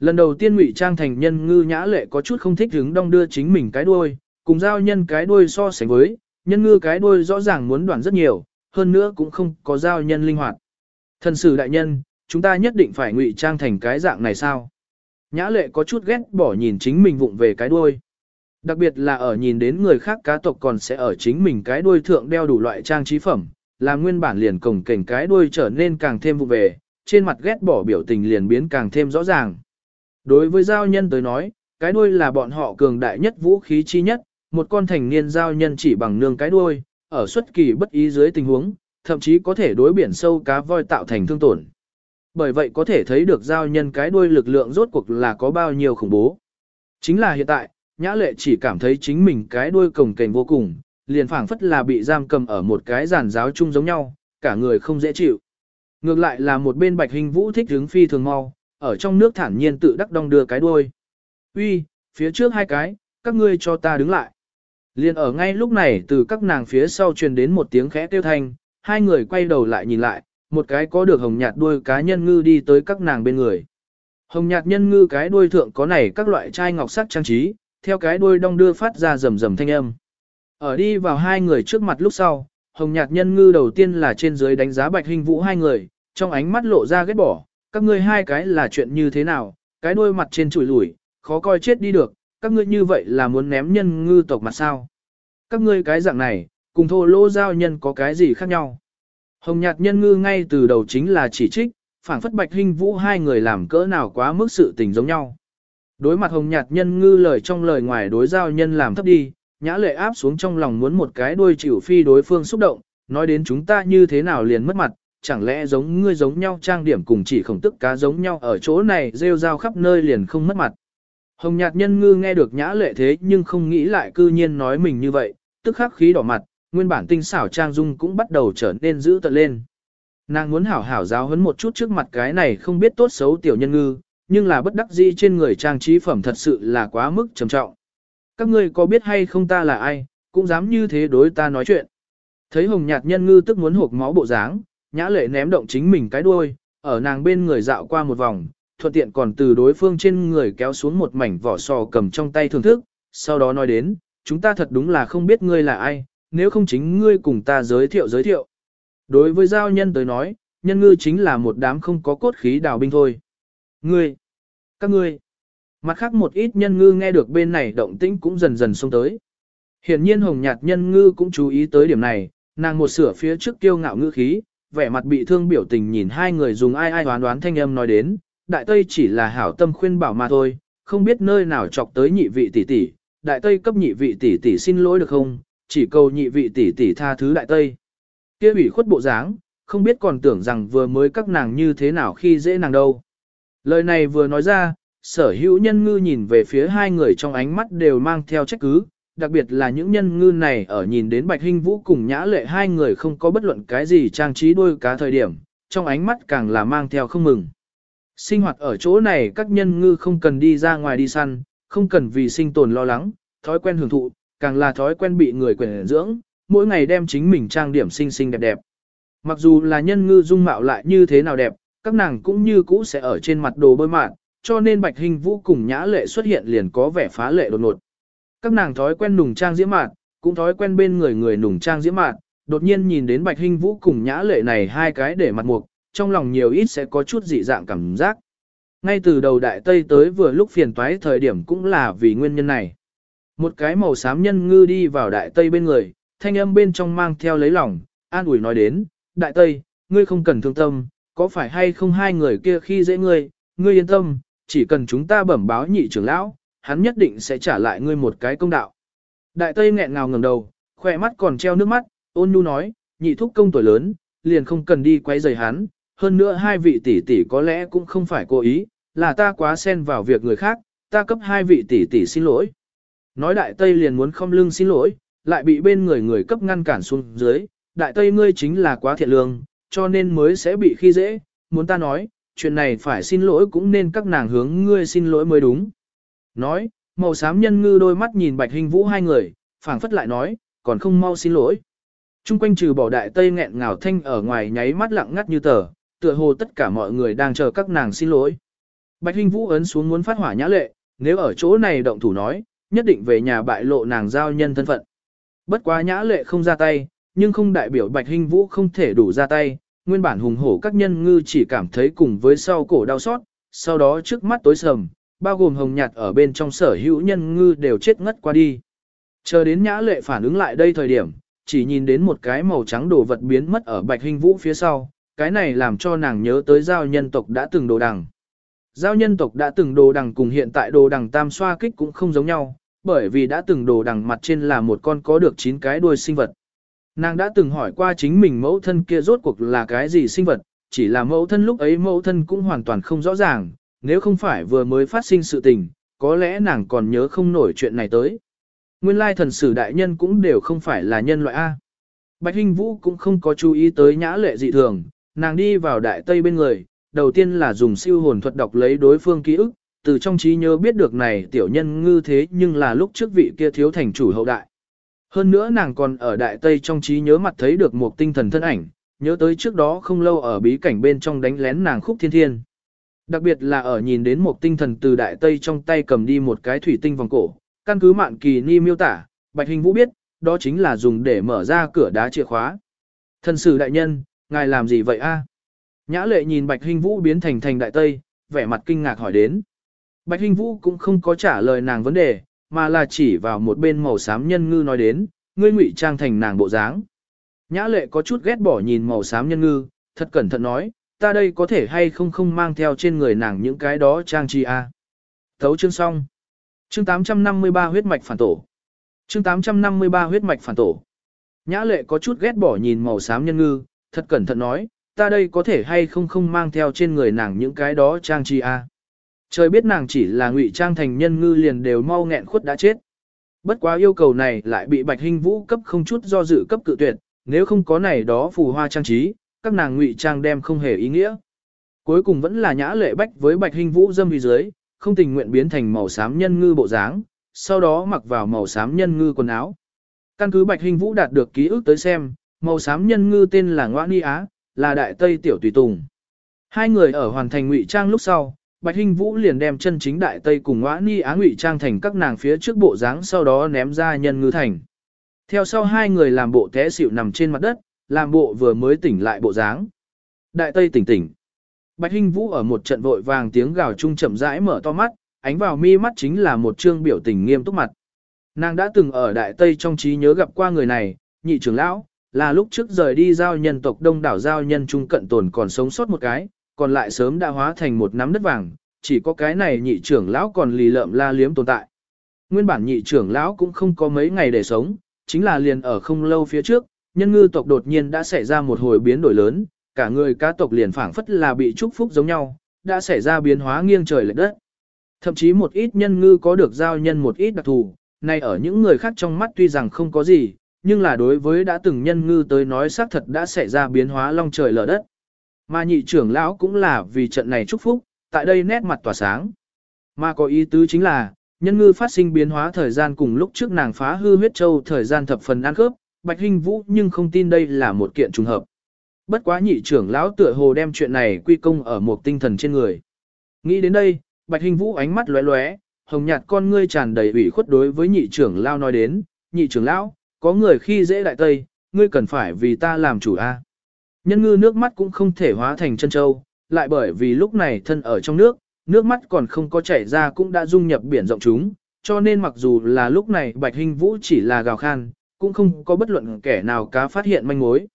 Lần đầu tiên ngụy trang thành nhân ngư nhã lệ có chút không thích hứng đong đưa chính mình cái đuôi, cùng giao nhân cái đuôi so sánh với, nhân ngư cái đuôi rõ ràng muốn đoạn rất nhiều, hơn nữa cũng không có giao nhân linh hoạt. Thần sử đại nhân, chúng ta nhất định phải ngụy trang thành cái dạng này sao? Nhã lệ có chút ghét bỏ nhìn chính mình vụng về cái đuôi. Đặc biệt là ở nhìn đến người khác cá tộc còn sẽ ở chính mình cái đuôi thượng đeo đủ loại trang trí phẩm, làm nguyên bản liền cổng cảnh cái đuôi trở nên càng thêm vụ về, trên mặt ghét bỏ biểu tình liền biến càng thêm rõ ràng. Đối với giao nhân tới nói, cái đuôi là bọn họ cường đại nhất vũ khí chi nhất, một con thành niên giao nhân chỉ bằng nương cái đuôi, ở xuất kỳ bất ý dưới tình huống, thậm chí có thể đối biển sâu cá voi tạo thành thương tổn. Bởi vậy có thể thấy được giao nhân cái đuôi lực lượng rốt cuộc là có bao nhiêu khủng bố. Chính là hiện tại, Nhã Lệ chỉ cảm thấy chính mình cái đuôi cồng kềnh vô cùng, liền phảng phất là bị giam cầm ở một cái giàn giáo chung giống nhau, cả người không dễ chịu. Ngược lại là một bên bạch hình vũ thích hướng phi thường mau, ở trong nước thản nhiên tự đắc đong đưa cái đuôi. Uy, phía trước hai cái, các ngươi cho ta đứng lại. Liên ở ngay lúc này từ các nàng phía sau truyền đến một tiếng khẽ tiêu thanh, hai người quay đầu lại nhìn lại, một cái có được hồng nhạt đuôi cá nhân ngư đi tới các nàng bên người. Hồng nhạt nhân ngư cái đuôi thượng có này các loại chai ngọc sắc trang trí, theo cái đuôi đong đưa phát ra rầm rầm thanh âm. Ở đi vào hai người trước mặt lúc sau, hồng nhạt nhân ngư đầu tiên là trên dưới đánh giá bạch hình vũ hai người, trong ánh mắt lộ ra ghét bỏ, các ngươi hai cái là chuyện như thế nào, cái đuôi mặt trên chùi lủi, khó coi chết đi được, các ngươi như vậy là muốn ném nhân ngư tộc mặt sao. Các ngươi cái dạng này, cùng thô lô giao nhân có cái gì khác nhau. Hồng nhạt nhân ngư ngay từ đầu chính là chỉ trích, phảng phất bạch hình vũ hai người làm cỡ nào quá mức sự tình giống nhau. Đối mặt hồng nhạt nhân ngư lời trong lời ngoài đối giao nhân làm thấp đi, nhã lệ áp xuống trong lòng muốn một cái đuôi chịu phi đối phương xúc động, nói đến chúng ta như thế nào liền mất mặt, chẳng lẽ giống ngươi giống nhau trang điểm cùng chỉ khổng tức cá giống nhau ở chỗ này rêu rao khắp nơi liền không mất mặt. Hồng nhạt nhân ngư nghe được nhã lệ thế nhưng không nghĩ lại cư nhiên nói mình như vậy, tức khắc khí đỏ mặt, nguyên bản tinh xảo trang dung cũng bắt đầu trở nên dữ tợn lên. Nàng muốn hảo hảo giáo huấn một chút trước mặt cái này không biết tốt xấu tiểu nhân ngư, nhưng là bất đắc dĩ trên người trang trí phẩm thật sự là quá mức trầm trọng. Các ngươi có biết hay không ta là ai, cũng dám như thế đối ta nói chuyện. Thấy hồng nhạt nhân ngư tức muốn hộp máu bộ dáng, nhã lệ ném động chính mình cái đuôi, ở nàng bên người dạo qua một vòng, thuận tiện còn từ đối phương trên người kéo xuống một mảnh vỏ sò cầm trong tay thưởng thức, sau đó nói đến, chúng ta thật đúng là không biết ngươi là ai, nếu không chính ngươi cùng ta giới thiệu giới thiệu. Đối với giao nhân tới nói, nhân ngư chính là một đám không có cốt khí đào binh thôi. Ngươi, các ngươi, mặt khác một ít nhân ngư nghe được bên này động tĩnh cũng dần dần xông tới. Hiển nhiên hồng nhạt nhân ngư cũng chú ý tới điểm này, nàng một sửa phía trước kiêu ngạo ngư khí, vẻ mặt bị thương biểu tình nhìn hai người dùng ai ai đoán đoán thanh âm nói đến, đại tây chỉ là hảo tâm khuyên bảo mà thôi, không biết nơi nào chọc tới nhị vị tỷ tỷ, đại tây cấp nhị vị tỷ tỷ xin lỗi được không, chỉ cầu nhị vị tỷ tỷ tha thứ đại tây. Kia ủy khuất bộ dáng, không biết còn tưởng rằng vừa mới các nàng như thế nào khi dễ nàng đâu. Lời này vừa nói ra, sở hữu nhân ngư nhìn về phía hai người trong ánh mắt đều mang theo trách cứ, đặc biệt là những nhân ngư này ở nhìn đến Bạch Hinh Vũ cùng Nhã Lệ hai người không có bất luận cái gì trang trí đôi cá thời điểm, trong ánh mắt càng là mang theo không mừng. Sinh hoạt ở chỗ này các nhân ngư không cần đi ra ngoài đi săn, không cần vì sinh tồn lo lắng, thói quen hưởng thụ, càng là thói quen bị người quyền dưỡng, mỗi ngày đem chính mình trang điểm xinh xinh đẹp đẹp. Mặc dù là nhân ngư dung mạo lại như thế nào đẹp, các nàng cũng như cũ sẽ ở trên mặt đồ bơi mạn, cho nên Bạch Hình Vũ cùng Nhã Lệ xuất hiện liền có vẻ phá lệ đột ngột. Các nàng thói quen nùng trang diễm mạn, cũng thói quen bên người người nùng trang diễm mạn, đột nhiên nhìn đến Bạch Hinh Vũ cùng Nhã Lệ này hai cái để mặt mục, trong lòng nhiều ít sẽ có chút dị dạng cảm giác. Ngay từ đầu đại tây tới vừa lúc phiền toái thời điểm cũng là vì nguyên nhân này. Một cái màu xám nhân ngư đi vào đại tây bên người, thanh âm bên trong mang theo lấy lòng, an ủi nói đến, đại tây, ngươi không cần thương tâm, có phải hay không hai người kia khi dễ ngươi, ngươi yên tâm, chỉ cần chúng ta bẩm báo nhị trưởng lão, hắn nhất định sẽ trả lại ngươi một cái công đạo. Đại tây nghẹn ngào ngẩng đầu, khỏe mắt còn treo nước mắt, ôn nhu nói, nhị thúc công tuổi lớn, liền không cần đi quay rầy hắn, hơn nữa hai vị tỷ tỷ có lẽ cũng không phải cố ý, là ta quá xen vào việc người khác, ta cấp hai vị tỷ tỷ xin lỗi. Nói đại tây liền muốn không lưng xin lỗi, lại bị bên người người cấp ngăn cản xuống dưới, đại tây ngươi chính là quá thiện lương, cho nên mới sẽ bị khi dễ, muốn ta nói, chuyện này phải xin lỗi cũng nên các nàng hướng ngươi xin lỗi mới đúng. Nói, màu xám nhân ngư đôi mắt nhìn bạch hình vũ hai người, phảng phất lại nói, còn không mau xin lỗi. Trung quanh trừ bỏ đại tây nghẹn ngào thanh ở ngoài nháy mắt lặng ngắt như tờ, tựa hồ tất cả mọi người đang chờ các nàng xin lỗi. Bạch Hinh Vũ ấn xuống muốn phát hỏa nhã lệ, nếu ở chỗ này động thủ nói, nhất định về nhà bại lộ nàng giao nhân thân phận. Bất quá nhã lệ không ra tay, nhưng không đại biểu Bạch Hinh Vũ không thể đủ ra tay, nguyên bản hùng hổ các nhân ngư chỉ cảm thấy cùng với sau cổ đau xót, sau đó trước mắt tối sầm, bao gồm hồng nhạt ở bên trong sở hữu nhân ngư đều chết ngất qua đi. Chờ đến nhã lệ phản ứng lại đây thời điểm, chỉ nhìn đến một cái màu trắng đồ vật biến mất ở bạch hình vũ phía sau, cái này làm cho nàng nhớ tới giao nhân tộc đã từng đồ đằng. Giao nhân tộc đã từng đồ đằng cùng hiện tại đồ đằng tam xoa kích cũng không giống nhau, bởi vì đã từng đồ đằng mặt trên là một con có được 9 cái đuôi sinh vật. Nàng đã từng hỏi qua chính mình mẫu thân kia rốt cuộc là cái gì sinh vật, chỉ là mẫu thân lúc ấy mẫu thân cũng hoàn toàn không rõ ràng, nếu không phải vừa mới phát sinh sự tình, có lẽ nàng còn nhớ không nổi chuyện này tới. Nguyên lai thần sử đại nhân cũng đều không phải là nhân loại A. Bạch Hinh Vũ cũng không có chú ý tới nhã lệ dị thường, nàng đi vào đại tây bên người, đầu tiên là dùng siêu hồn thuật đọc lấy đối phương ký ức, từ trong trí nhớ biết được này tiểu nhân ngư thế nhưng là lúc trước vị kia thiếu thành chủ hậu đại. Hơn nữa nàng còn ở đại tây trong trí nhớ mặt thấy được một tinh thần thân ảnh, nhớ tới trước đó không lâu ở bí cảnh bên trong đánh lén nàng khúc thiên thiên. Đặc biệt là ở nhìn đến một tinh thần từ đại tây trong tay cầm đi một cái thủy tinh vòng cổ, căn cứ mạn kỳ ni miêu tả, Bạch Hình Vũ biết, đó chính là dùng để mở ra cửa đá chìa khóa. Thần sử đại nhân, ngài làm gì vậy a? Nhã lệ nhìn Bạch Hình Vũ biến thành thành đại tây, vẻ mặt kinh ngạc hỏi đến. Bạch Hình Vũ cũng không có trả lời nàng vấn đề, mà là chỉ vào một bên màu xám nhân ngư nói đến, ngươi ngụy trang thành nàng bộ dáng. Nhã lệ có chút ghét bỏ nhìn màu xám nhân ngư, thật cẩn thận nói, ta đây có thể hay không không mang theo trên người nàng những cái đó trang trí a. À. Thấu chương xong. Chương 853 huyết mạch phản tổ. Chương 853 huyết mạch phản tổ. Nhã lệ có chút ghét bỏ nhìn màu xám nhân ngư, thật cẩn thận nói, ta đây có thể hay không không mang theo trên người nàng những cái đó trang trí a. À. Trời biết nàng chỉ là ngụy trang thành nhân ngư liền đều mau nghẹn khuất đã chết. Bất quá yêu cầu này lại bị Bạch Hinh Vũ cấp không chút do dự cấp cự tuyệt, nếu không có này đó phù hoa trang trí, các nàng ngụy trang đem không hề ý nghĩa. Cuối cùng vẫn là nhã lệ bách với Bạch hình Vũ dâm vì dưới, không tình nguyện biến thành màu xám nhân ngư bộ dáng, sau đó mặc vào màu xám nhân ngư quần áo. Căn cứ Bạch hình Vũ đạt được ký ức tới xem, màu xám nhân ngư tên là Ngoã Ni Á, là đại tây tiểu tùy tùng. Hai người ở hoàn thành ngụy trang lúc sau, Bạch Hinh Vũ liền đem chân chính đại tây cùng Ngoã Ni Á ngụy trang thành các nàng phía trước bộ dáng sau đó ném ra nhân ngư thành. Theo sau hai người làm bộ té xỉu nằm trên mặt đất, làm bộ vừa mới tỉnh lại bộ dáng. Đại tây tỉnh tỉnh. Bạch Hinh Vũ ở một trận vội vàng tiếng gào trung chậm rãi mở to mắt, ánh vào mi mắt chính là một trương biểu tình nghiêm túc mặt. Nàng đã từng ở Đại Tây trong trí nhớ gặp qua người này, nhị trưởng lão, là lúc trước rời đi giao nhân tộc đông đảo giao nhân trung cận tồn còn sống sót một cái, còn lại sớm đã hóa thành một nắm đất vàng, chỉ có cái này nhị trưởng lão còn lì lợm la liếm tồn tại. Nguyên bản nhị trưởng lão cũng không có mấy ngày để sống, chính là liền ở không lâu phía trước, nhân ngư tộc đột nhiên đã xảy ra một hồi biến đổi lớn, cả người cá tộc liền phảng phất là bị chúc phúc giống nhau, đã xảy ra biến hóa nghiêng trời lệch đất. Thậm chí một ít nhân ngư có được giao nhân một ít đặc thù, nay ở những người khác trong mắt tuy rằng không có gì, nhưng là đối với đã từng nhân ngư tới nói xác thật đã xảy ra biến hóa long trời lở đất. Mà nhị trưởng lão cũng là vì trận này chúc phúc, tại đây nét mặt tỏa sáng. Mà có ý tứ chính là, nhân ngư phát sinh biến hóa thời gian cùng lúc trước nàng phá hư huyết châu thời gian thập phần ăn khớp, Bạch Hinh Vũ nhưng không tin đây là một kiện trùng hợp. Bất quá nhị trưởng lão tựa hồ đem chuyện này quy công ở một tinh thần trên người. Nghĩ đến đây, Bạch Hinh Vũ ánh mắt lóe lóe, hồng nhạt con ngươi tràn đầy ủy khuất đối với nhị trưởng lão nói đến, nhị trưởng lão, có người khi dễ đại tây, ngươi cần phải vì ta làm chủ a. Nhân ngư nước mắt cũng không thể hóa thành chân châu, lại bởi vì lúc này thân ở trong nước, nước mắt còn không có chảy ra cũng đã dung nhập biển rộng chúng, cho nên mặc dù là lúc này Bạch Hinh Vũ chỉ là gào khan, cũng không có bất luận kẻ nào cá phát hiện manh mối.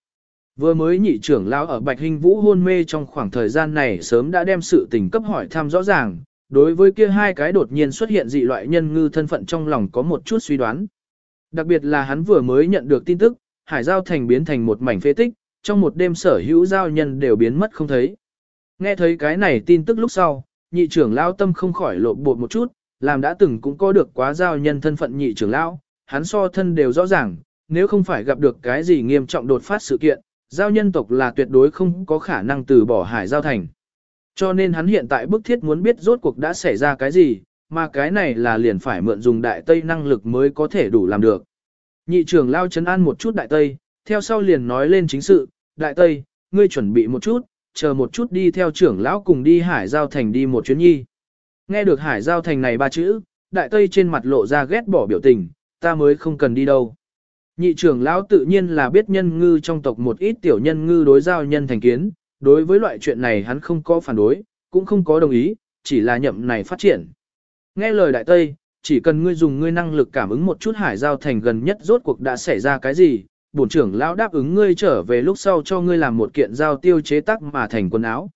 Vừa mới nhị trưởng lão ở Bạch Hình Vũ hôn mê trong khoảng thời gian này sớm đã đem sự tình cấp hỏi thăm rõ ràng, đối với kia hai cái đột nhiên xuất hiện dị loại nhân ngư thân phận trong lòng có một chút suy đoán. Đặc biệt là hắn vừa mới nhận được tin tức, Hải Giao Thành biến thành một mảnh phế tích, trong một đêm sở hữu giao nhân đều biến mất không thấy. Nghe thấy cái này tin tức lúc sau, nhị trưởng lão tâm không khỏi lộ bột một chút, làm đã từng cũng có được quá giao nhân thân phận nhị trưởng lão, hắn so thân đều rõ ràng, nếu không phải gặp được cái gì nghiêm trọng đột phát sự kiện, giao nhân tộc là tuyệt đối không có khả năng từ bỏ hải giao thành. Cho nên hắn hiện tại bức thiết muốn biết rốt cuộc đã xảy ra cái gì, mà cái này là liền phải mượn dùng đại tây năng lực mới có thể đủ làm được. Nhị trưởng lao chấn an một chút đại tây, theo sau liền nói lên chính sự, đại tây, ngươi chuẩn bị một chút, chờ một chút đi theo trưởng lão cùng đi hải giao thành đi một chuyến nhi. Nghe được hải giao thành này ba chữ, đại tây trên mặt lộ ra ghét bỏ biểu tình, ta mới không cần đi đâu. Nhị trưởng lão tự nhiên là biết nhân ngư trong tộc một ít tiểu nhân ngư đối giao nhân thành kiến, đối với loại chuyện này hắn không có phản đối, cũng không có đồng ý, chỉ là nhậm này phát triển. Nghe lời đại tây, chỉ cần ngươi dùng ngươi năng lực cảm ứng một chút hải giao thành gần nhất rốt cuộc đã xảy ra cái gì, bổn trưởng lão đáp ứng ngươi trở về lúc sau cho ngươi làm một kiện giao tiêu chế tác mà thành quần áo.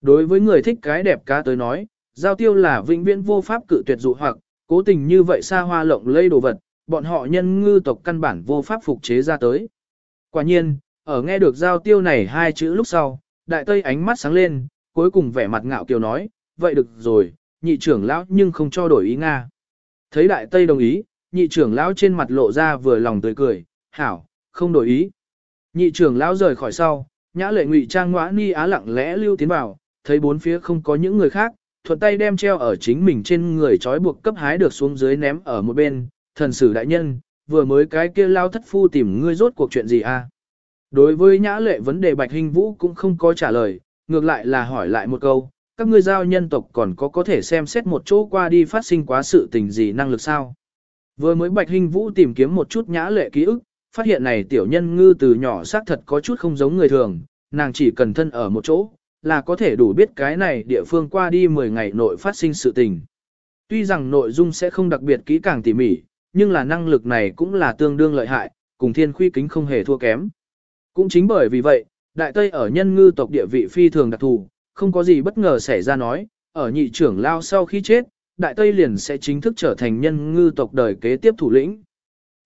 Đối với người thích cái đẹp cá tới nói, giao tiêu là vĩnh viễn vô pháp cự tuyệt dụ hoặc, cố tình như vậy xa hoa lộng lây đồ vật, bọn họ nhân ngư tộc căn bản vô pháp phục chế ra tới. Quả nhiên, ở nghe được giao tiêu này hai chữ lúc sau, đại tây ánh mắt sáng lên, cuối cùng vẻ mặt ngạo kiều nói, vậy được rồi, nhị trưởng lão nhưng không cho đổi ý Nga. Thấy đại tây đồng ý, nhị trưởng lão trên mặt lộ ra vừa lòng tươi cười, hảo, không đổi ý. Nhị trưởng lão rời khỏi sau, nhã lệ ngụy trang ngoã ni á lặng lẽ lưu tiến vào, thấy bốn phía không có những người khác, thuận tay đem treo ở chính mình trên người trói buộc cấp hái được xuống dưới ném ở một bên, thần sử đại nhân, vừa mới cái kia lao thất phu tìm ngươi rốt cuộc chuyện gì a? À? Đối với nhã lệ vấn đề Bạch Hình Vũ cũng không có trả lời, ngược lại là hỏi lại một câu, các ngươi giao nhân tộc còn có có thể xem xét một chỗ qua đi phát sinh quá sự tình gì năng lực sao? Vừa mới Bạch Hình Vũ tìm kiếm một chút nhã lệ ký ức, phát hiện này tiểu nhân ngư từ nhỏ xác thật có chút không giống người thường, nàng chỉ cần thân ở một chỗ, là có thể đủ biết cái này địa phương qua đi 10 ngày nội phát sinh sự tình. Tuy rằng nội dung sẽ không đặc biệt kỹ càng tỉ mỉ, nhưng là năng lực này cũng là tương đương lợi hại, cùng thiên khuy kính không hề thua kém. Cũng chính bởi vì vậy, Đại Tây ở nhân ngư tộc địa vị phi thường đặc thù, không có gì bất ngờ xảy ra nói, ở nhị trưởng lao sau khi chết, Đại Tây liền sẽ chính thức trở thành nhân ngư tộc đời kế tiếp thủ lĩnh.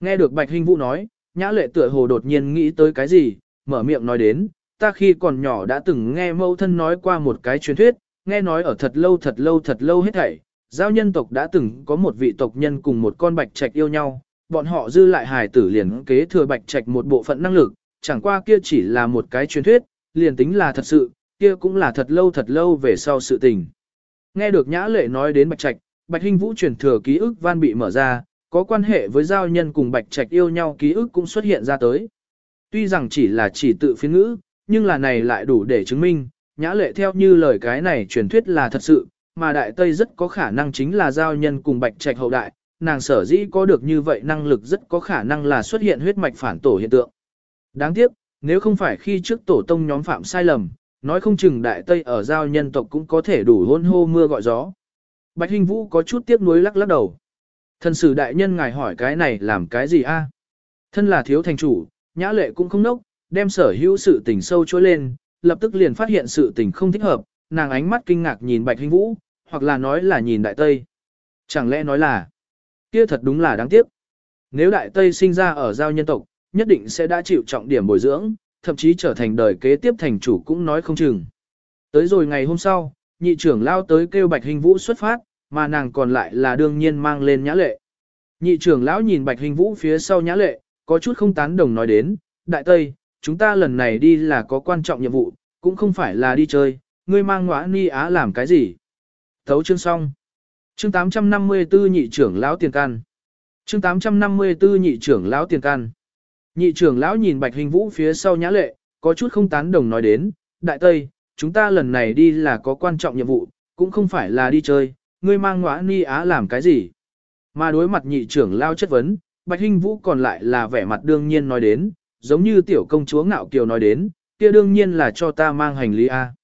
Nghe được Bạch Hinh Vũ nói, Nhã Lệ tựa hồ đột nhiên nghĩ tới cái gì, mở miệng nói đến, ta khi còn nhỏ đã từng nghe mẫu thân nói qua một cái truyền thuyết, nghe nói ở thật lâu thật lâu thật lâu hết thảy, giao nhân tộc đã từng có một vị tộc nhân cùng một con bạch trạch yêu nhau, bọn họ dư lại hài tử liền kế thừa bạch trạch một bộ phận năng lực, chẳng qua kia chỉ là một cái truyền thuyết, liền tính là thật sự, kia cũng là thật lâu thật lâu về sau sự tình. Nghe được nhã lệ nói đến bạch trạch, bạch hình vũ truyền thừa ký ức van bị mở ra, có quan hệ với giao nhân cùng bạch trạch yêu nhau ký ức cũng xuất hiện ra tới. Tuy rằng chỉ là chỉ tự phiên ngữ, nhưng là này lại đủ để chứng minh, nhã lệ theo như lời cái này truyền thuyết là thật sự, mà đại tây rất có khả năng chính là giao nhân cùng bạch trạch hậu đại, nàng sở dĩ có được như vậy năng lực rất có khả năng là xuất hiện huyết mạch phản tổ hiện tượng. Đáng tiếc, nếu không phải khi trước tổ tông nhóm phạm sai lầm, nói không chừng đại tây ở giao nhân tộc cũng có thể đủ hôn hô mưa gọi gió. Bạch Hình Vũ có chút tiếc nuối lắc lắc đầu. Thần sử đại nhân ngài hỏi cái này làm cái gì a? À? Thân là thiếu thành chủ, nhã lệ cũng không nốc, đem sở hữu sự tình sâu trôi lên, lập tức liền phát hiện sự tình không thích hợp, nàng ánh mắt kinh ngạc nhìn Bạch Hình Vũ, hoặc là nói là nhìn Đại Tây. Chẳng lẽ nói là, kia thật đúng là đáng tiếc. Nếu Đại Tây sinh ra ở giao nhân tộc, nhất định sẽ đã chịu trọng điểm bồi dưỡng, thậm chí trở thành đời kế tiếp thành chủ cũng nói không chừng. Tới rồi ngày hôm sau, nhị trưởng lao tới kêu Bạch Hình Vũ xuất phát, mà nàng còn lại là đương nhiên mang lên nhã lệ. Nhị trưởng lão nhìn Bạch Hình Vũ phía sau nhã lệ, có chút không tán đồng nói đến, Đại Tây, chúng ta lần này đi là có quan trọng nhiệm vụ, cũng không phải là đi chơi, ngươi mang ngõa ni á làm cái gì. Thấu chương xong. Chương 854 nhị trưởng lão tiền can. Chương 854 nhị trưởng lão tiền can. Nhị trưởng lão nhìn Bạch Hình Vũ phía sau nhã lệ, có chút không tán đồng nói đến, đại tây, chúng ta lần này đi là có quan trọng nhiệm vụ, cũng không phải là đi chơi, ngươi mang ngõa ni á làm cái gì. Mà đối mặt nhị trưởng lão chất vấn, Bạch Hình Vũ còn lại là vẻ mặt đương nhiên nói đến, giống như tiểu công chúa ngạo kiều nói đến, kia đương nhiên là cho ta mang hành lý A.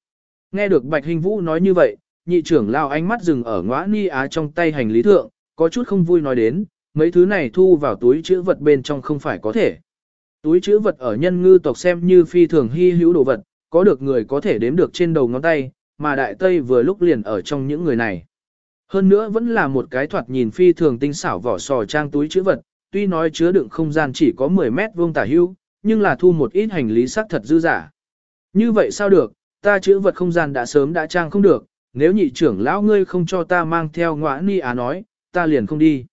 Nghe được Bạch Hình Vũ nói như vậy, nhị trưởng lao ánh mắt dừng ở ngõa ni á trong tay hành lý thượng, có chút không vui nói đến, mấy thứ này thu vào túi chữ vật bên trong không phải có thể. Túi chữ vật ở nhân ngư tộc xem như phi thường hy hữu đồ vật, có được người có thể đếm được trên đầu ngón tay, mà đại tây vừa lúc liền ở trong những người này. Hơn nữa vẫn là một cái thoạt nhìn phi thường tinh xảo vỏ sò trang túi chữ vật, tuy nói chứa đựng không gian chỉ có 10 mét vuông tả hữu, nhưng là thu một ít hành lý sắc thật dư giả. Như vậy sao được, ta chữ vật không gian đã sớm đã trang không được, nếu nhị trưởng lão ngươi không cho ta mang theo ngõa ni á nói, ta liền không đi.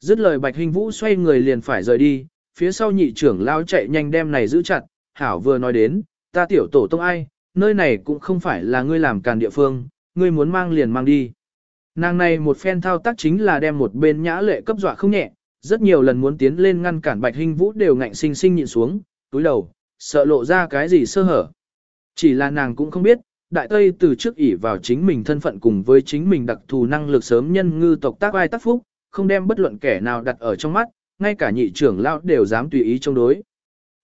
Dứt lời bạch hình vũ xoay người liền phải rời đi, phía sau nhị trưởng lão chạy nhanh đem này giữ chặt, hảo vừa nói đến, ta tiểu tổ tông ai, nơi này cũng không phải là ngươi làm càn địa phương, ngươi muốn mang liền mang đi. Nàng này một phen thao tác chính là đem một bên nhã lệ cấp dọa không nhẹ, rất nhiều lần muốn tiến lên ngăn cản bạch hình vũ đều ngạnh sinh sinh nhịn xuống, túi đầu, sợ lộ ra cái gì sơ hở. Chỉ là nàng cũng không biết, đại tây từ trước ỷ vào chính mình thân phận cùng với chính mình đặc thù năng lực sớm nhân ngư tộc tác ai tác phúc, không đem bất luận kẻ nào đặt ở trong mắt, ngay cả nhị trưởng lão đều dám tùy ý chống đối.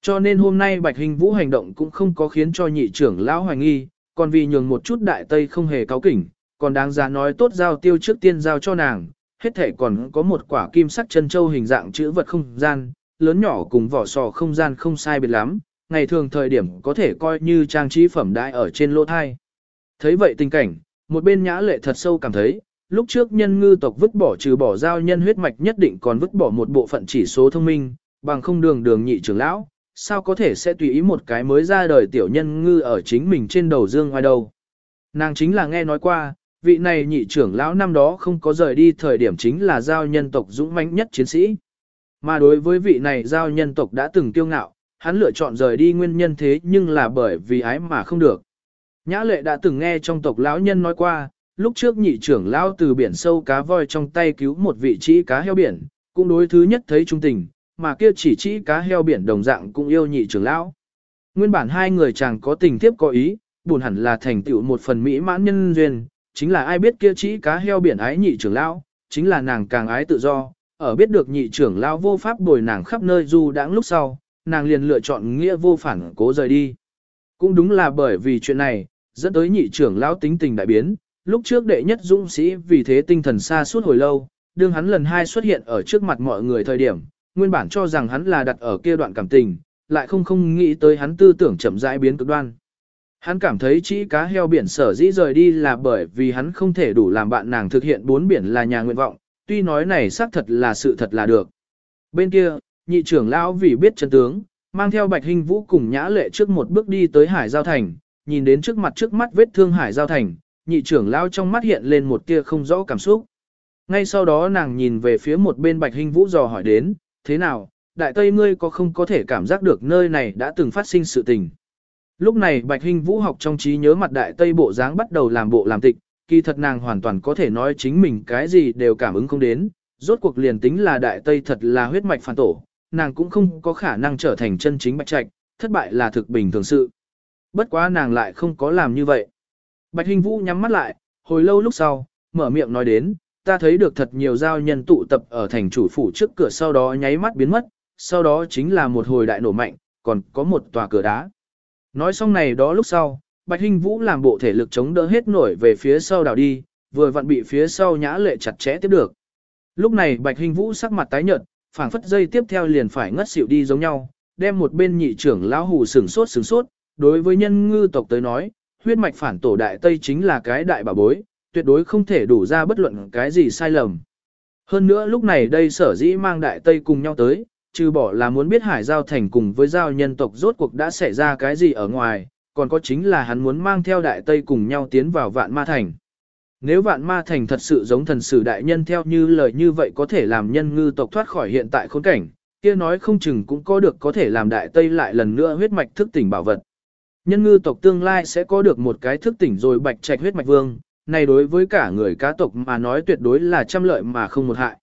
Cho nên hôm nay Bạch Hình Vũ hành động cũng không có khiến cho nhị trưởng lão hoài nghi, còn vì nhường một chút đại tây không hề cáo kỉnh, còn đáng giá nói tốt giao tiêu trước tiên giao cho nàng, hết thể còn có một quả kim sắc chân châu hình dạng chữ vật không gian, lớn nhỏ cùng vỏ sò không gian không sai biệt lắm, ngày thường thời điểm có thể coi như trang trí phẩm đại ở trên lỗ thai. Thấy vậy tình cảnh, một bên nhã lệ thật sâu cảm thấy, lúc trước nhân ngư tộc vứt bỏ trừ bỏ giao nhân huyết mạch nhất định còn vứt bỏ một bộ phận chỉ số thông minh, bằng không đường đường nhị trưởng lão, sao có thể sẽ tùy ý một cái mới ra đời tiểu nhân ngư ở chính mình trên đầu dương ngoài đâu. Nàng chính là nghe nói qua, vị này nhị trưởng lão năm đó không có rời đi thời điểm chính là giao nhân tộc dũng mãnh nhất chiến sĩ. Mà đối với vị này giao nhân tộc đã từng kiêu ngạo, hắn lựa chọn rời đi nguyên nhân thế nhưng là bởi vì ái mà không được. Nhã lệ đã từng nghe trong tộc lão nhân nói qua, lúc trước nhị trưởng lão từ biển sâu cá voi trong tay cứu một vị trí cá heo biển, cũng đối thứ nhất thấy trung tình, mà kia chỉ chỉ cá heo biển đồng dạng cũng yêu nhị trưởng lão. Nguyên bản hai người chàng có tình tiếp có ý, buồn hẳn là thành tựu một phần mỹ mãn nhân duyên, chính là ai biết kia chỉ cá heo biển ái nhị trưởng lão, chính là nàng càng ái tự do, ở biết được nhị trưởng lão vô pháp bồi nàng khắp nơi du đãng lúc sau, nàng liền lựa chọn nghĩa vô phản cố rời đi. Cũng đúng là bởi vì chuyện này, dẫn tới nhị trưởng lão tính tình đại biến, lúc trước đệ nhất dũng sĩ vì thế tinh thần xa suốt hồi lâu, đương hắn lần hai xuất hiện ở trước mặt mọi người thời điểm, nguyên bản cho rằng hắn là đặt ở kia đoạn cảm tình, lại không không nghĩ tới hắn tư tưởng chậm rãi biến cực đoan. Hắn cảm thấy chỉ cá heo biển sở dĩ rời đi là bởi vì hắn không thể đủ làm bạn nàng thực hiện bốn biển là nhà nguyện vọng, tuy nói này xác thật là sự thật là được. Bên kia, nhị trưởng lão vì biết chân tướng, mang theo bạch hình vũ cùng nhã lệ trước một bước đi tới hải giao thành, nhìn đến trước mặt trước mắt vết thương hải giao thành, nhị trưởng lão trong mắt hiện lên một tia không rõ cảm xúc. Ngay sau đó nàng nhìn về phía một bên bạch hình vũ dò hỏi đến, thế nào, đại tây ngươi có không có thể cảm giác được nơi này đã từng phát sinh sự tình. Lúc này Bạch Hinh Vũ học trong trí nhớ mặt đại tây bộ dáng bắt đầu làm bộ làm tịch, kỳ thật nàng hoàn toàn có thể nói chính mình cái gì đều cảm ứng không đến, rốt cuộc liền tính là đại tây thật là huyết mạch phản tổ, nàng cũng không có khả năng trở thành chân chính bạch trạch, thất bại là thực bình thường sự. Bất quá nàng lại không có làm như vậy. Bạch Hinh Vũ nhắm mắt lại, hồi lâu lúc sau, mở miệng nói đến, ta thấy được thật nhiều giao nhân tụ tập ở thành chủ phủ trước cửa sau đó nháy mắt biến mất, sau đó chính là một hồi đại nổ mạnh, còn có một tòa cửa đá. Nói xong này đó lúc sau, Bạch Hinh Vũ làm bộ thể lực chống đỡ hết nổi về phía sau đảo đi, vừa vặn bị phía sau nhã lệ chặt chẽ tiếp được. Lúc này Bạch Hinh Vũ sắc mặt tái nhợt, phảng phất dây tiếp theo liền phải ngất xỉu đi giống nhau, đem một bên nhị trưởng lão hù sừng sốt sừng sốt, đối với nhân ngư tộc tới nói, huyết mạch phản tổ đại tây chính là cái đại bảo bối, tuyệt đối không thể đủ ra bất luận cái gì sai lầm. Hơn nữa lúc này đây sở dĩ mang đại tây cùng nhau tới, trừ bỏ là muốn biết hải giao thành cùng với giao nhân tộc rốt cuộc đã xảy ra cái gì ở ngoài, còn có chính là hắn muốn mang theo đại tây cùng nhau tiến vào vạn ma thành. Nếu vạn ma thành thật sự giống thần sử đại nhân theo như lời như vậy có thể làm nhân ngư tộc thoát khỏi hiện tại khốn cảnh, kia nói không chừng cũng có được có thể làm đại tây lại lần nữa huyết mạch thức tỉnh bảo vật. Nhân ngư tộc tương lai sẽ có được một cái thức tỉnh rồi bạch trạch huyết mạch vương, này đối với cả người cá tộc mà nói tuyệt đối là trăm lợi mà không một hại.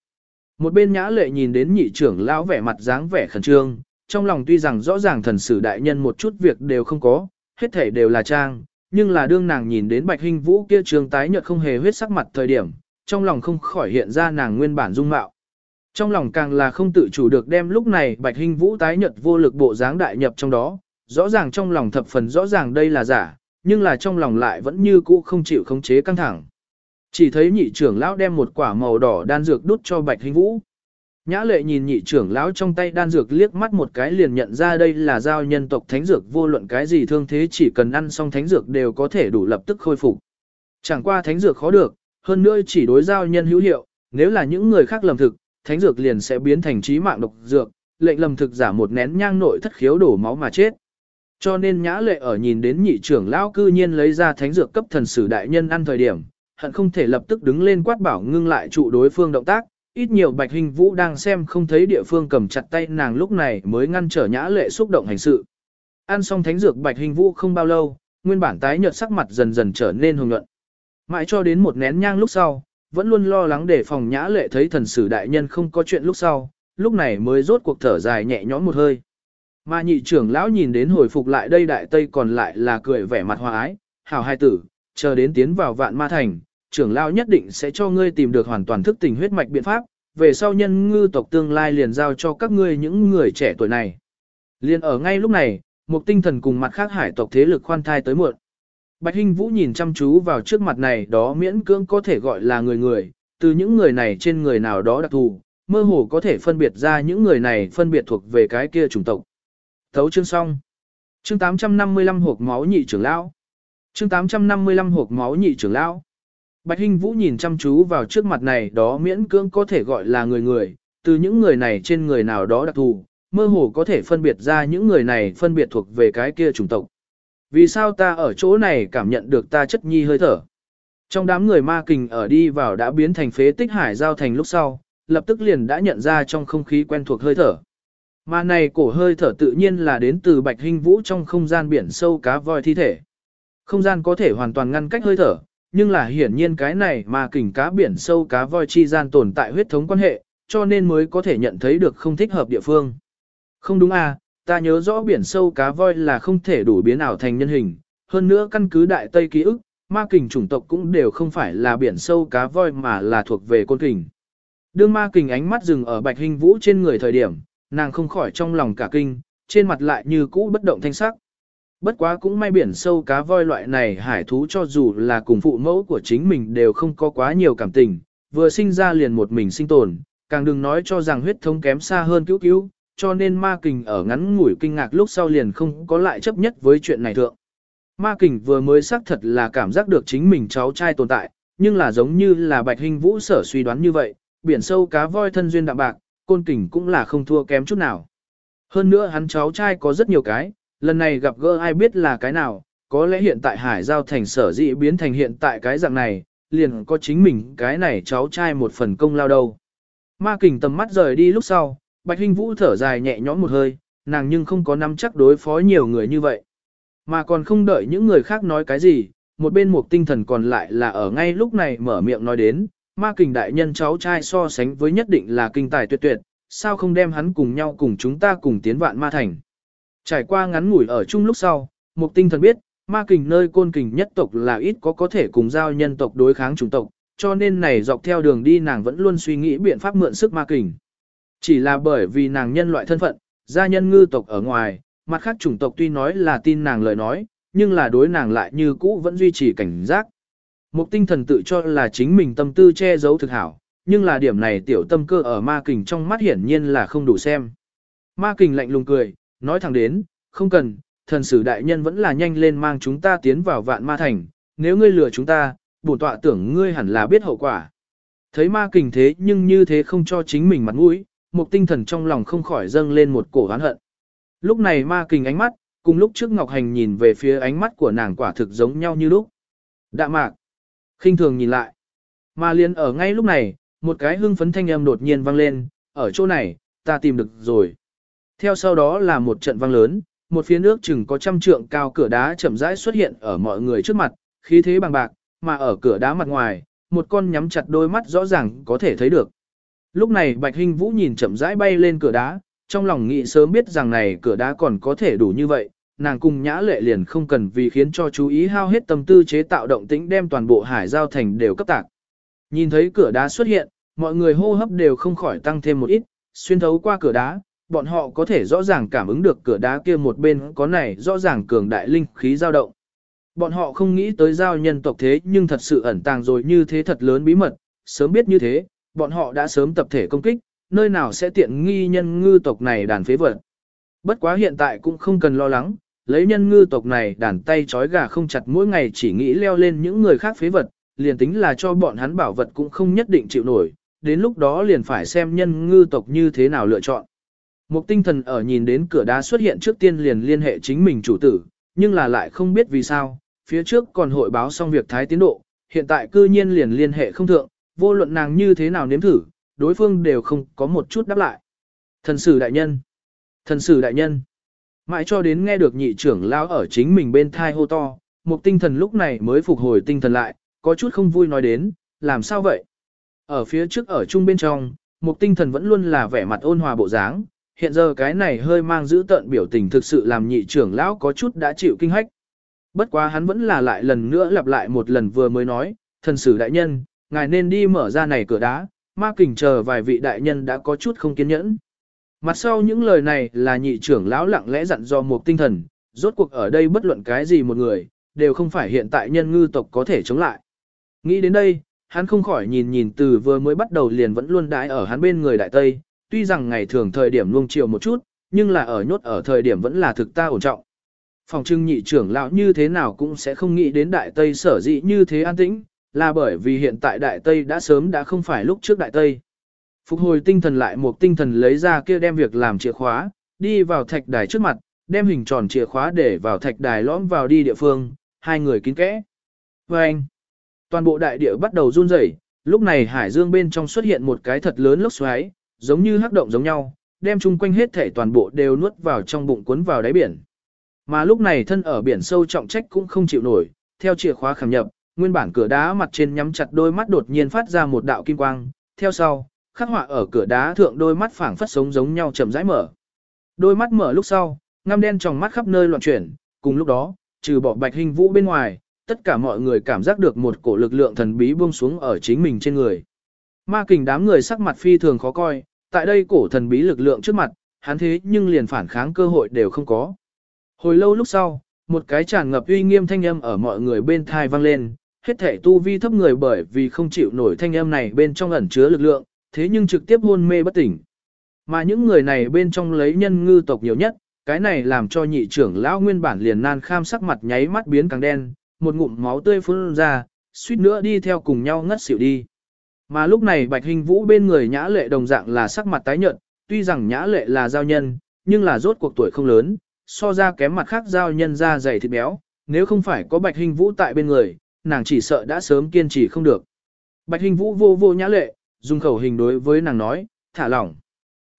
Một bên nhã lệ nhìn đến nhị trưởng lão vẻ mặt dáng vẻ khẩn trương, trong lòng tuy rằng rõ ràng thần sử đại nhân một chút việc đều không có, hết thể đều là trang, nhưng là đương nàng nhìn đến bạch hình vũ kia trường tái nhợt không hề huyết sắc mặt thời điểm, trong lòng không khỏi hiện ra nàng nguyên bản dung mạo. Trong lòng càng là không tự chủ được đem lúc này bạch hình vũ tái nhợt vô lực bộ dáng đại nhập trong đó, rõ ràng trong lòng thập phần rõ ràng đây là giả, nhưng là trong lòng lại vẫn như cũ không chịu khống chế căng thẳng. Chỉ thấy nhị trưởng lão đem một quả màu đỏ đan dược đút cho Bạch Hình Vũ. Nhã lệ nhìn nhị trưởng lão trong tay đan dược liếc mắt một cái liền nhận ra đây là giao nhân tộc thánh dược vô luận cái gì thương thế chỉ cần ăn xong thánh dược đều có thể đủ lập tức khôi phục. Chẳng qua thánh dược khó được, hơn nữa chỉ đối giao nhân hữu hiệu, nếu là những người khác lầm thực, thánh dược liền sẽ biến thành trí mạng độc dược, lệnh lầm thực giả một nén nhang nội thất khiếu đổ máu mà chết. Cho nên nhã lệ ở nhìn đến nhị trưởng lão cư nhiên lấy ra thánh dược cấp thần sử đại nhân ăn thời điểm, hận không thể lập tức đứng lên quát bảo ngưng lại trụ đối phương động tác, ít nhiều bạch hình vũ đang xem không thấy địa phương cầm chặt tay nàng lúc này mới ngăn trở nhã lệ xúc động hành sự. Ăn xong thánh dược bạch hình vũ không bao lâu, nguyên bản tái nhợt sắc mặt dần dần trở nên hồng nhuận. Mãi cho đến một nén nhang lúc sau, vẫn luôn lo lắng để phòng nhã lệ thấy thần sử đại nhân không có chuyện lúc sau, lúc này mới rốt cuộc thở dài nhẹ nhõm một hơi. Mà nhị trưởng lão nhìn đến hồi phục lại đây đại tây còn lại là cười vẻ mặt hòa ái, hảo hai tử, chờ đến tiến vào vạn ma thành, trưởng lão nhất định sẽ cho ngươi tìm được hoàn toàn thức tỉnh huyết mạch biện pháp, về sau nhân ngư tộc tương lai liền giao cho các ngươi những người trẻ tuổi này. Liền ở ngay lúc này, một tinh thần cùng mặt khác hải tộc thế lực khoan thai tới muộn. Bạch Hinh Vũ nhìn chăm chú vào trước mặt này đó miễn cưỡng có thể gọi là người người, từ những người này trên người nào đó đặc thù, mơ hồ có thể phân biệt ra những người này phân biệt thuộc về cái kia chủng tộc. Thấu chương xong. Chương 855 hộp máu nhị trưởng lão. Chương 855 hộp máu nhị trưởng lão. Bạch Hinh Vũ nhìn chăm chú vào trước mặt này đó miễn cưỡng có thể gọi là người người, từ những người này trên người nào đó đặc thù, mơ hồ có thể phân biệt ra những người này phân biệt thuộc về cái kia chủng tộc. Vì sao ta ở chỗ này cảm nhận được ta chất nhi hơi thở? Trong đám người ma kình ở đi vào đã biến thành phế tích hải giao thành lúc sau, lập tức liền đã nhận ra trong không khí quen thuộc hơi thở. Mà này cổ hơi thở tự nhiên là đến từ bạch hình vũ trong không gian biển sâu cá voi thi thể. Không gian có thể hoàn toàn ngăn cách hơi thở, nhưng là hiển nhiên cái này mà kình cá biển sâu cá voi chi gian tồn tại huyết thống quan hệ, cho nên mới có thể nhận thấy được không thích hợp địa phương. Không đúng à, ta nhớ rõ biển sâu cá voi là không thể đủ biến ảo thành nhân hình, hơn nữa căn cứ đại tây ký ức, ma kình chủng tộc cũng đều không phải là biển sâu cá voi mà là thuộc về côn kình. Đương ma kình ánh mắt dừng ở bạch hình vũ trên người thời điểm, nàng không khỏi trong lòng cả kinh, trên mặt lại như cũ bất động thanh sắc. Bất quá cũng may biển sâu cá voi loại này hải thú cho dù là cùng phụ mẫu của chính mình đều không có quá nhiều cảm tình, vừa sinh ra liền một mình sinh tồn, càng đừng nói cho rằng huyết thống kém xa hơn cứu cứu, cho nên ma kình ở ngắn ngủi kinh ngạc lúc sau liền không có lại chấp nhất với chuyện này thượng. Ma kình vừa mới xác thật là cảm giác được chính mình cháu trai tồn tại, nhưng là giống như là bạch hình vũ sở suy đoán như vậy, biển sâu cá voi thân duyên đạm bạc, côn kình cũng là không thua kém chút nào. Hơn nữa hắn cháu trai có rất nhiều cái, lần này gặp gỡ ai biết là cái nào, có lẽ hiện tại hải giao thành sở dị biến thành hiện tại cái dạng này, liền có chính mình cái này cháu trai một phần công lao đâu. Ma kình tầm mắt rời đi lúc sau, Bạch Hinh Vũ thở dài nhẹ nhõm một hơi, nàng nhưng không có nắm chắc đối phó nhiều người như vậy. Mà còn không đợi những người khác nói cái gì, một bên một tinh thần còn lại là ở ngay lúc này mở miệng nói đến, ma kình đại nhân cháu trai so sánh với nhất định là kinh tài tuyệt tuyệt, sao không đem hắn cùng nhau cùng chúng ta cùng tiến vạn ma thành. Trải qua ngắn ngủi ở chung lúc sau, mục tinh thần biết, ma kình nơi côn kình nhất tộc là ít có có thể cùng giao nhân tộc đối kháng chủng tộc, cho nên này dọc theo đường đi nàng vẫn luôn suy nghĩ biện pháp mượn sức ma kình. Chỉ là bởi vì nàng nhân loại thân phận, gia nhân ngư tộc ở ngoài, mặt khác chủng tộc tuy nói là tin nàng lời nói, nhưng là đối nàng lại như cũ vẫn duy trì cảnh giác. Mục tinh thần tự cho là chính mình tâm tư che giấu thực hảo, nhưng là điểm này tiểu tâm cơ ở ma kình trong mắt hiển nhiên là không đủ xem. Ma kình lạnh lùng cười, nói thẳng đến, không cần, thần sử đại nhân vẫn là nhanh lên mang chúng ta tiến vào vạn ma thành, nếu ngươi lừa chúng ta, bổn tọa tưởng ngươi hẳn là biết hậu quả. Thấy ma kình thế nhưng như thế không cho chính mình mặt mũi, một tinh thần trong lòng không khỏi dâng lên một cổ oán hận. Lúc này ma kình ánh mắt, cùng lúc trước Ngọc Hành nhìn về phía ánh mắt của nàng quả thực giống nhau như lúc. Đạ mạc, khinh thường nhìn lại. Ma liên ở ngay lúc này, một cái hưng phấn thanh âm đột nhiên vang lên, ở chỗ này, ta tìm được rồi. Theo sau đó là một trận vang lớn, một phía nước chừng có trăm trượng cao cửa đá chậm rãi xuất hiện ở mọi người trước mặt, khí thế bằng bạc, mà ở cửa đá mặt ngoài, một con nhắm chặt đôi mắt rõ ràng có thể thấy được. Lúc này Bạch Hinh Vũ nhìn chậm rãi bay lên cửa đá, trong lòng nghĩ sớm biết rằng này cửa đá còn có thể đủ như vậy, nàng cùng nhã lệ liền không cần vì khiến cho chú ý hao hết tâm tư chế tạo động tĩnh đem toàn bộ hải giao thành đều cấp tạc. Nhìn thấy cửa đá xuất hiện, mọi người hô hấp đều không khỏi tăng thêm một ít, xuyên thấu qua cửa đá, bọn họ có thể rõ ràng cảm ứng được cửa đá kia một bên có này rõ ràng cường đại linh khí dao động. Bọn họ không nghĩ tới giao nhân tộc thế nhưng thật sự ẩn tàng rồi như thế thật lớn bí mật, sớm biết như thế, bọn họ đã sớm tập thể công kích, nơi nào sẽ tiện nghi nhân ngư tộc này đàn phế vật. Bất quá hiện tại cũng không cần lo lắng, lấy nhân ngư tộc này đàn tay chói gà không chặt mỗi ngày chỉ nghĩ leo lên những người khác phế vật, liền tính là cho bọn hắn bảo vật cũng không nhất định chịu nổi, đến lúc đó liền phải xem nhân ngư tộc như thế nào lựa chọn. Một tinh thần ở nhìn đến cửa đá xuất hiện trước tiên liền liên hệ chính mình chủ tử, nhưng là lại không biết vì sao, phía trước còn hội báo xong việc thái tiến độ, hiện tại cư nhiên liền liên hệ không thượng, vô luận nàng như thế nào nếm thử, đối phương đều không có một chút đáp lại. Thần sử đại nhân, thần sử đại nhân, mãi cho đến nghe được nhị trưởng lao ở chính mình bên thai hô to, một tinh thần lúc này mới phục hồi tinh thần lại, có chút không vui nói đến, làm sao vậy? Ở phía trước ở chung bên trong, một tinh thần vẫn luôn là vẻ mặt ôn hòa bộ dáng, hiện giờ cái này hơi mang giữ tận biểu tình thực sự làm nhị trưởng lão có chút đã chịu kinh hách. Bất quá hắn vẫn là lại lần nữa lặp lại một lần vừa mới nói, thần sử đại nhân, ngài nên đi mở ra này cửa đá, ma kình chờ vài vị đại nhân đã có chút không kiên nhẫn. Mặt sau những lời này là nhị trưởng lão lặng lẽ dặn do một tinh thần, rốt cuộc ở đây bất luận cái gì một người, đều không phải hiện tại nhân ngư tộc có thể chống lại. Nghĩ đến đây, hắn không khỏi nhìn nhìn từ vừa mới bắt đầu liền vẫn luôn đái ở hắn bên người đại tây, tuy rằng ngày thường thời điểm luông chiều một chút, nhưng là ở nhốt ở thời điểm vẫn là thực ta ổn trọng. Phòng trưng nhị trưởng lão như thế nào cũng sẽ không nghĩ đến đại tây sở dĩ như thế an tĩnh, là bởi vì hiện tại đại tây đã sớm đã không phải lúc trước đại tây. Phục hồi tinh thần lại một tinh thần lấy ra kia đem việc làm chìa khóa, đi vào thạch đài trước mặt, đem hình tròn chìa khóa để vào thạch đài lõm vào đi địa phương, hai người kín kẽ. Và anh, toàn bộ đại địa bắt đầu run rẩy, lúc này hải dương bên trong xuất hiện một cái thật lớn lốc xoáy, giống như hắc động giống nhau, đem chung quanh hết thể toàn bộ đều nuốt vào trong bụng cuốn vào đáy biển. Mà lúc này thân ở biển sâu trọng trách cũng không chịu nổi, theo chìa khóa khảm nhập, nguyên bản cửa đá mặt trên nhắm chặt đôi mắt đột nhiên phát ra một đạo kim quang, theo sau, khắc họa ở cửa đá thượng đôi mắt phảng phất sống giống nhau chậm rãi mở. Đôi mắt mở lúc sau, ngăm đen trong mắt khắp nơi loạn chuyển, cùng lúc đó, trừ bỏ bạch hình vũ bên ngoài, tất cả mọi người cảm giác được một cổ lực lượng thần bí buông xuống ở chính mình trên người. Ma kình đám người sắc mặt phi thường khó coi, tại đây cổ thần bí lực lượng trước mặt, hắn thế nhưng liền phản kháng cơ hội đều không có. Hồi lâu lúc sau, một cái tràn ngập uy nghiêm thanh âm ở mọi người bên thai vang lên, hết thể tu vi thấp người bởi vì không chịu nổi thanh âm này bên trong ẩn chứa lực lượng, thế nhưng trực tiếp hôn mê bất tỉnh. Mà những người này bên trong lấy nhân ngư tộc nhiều nhất, cái này làm cho nhị trưởng lão nguyên bản liền nan kham sắc mặt nháy mắt biến càng đen, một ngụm máu tươi phun ra, suýt nữa đi theo cùng nhau ngất xỉu đi. Mà lúc này Bạch Hình Vũ bên người nhã lệ đồng dạng là sắc mặt tái nhợt, tuy rằng nhã lệ là giao nhân, nhưng là rốt cuộc tuổi không lớn, so ra kém mặt khác giao nhân da dày thịt béo, nếu không phải có Bạch Hình Vũ tại bên người, nàng chỉ sợ đã sớm kiên trì không được. Bạch Hình Vũ vô vô nhã lệ, dùng khẩu hình đối với nàng nói, thả lỏng.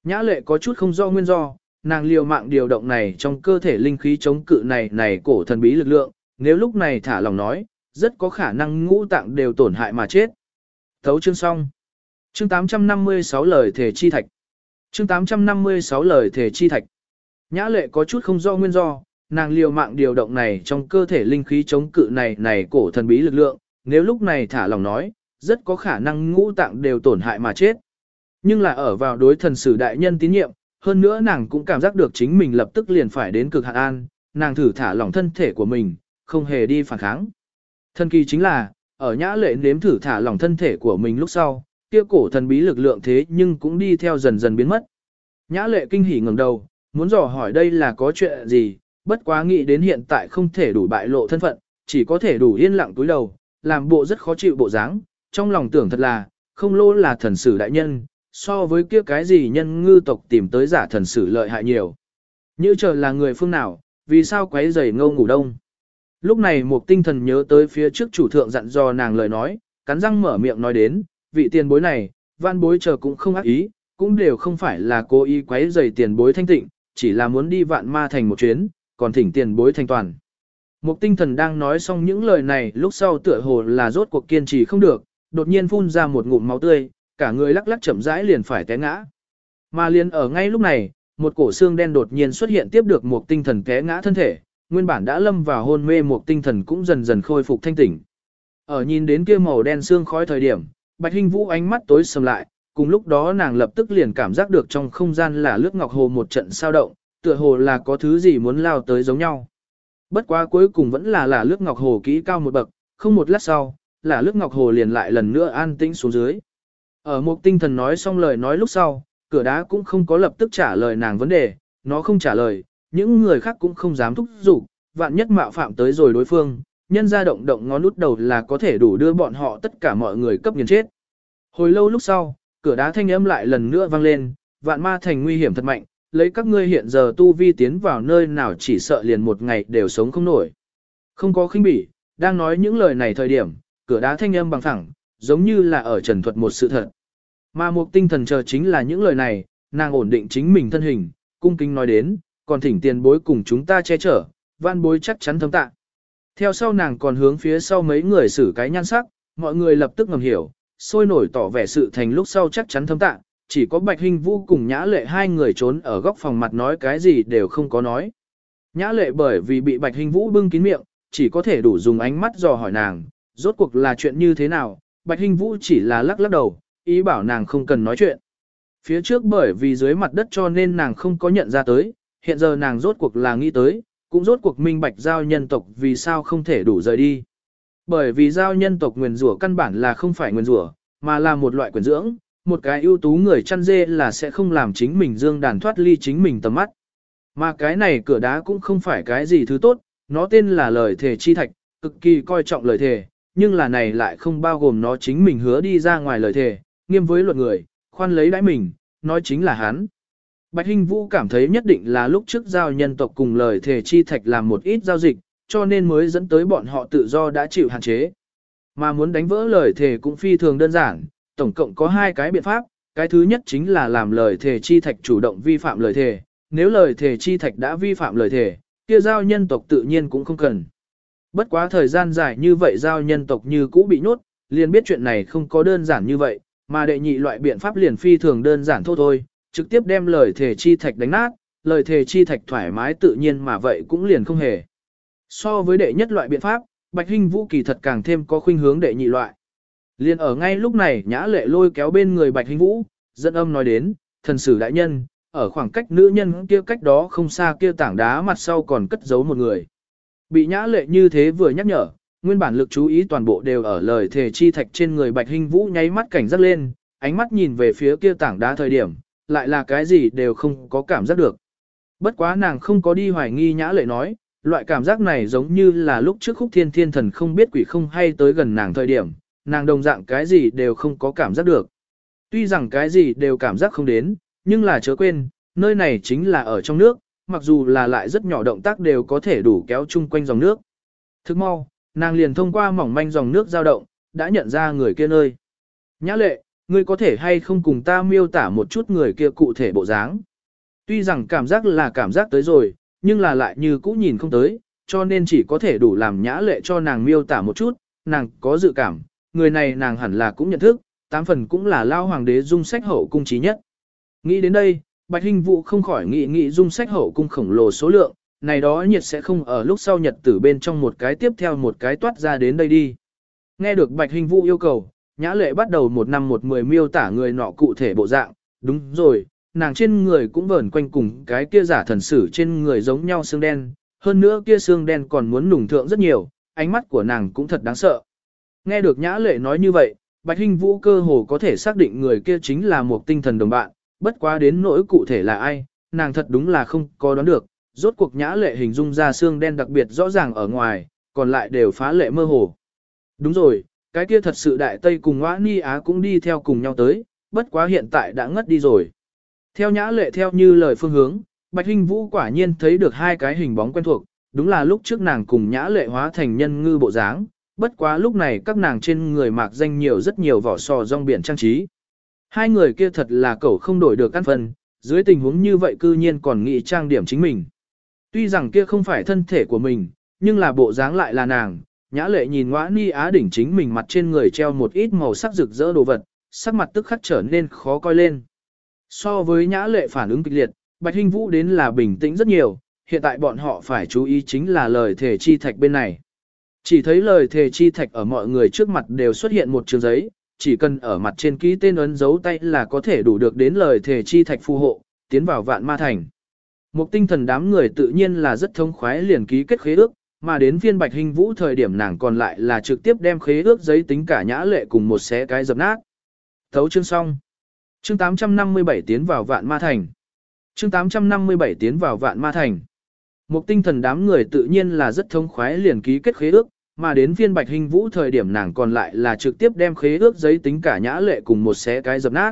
Nhã lệ có chút không do nguyên do, nàng liều mạng điều động này trong cơ thể linh khí chống cự này này cổ thần bí lực lượng, nếu lúc này thả lỏng nói, rất có khả năng ngũ tạng đều tổn hại mà chết. Thấu chương xong. Chương 856 lời thể chi thạch. Chương 856 lời thể chi thạch. Nhã lệ có chút không do nguyên do, nàng liều mạng điều động này trong cơ thể linh khí chống cự này này cổ thần bí lực lượng, nếu lúc này thả lòng nói, rất có khả năng ngũ tạng đều tổn hại mà chết. Nhưng là ở vào đối thần sử đại nhân tín nhiệm, hơn nữa nàng cũng cảm giác được chính mình lập tức liền phải đến cực hạn an, nàng thử thả lỏng thân thể của mình, không hề đi phản kháng. Thần kỳ chính là, ở nhã lệ nếm thử thả lỏng thân thể của mình lúc sau, kia cổ thần bí lực lượng thế nhưng cũng đi theo dần dần biến mất. Nhã lệ kinh hỉ ngẩng đầu, muốn dò hỏi đây là có chuyện gì, bất quá nghĩ đến hiện tại không thể đủ bại lộ thân phận, chỉ có thể đủ yên lặng túi đầu, làm bộ rất khó chịu bộ dáng, trong lòng tưởng thật là, không lô là thần sử đại nhân, so với kia cái gì nhân ngư tộc tìm tới giả thần sử lợi hại nhiều. Như chờ là người phương nào, vì sao quấy rầy ngâu ngủ đông. Lúc này một tinh thần nhớ tới phía trước chủ thượng dặn dò nàng lời nói, cắn răng mở miệng nói đến, vị tiền bối này, văn bối chờ cũng không ác ý, cũng đều không phải là cố ý quấy rầy tiền bối thanh tịnh, chỉ là muốn đi vạn ma thành một chuyến, còn thỉnh tiền bối thanh toàn. Một tinh thần đang nói xong những lời này lúc sau tựa hồ là rốt cuộc kiên trì không được, đột nhiên phun ra một ngụm máu tươi, cả người lắc lắc chậm rãi liền phải té ngã. Mà liền ở ngay lúc này, một cổ xương đen đột nhiên xuất hiện tiếp được một tinh thần té ngã thân thể, nguyên bản đã lâm vào hôn mê một tinh thần cũng dần dần khôi phục thanh tỉnh. Ở nhìn đến kia màu đen xương khói thời điểm, Bạch Hinh Vũ ánh mắt tối sầm lại, cùng lúc đó nàng lập tức liền cảm giác được trong không gian là lướt ngọc hồ một trận sao động, tựa hồ là có thứ gì muốn lao tới giống nhau. Bất quá cuối cùng vẫn là là lướt ngọc hồ kỹ cao một bậc, không một lát sau, là lướt ngọc hồ liền lại lần nữa an tĩnh xuống dưới. Ở một tinh thần nói xong lời nói lúc sau, cửa đá cũng không có lập tức trả lời nàng vấn đề, nó không trả lời, những người khác cũng không dám thúc giục, vạn nhất mạo phạm tới rồi đối phương, nhân ra động động ngón út đầu là có thể đủ đưa bọn họ tất cả mọi người cấp nghiền chết. Hồi lâu lúc sau, cửa đá thanh âm lại lần nữa vang lên, vạn ma thành nguy hiểm thật mạnh, lấy các ngươi hiện giờ tu vi tiến vào nơi nào chỉ sợ liền một ngày đều sống không nổi. Không có khinh bỉ, đang nói những lời này thời điểm, cửa đá thanh âm bằng thẳng, giống như là ở trần thuật một sự thật. Mà mục tinh thần chờ chính là những lời này, nàng ổn định chính mình thân hình, cung kính nói đến, còn thỉnh tiền bối cùng chúng ta che chở, van bối chắc chắn thâm tạ. Theo sau nàng còn hướng phía sau mấy người xử cái nhan sắc, mọi người lập tức ngầm hiểu, sôi nổi tỏ vẻ sự thành lúc sau chắc chắn thâm tạ, chỉ có Bạch Hình Vũ cùng Nhã Lệ hai người trốn ở góc phòng mặt nói cái gì đều không có nói. Nhã Lệ bởi vì bị Bạch Hình Vũ bưng kín miệng, chỉ có thể đủ dùng ánh mắt dò hỏi nàng, rốt cuộc là chuyện như thế nào, Bạch Hình Vũ chỉ là lắc lắc đầu, ý bảo nàng không cần nói chuyện. Phía trước bởi vì dưới mặt đất cho nên nàng không có nhận ra tới, hiện giờ nàng rốt cuộc là nghĩ tới, cũng rốt cuộc minh bạch giao nhân tộc vì sao không thể đủ rời đi. Bởi vì giao nhân tộc nguyền rủa căn bản là không phải nguyền rủa, mà là một loại quyền dưỡng, một cái ưu tú người chăn dê là sẽ không làm chính mình dương đàn thoát ly chính mình tầm mắt. Mà cái này cửa đá cũng không phải cái gì thứ tốt, nó tên là lời thề chi thạch, cực kỳ coi trọng lời thề, nhưng là này lại không bao gồm nó chính mình hứa đi ra ngoài lời thề, nghiêm với luật người, khoan lấy đãi mình, nói chính là hắn. Bạch Hinh Vũ cảm thấy nhất định là lúc trước giao nhân tộc cùng lời thề chi thạch làm một ít giao dịch, cho nên mới dẫn tới bọn họ tự do đã chịu hạn chế. Mà muốn đánh vỡ lời thề cũng phi thường đơn giản, tổng cộng có hai cái biện pháp, cái thứ nhất chính là làm lời thề chi thạch chủ động vi phạm lời thề, nếu lời thề chi thạch đã vi phạm lời thề, kia giao nhân tộc tự nhiên cũng không cần. Bất quá thời gian dài như vậy giao nhân tộc như cũ bị nhốt, liền biết chuyện này không có đơn giản như vậy, mà đệ nhị loại biện pháp liền phi thường đơn giản thôi thôi, trực tiếp đem lời thể chi thạch đánh nát, lời thể chi thạch thoải mái tự nhiên mà vậy cũng liền không hề. So với đệ nhất loại biện pháp, Bạch Hinh Vũ kỳ thật càng thêm có khuynh hướng đệ nhị loại. Liên ở ngay lúc này nhã lệ lôi kéo bên người Bạch Hinh Vũ, dẫn âm nói đến, thần sử đại nhân, ở khoảng cách nữ nhân kia cách đó không xa kia tảng đá mặt sau còn cất giấu một người. Bị nhã lệ như thế vừa nhắc nhở, nguyên bản lực chú ý toàn bộ đều ở lời thề chi thạch trên người Bạch Hinh Vũ nháy mắt cảnh giác lên, ánh mắt nhìn về phía kia tảng đá thời điểm, lại là cái gì đều không có cảm giác được. Bất quá nàng không có đi hoài nghi nhã lệ nói, loại cảm giác này giống như là lúc trước khúc thiên thiên thần không biết quỷ không hay tới gần nàng thời điểm, nàng đồng dạng cái gì đều không có cảm giác được. Tuy rằng cái gì đều cảm giác không đến, nhưng là chớ quên, nơi này chính là ở trong nước, mặc dù là lại rất nhỏ động tác đều có thể đủ kéo chung quanh dòng nước. Thức mau, nàng liền thông qua mỏng manh dòng nước dao động, đã nhận ra người kia nơi. Nhã lệ, ngươi có thể hay không cùng ta miêu tả một chút người kia cụ thể bộ dáng. Tuy rằng cảm giác là cảm giác tới rồi, nhưng là lại như cũ nhìn không tới, cho nên chỉ có thể đủ làm nhã lệ cho nàng miêu tả một chút, nàng có dự cảm, người này nàng hẳn là cũng nhận thức, tám phần cũng là lao hoàng đế dung sách hậu cung trí nhất. Nghĩ đến đây, Bạch hình Vũ không khỏi nghĩ nghĩ dung sách hậu cung khổng lồ số lượng, này đó nhiệt sẽ không ở lúc sau nhật tử bên trong một cái tiếp theo một cái toát ra đến đây đi. Nghe được Bạch hình Vũ yêu cầu, Nhã Lệ bắt đầu một năm một mười miêu tả người nọ cụ thể bộ dạng, đúng rồi, nàng trên người cũng vờn quanh cùng cái kia giả thần sử trên người giống nhau xương đen, hơn nữa kia xương đen còn muốn nùng thượng rất nhiều, ánh mắt của nàng cũng thật đáng sợ. Nghe được Nhã Lệ nói như vậy, Bạch Hinh Vũ cơ hồ có thể xác định người kia chính là một tinh thần đồng bạn, bất quá đến nỗi cụ thể là ai, nàng thật đúng là không có đoán được, rốt cuộc Nhã Lệ hình dung ra xương đen đặc biệt rõ ràng ở ngoài, còn lại đều phá lệ mơ hồ. Đúng rồi, cái kia thật sự đại tây cùng Ngoã ni á cũng đi theo cùng nhau tới, bất quá hiện tại đã ngất đi rồi. Theo Nhã Lệ theo như lời phương hướng, Bạch Hinh Vũ quả nhiên thấy được hai cái hình bóng quen thuộc, đúng là lúc trước nàng cùng Nhã Lệ hóa thành nhân ngư bộ dáng, bất quá lúc này các nàng trên người mạc danh nhiều rất nhiều vỏ sò rong biển trang trí. Hai người kia thật là cậu không đổi được căn phần, dưới tình huống như vậy cư nhiên còn nghĩ trang điểm chính mình. Tuy rằng kia không phải thân thể của mình, nhưng là bộ dáng lại là nàng, nhã lệ nhìn ngoã ni á đỉnh chính mình mặt trên người treo một ít màu sắc rực rỡ đồ vật, sắc mặt tức khắc trở nên khó coi lên. So với nhã lệ phản ứng kịch liệt, Bạch Hinh Vũ đến là bình tĩnh rất nhiều, hiện tại bọn họ phải chú ý chính là lời thể chi thạch bên này. Chỉ thấy lời thề chi thạch ở mọi người trước mặt đều xuất hiện một trường giấy, chỉ cần ở mặt trên ký tên ấn dấu tay là có thể đủ được đến lời thề chi thạch phù hộ, tiến vào vạn ma thành. Một tinh thần đám người tự nhiên là rất thông khoái liền ký kết khế ước, mà đến phiên bạch hình vũ thời điểm nàng còn lại là trực tiếp đem khế ước giấy tính cả nhã lệ cùng một xé cái dập nát. Thấu chương xong. Chương 857 tiến vào vạn ma thành. Chương 857 tiến vào vạn ma thành. Một tinh thần đám người tự nhiên là rất thông khoái liền ký kết khế ước, mà đến phiên bạch hình vũ thời điểm nàng còn lại là trực tiếp đem khế ước giấy tính cả nhã lệ cùng một xé cái dập nát.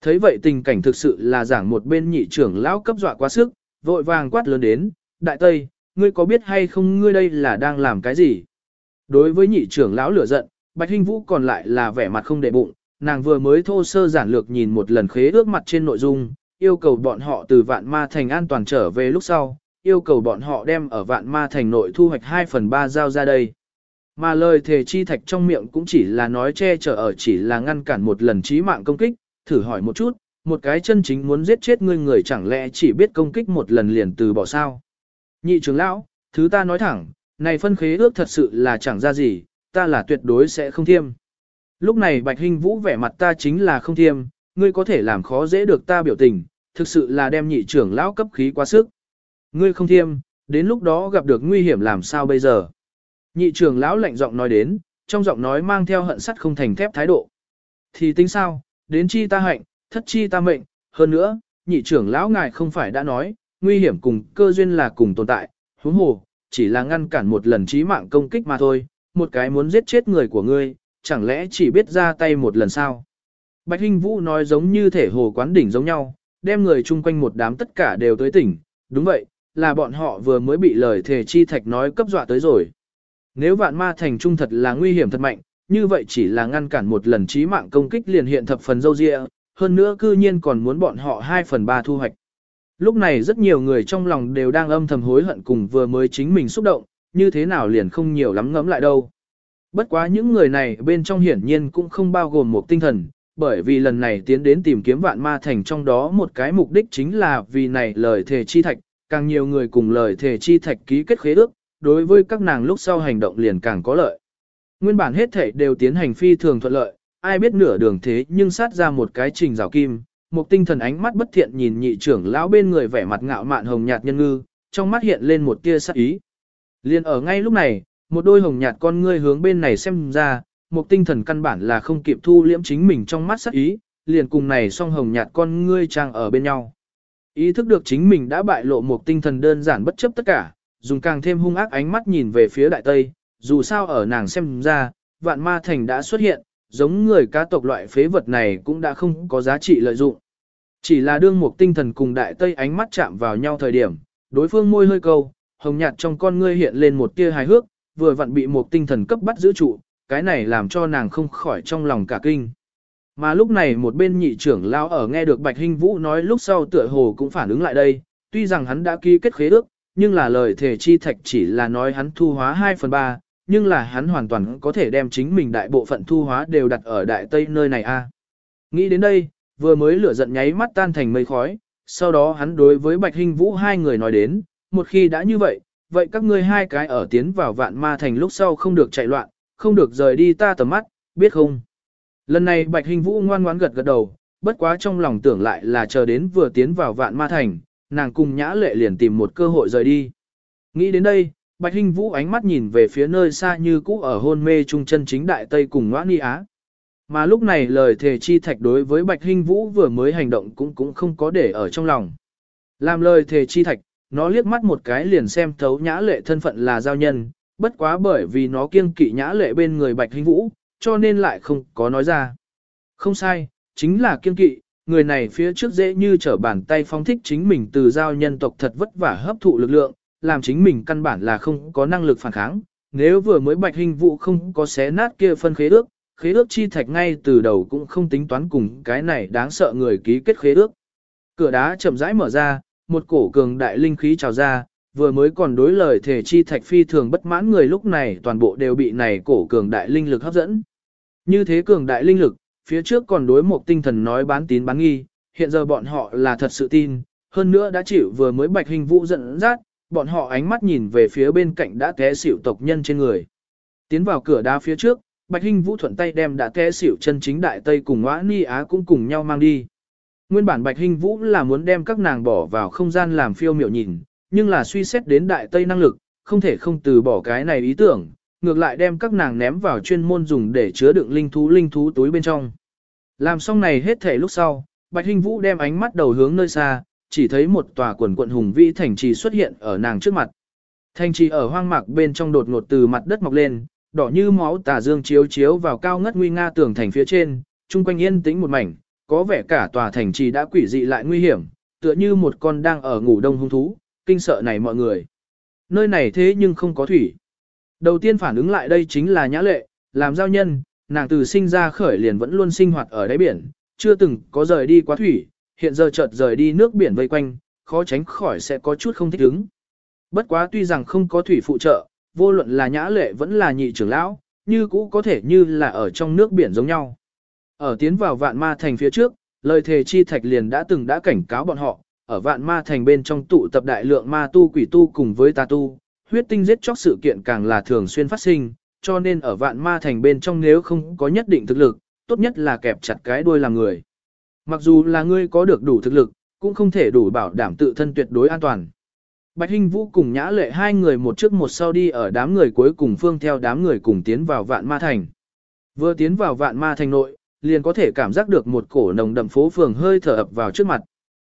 Thấy vậy tình cảnh thực sự là giảng một bên nhị trưởng lão cấp dọa quá sức, vội vàng quát lớn đến, đại tây, ngươi có biết hay không ngươi đây là đang làm cái gì? Đối với nhị trưởng lão lửa giận, bạch Hinh vũ còn lại là vẻ mặt không để bụng, nàng vừa mới thô sơ giản lược nhìn một lần khế ước mặt trên nội dung, yêu cầu bọn họ từ vạn ma thành an toàn trở về lúc sau, yêu cầu bọn họ đem ở vạn ma thành nội thu hoạch 2 phần 3 giao ra đây. Mà lời thề chi thạch trong miệng cũng chỉ là nói che chở ở chỉ là ngăn cản một lần trí mạng công kích, thử hỏi một chút, một cái chân chính muốn giết chết ngươi người chẳng lẽ chỉ biết công kích một lần liền từ bỏ sao. Nhị trưởng lão, thứ ta nói thẳng, này phân khế ước thật sự là chẳng ra gì, ta là tuyệt đối sẽ không thiêm. Lúc này Bạch Hinh Vũ vẻ mặt ta chính là không thiêm, ngươi có thể làm khó dễ được ta biểu tình, thực sự là đem nhị trưởng lão cấp khí quá sức. Ngươi không thiêm, đến lúc đó gặp được nguy hiểm làm sao bây giờ. Nhị trưởng lão lạnh giọng nói đến, trong giọng nói mang theo hận sắt không thành thép thái độ. Thì tính sao, đến chi ta hạnh, thất chi ta mệnh, hơn nữa, nhị trưởng lão ngài không phải đã nói, nguy hiểm cùng cơ duyên là cùng tồn tại, huống hồ, chỉ là ngăn cản một lần chí mạng công kích mà thôi, một cái muốn giết chết người của ngươi, chẳng lẽ chỉ biết ra tay một lần sao? Bạch Hinh Vũ nói giống như thể hồ quán đỉnh giống nhau, đem người chung quanh một đám tất cả đều tới tỉnh, đúng vậy, là bọn họ vừa mới bị lời thề chi thạch nói cấp dọa tới rồi. Nếu vạn ma thành trung thật là nguy hiểm thật mạnh, như vậy chỉ là ngăn cản một lần chí mạng công kích liền hiện thập phần dâu dịa, hơn nữa cư nhiên còn muốn bọn họ 2 phần 3 thu hoạch. Lúc này rất nhiều người trong lòng đều đang âm thầm hối hận cùng vừa mới chính mình xúc động, như thế nào liền không nhiều lắm ngấm lại đâu. Bất quá những người này bên trong hiển nhiên cũng không bao gồm một tinh thần, bởi vì lần này tiến đến tìm kiếm vạn ma thành trong đó một cái mục đích chính là vì này lời thề chi thạch, càng nhiều người cùng lời thề chi thạch ký kết khế ước, đối với các nàng lúc sau hành động liền càng có lợi. Nguyên bản hết thể đều tiến hành phi thường thuận lợi, ai biết nửa đường thế nhưng sát ra một cái trình rào kim, một tinh thần ánh mắt bất thiện nhìn nhị trưởng lão bên người vẻ mặt ngạo mạn hồng nhạt nhân ngư, trong mắt hiện lên một tia sắc ý. Liên ở ngay lúc này, một đôi hồng nhạt con ngươi hướng bên này xem ra, một tinh thần căn bản là không kịp thu liễm chính mình trong mắt sắc ý, liền cùng này song hồng nhạt con ngươi trang ở bên nhau. Ý thức được chính mình đã bại lộ một tinh thần đơn giản bất chấp tất cả, dùng càng thêm hung ác ánh mắt nhìn về phía đại tây, dù sao ở nàng xem ra, vạn ma thành đã xuất hiện, giống người cá tộc loại phế vật này cũng đã không có giá trị lợi dụng. Chỉ là đương một tinh thần cùng đại tây ánh mắt chạm vào nhau thời điểm, đối phương môi hơi câu, hồng nhạt trong con ngươi hiện lên một tia hài hước, vừa vặn bị một tinh thần cấp bắt giữ trụ, cái này làm cho nàng không khỏi trong lòng cả kinh. Mà lúc này một bên nhị trưởng lao ở nghe được Bạch Hinh Vũ nói lúc sau tựa hồ cũng phản ứng lại đây, tuy rằng hắn đã ký kết khế ước, nhưng là lời thể chi thạch chỉ là nói hắn thu hóa 2 phần 3, nhưng là hắn hoàn toàn có thể đem chính mình đại bộ phận thu hóa đều đặt ở đại tây nơi này a. Nghĩ đến đây, vừa mới lửa giận nháy mắt tan thành mây khói, sau đó hắn đối với Bạch Hinh Vũ hai người nói đến, một khi đã như vậy, vậy các ngươi hai cái ở tiến vào vạn ma thành lúc sau không được chạy loạn, không được rời đi ta tầm mắt, biết không? Lần này Bạch Hình Vũ ngoan ngoãn gật gật đầu, bất quá trong lòng tưởng lại là chờ đến vừa tiến vào vạn ma thành, nàng cùng nhã lệ liền tìm một cơ hội rời đi. Nghĩ đến đây, Bạch Hinh Vũ ánh mắt nhìn về phía nơi xa như cũ ở hôn mê trung chân chính đại tây cùng ngoã ni á. Mà lúc này lời thề chi thạch đối với Bạch Hinh Vũ vừa mới hành động cũng cũng không có để ở trong lòng. Làm lời thề chi thạch, nó liếc mắt một cái liền xem thấu nhã lệ thân phận là giao nhân, bất quá bởi vì nó kiêng kỵ nhã lệ bên người Bạch Hinh Vũ, cho nên lại không có nói ra. Không sai, chính là kiêng kỵ, người này phía trước dễ như trở bàn tay phóng thích chính mình từ giao nhân tộc thật vất vả hấp thụ lực lượng, làm chính mình căn bản là không có năng lực phản kháng. Nếu vừa mới Bạch Hình vụ không có xé nát kia phân khế ước, khế ước chi thạch ngay từ đầu cũng không tính toán cùng cái này đáng sợ người ký kết khế ước. Cửa đá chậm rãi mở ra, một cổ cường đại linh khí trào ra, vừa mới còn đối lời thể chi thạch phi thường bất mãn người lúc này toàn bộ đều bị này cổ cường đại linh lực hấp dẫn. Như thế cường đại linh lực, phía trước còn đối một tinh thần nói bán tín bán nghi, hiện giờ bọn họ là thật sự tin, hơn nữa đã chịu vừa mới bạch hình vũ giận dắt, bọn họ ánh mắt nhìn về phía bên cạnh đã té xỉu tộc nhân trên người. Tiến vào cửa đá phía trước, bạch hinh vũ thuận tay đem đã té xỉu chân chính đại tây cùng ngõa ni á cũng cùng nhau mang đi. Nguyên bản Bạch Hinh Vũ là muốn đem các nàng bỏ vào không gian làm phiêu miểu nhìn, nhưng là suy xét đến đại tây năng lực, không thể không từ bỏ cái này ý tưởng, ngược lại đem các nàng ném vào chuyên môn dùng để chứa đựng linh thú linh thú túi bên trong. Làm xong này hết thể lúc sau, Bạch Hinh Vũ đem ánh mắt đầu hướng nơi xa, chỉ thấy một tòa quần quận hùng vĩ thành trì xuất hiện ở nàng trước mặt. Thành trì ở hoang mạc bên trong đột ngột từ mặt đất mọc lên, đỏ như máu tà dương chiếu chiếu vào cao ngất nguy nga tường thành phía trên, chung quanh yên tĩnh một mảnh, có vẻ cả tòa thành trì đã quỷ dị lại nguy hiểm, tựa như một con đang ở ngủ đông hung thú, kinh sợ này mọi người. Nơi này thế nhưng không có thủy. Đầu tiên phản ứng lại đây chính là nhã lệ, làm giao nhân, nàng từ sinh ra khởi liền vẫn luôn sinh hoạt ở đáy biển, chưa từng có rời đi quá thủy, hiện giờ chợt rời đi nước biển vây quanh, khó tránh khỏi sẽ có chút không thích ứng. Bất quá tuy rằng không có thủy phụ trợ, vô luận là nhã lệ vẫn là nhị trưởng lão, như cũ có thể như là ở trong nước biển giống nhau. Ở tiến vào vạn ma thành phía trước, lời thề chi thạch liền đã từng đã cảnh cáo bọn họ, ở vạn ma thành bên trong tụ tập đại lượng ma tu quỷ tu cùng với tà tu, huyết tinh giết chóc sự kiện càng là thường xuyên phát sinh, cho nên ở vạn ma thành bên trong nếu không có nhất định thực lực, tốt nhất là kẹp chặt cái đuôi làm người. Mặc dù là ngươi có được đủ thực lực, cũng không thể đủ bảo đảm tự thân tuyệt đối an toàn. Bạch Hinh Vũ cùng Nhã Lệ hai người một trước một sau đi ở đám người cuối cùng phương theo đám người cùng tiến vào vạn ma thành. Vừa tiến vào vạn ma thành nội, liền có thể cảm giác được một cổ nồng đậm phố phường hơi thở ập vào trước mặt.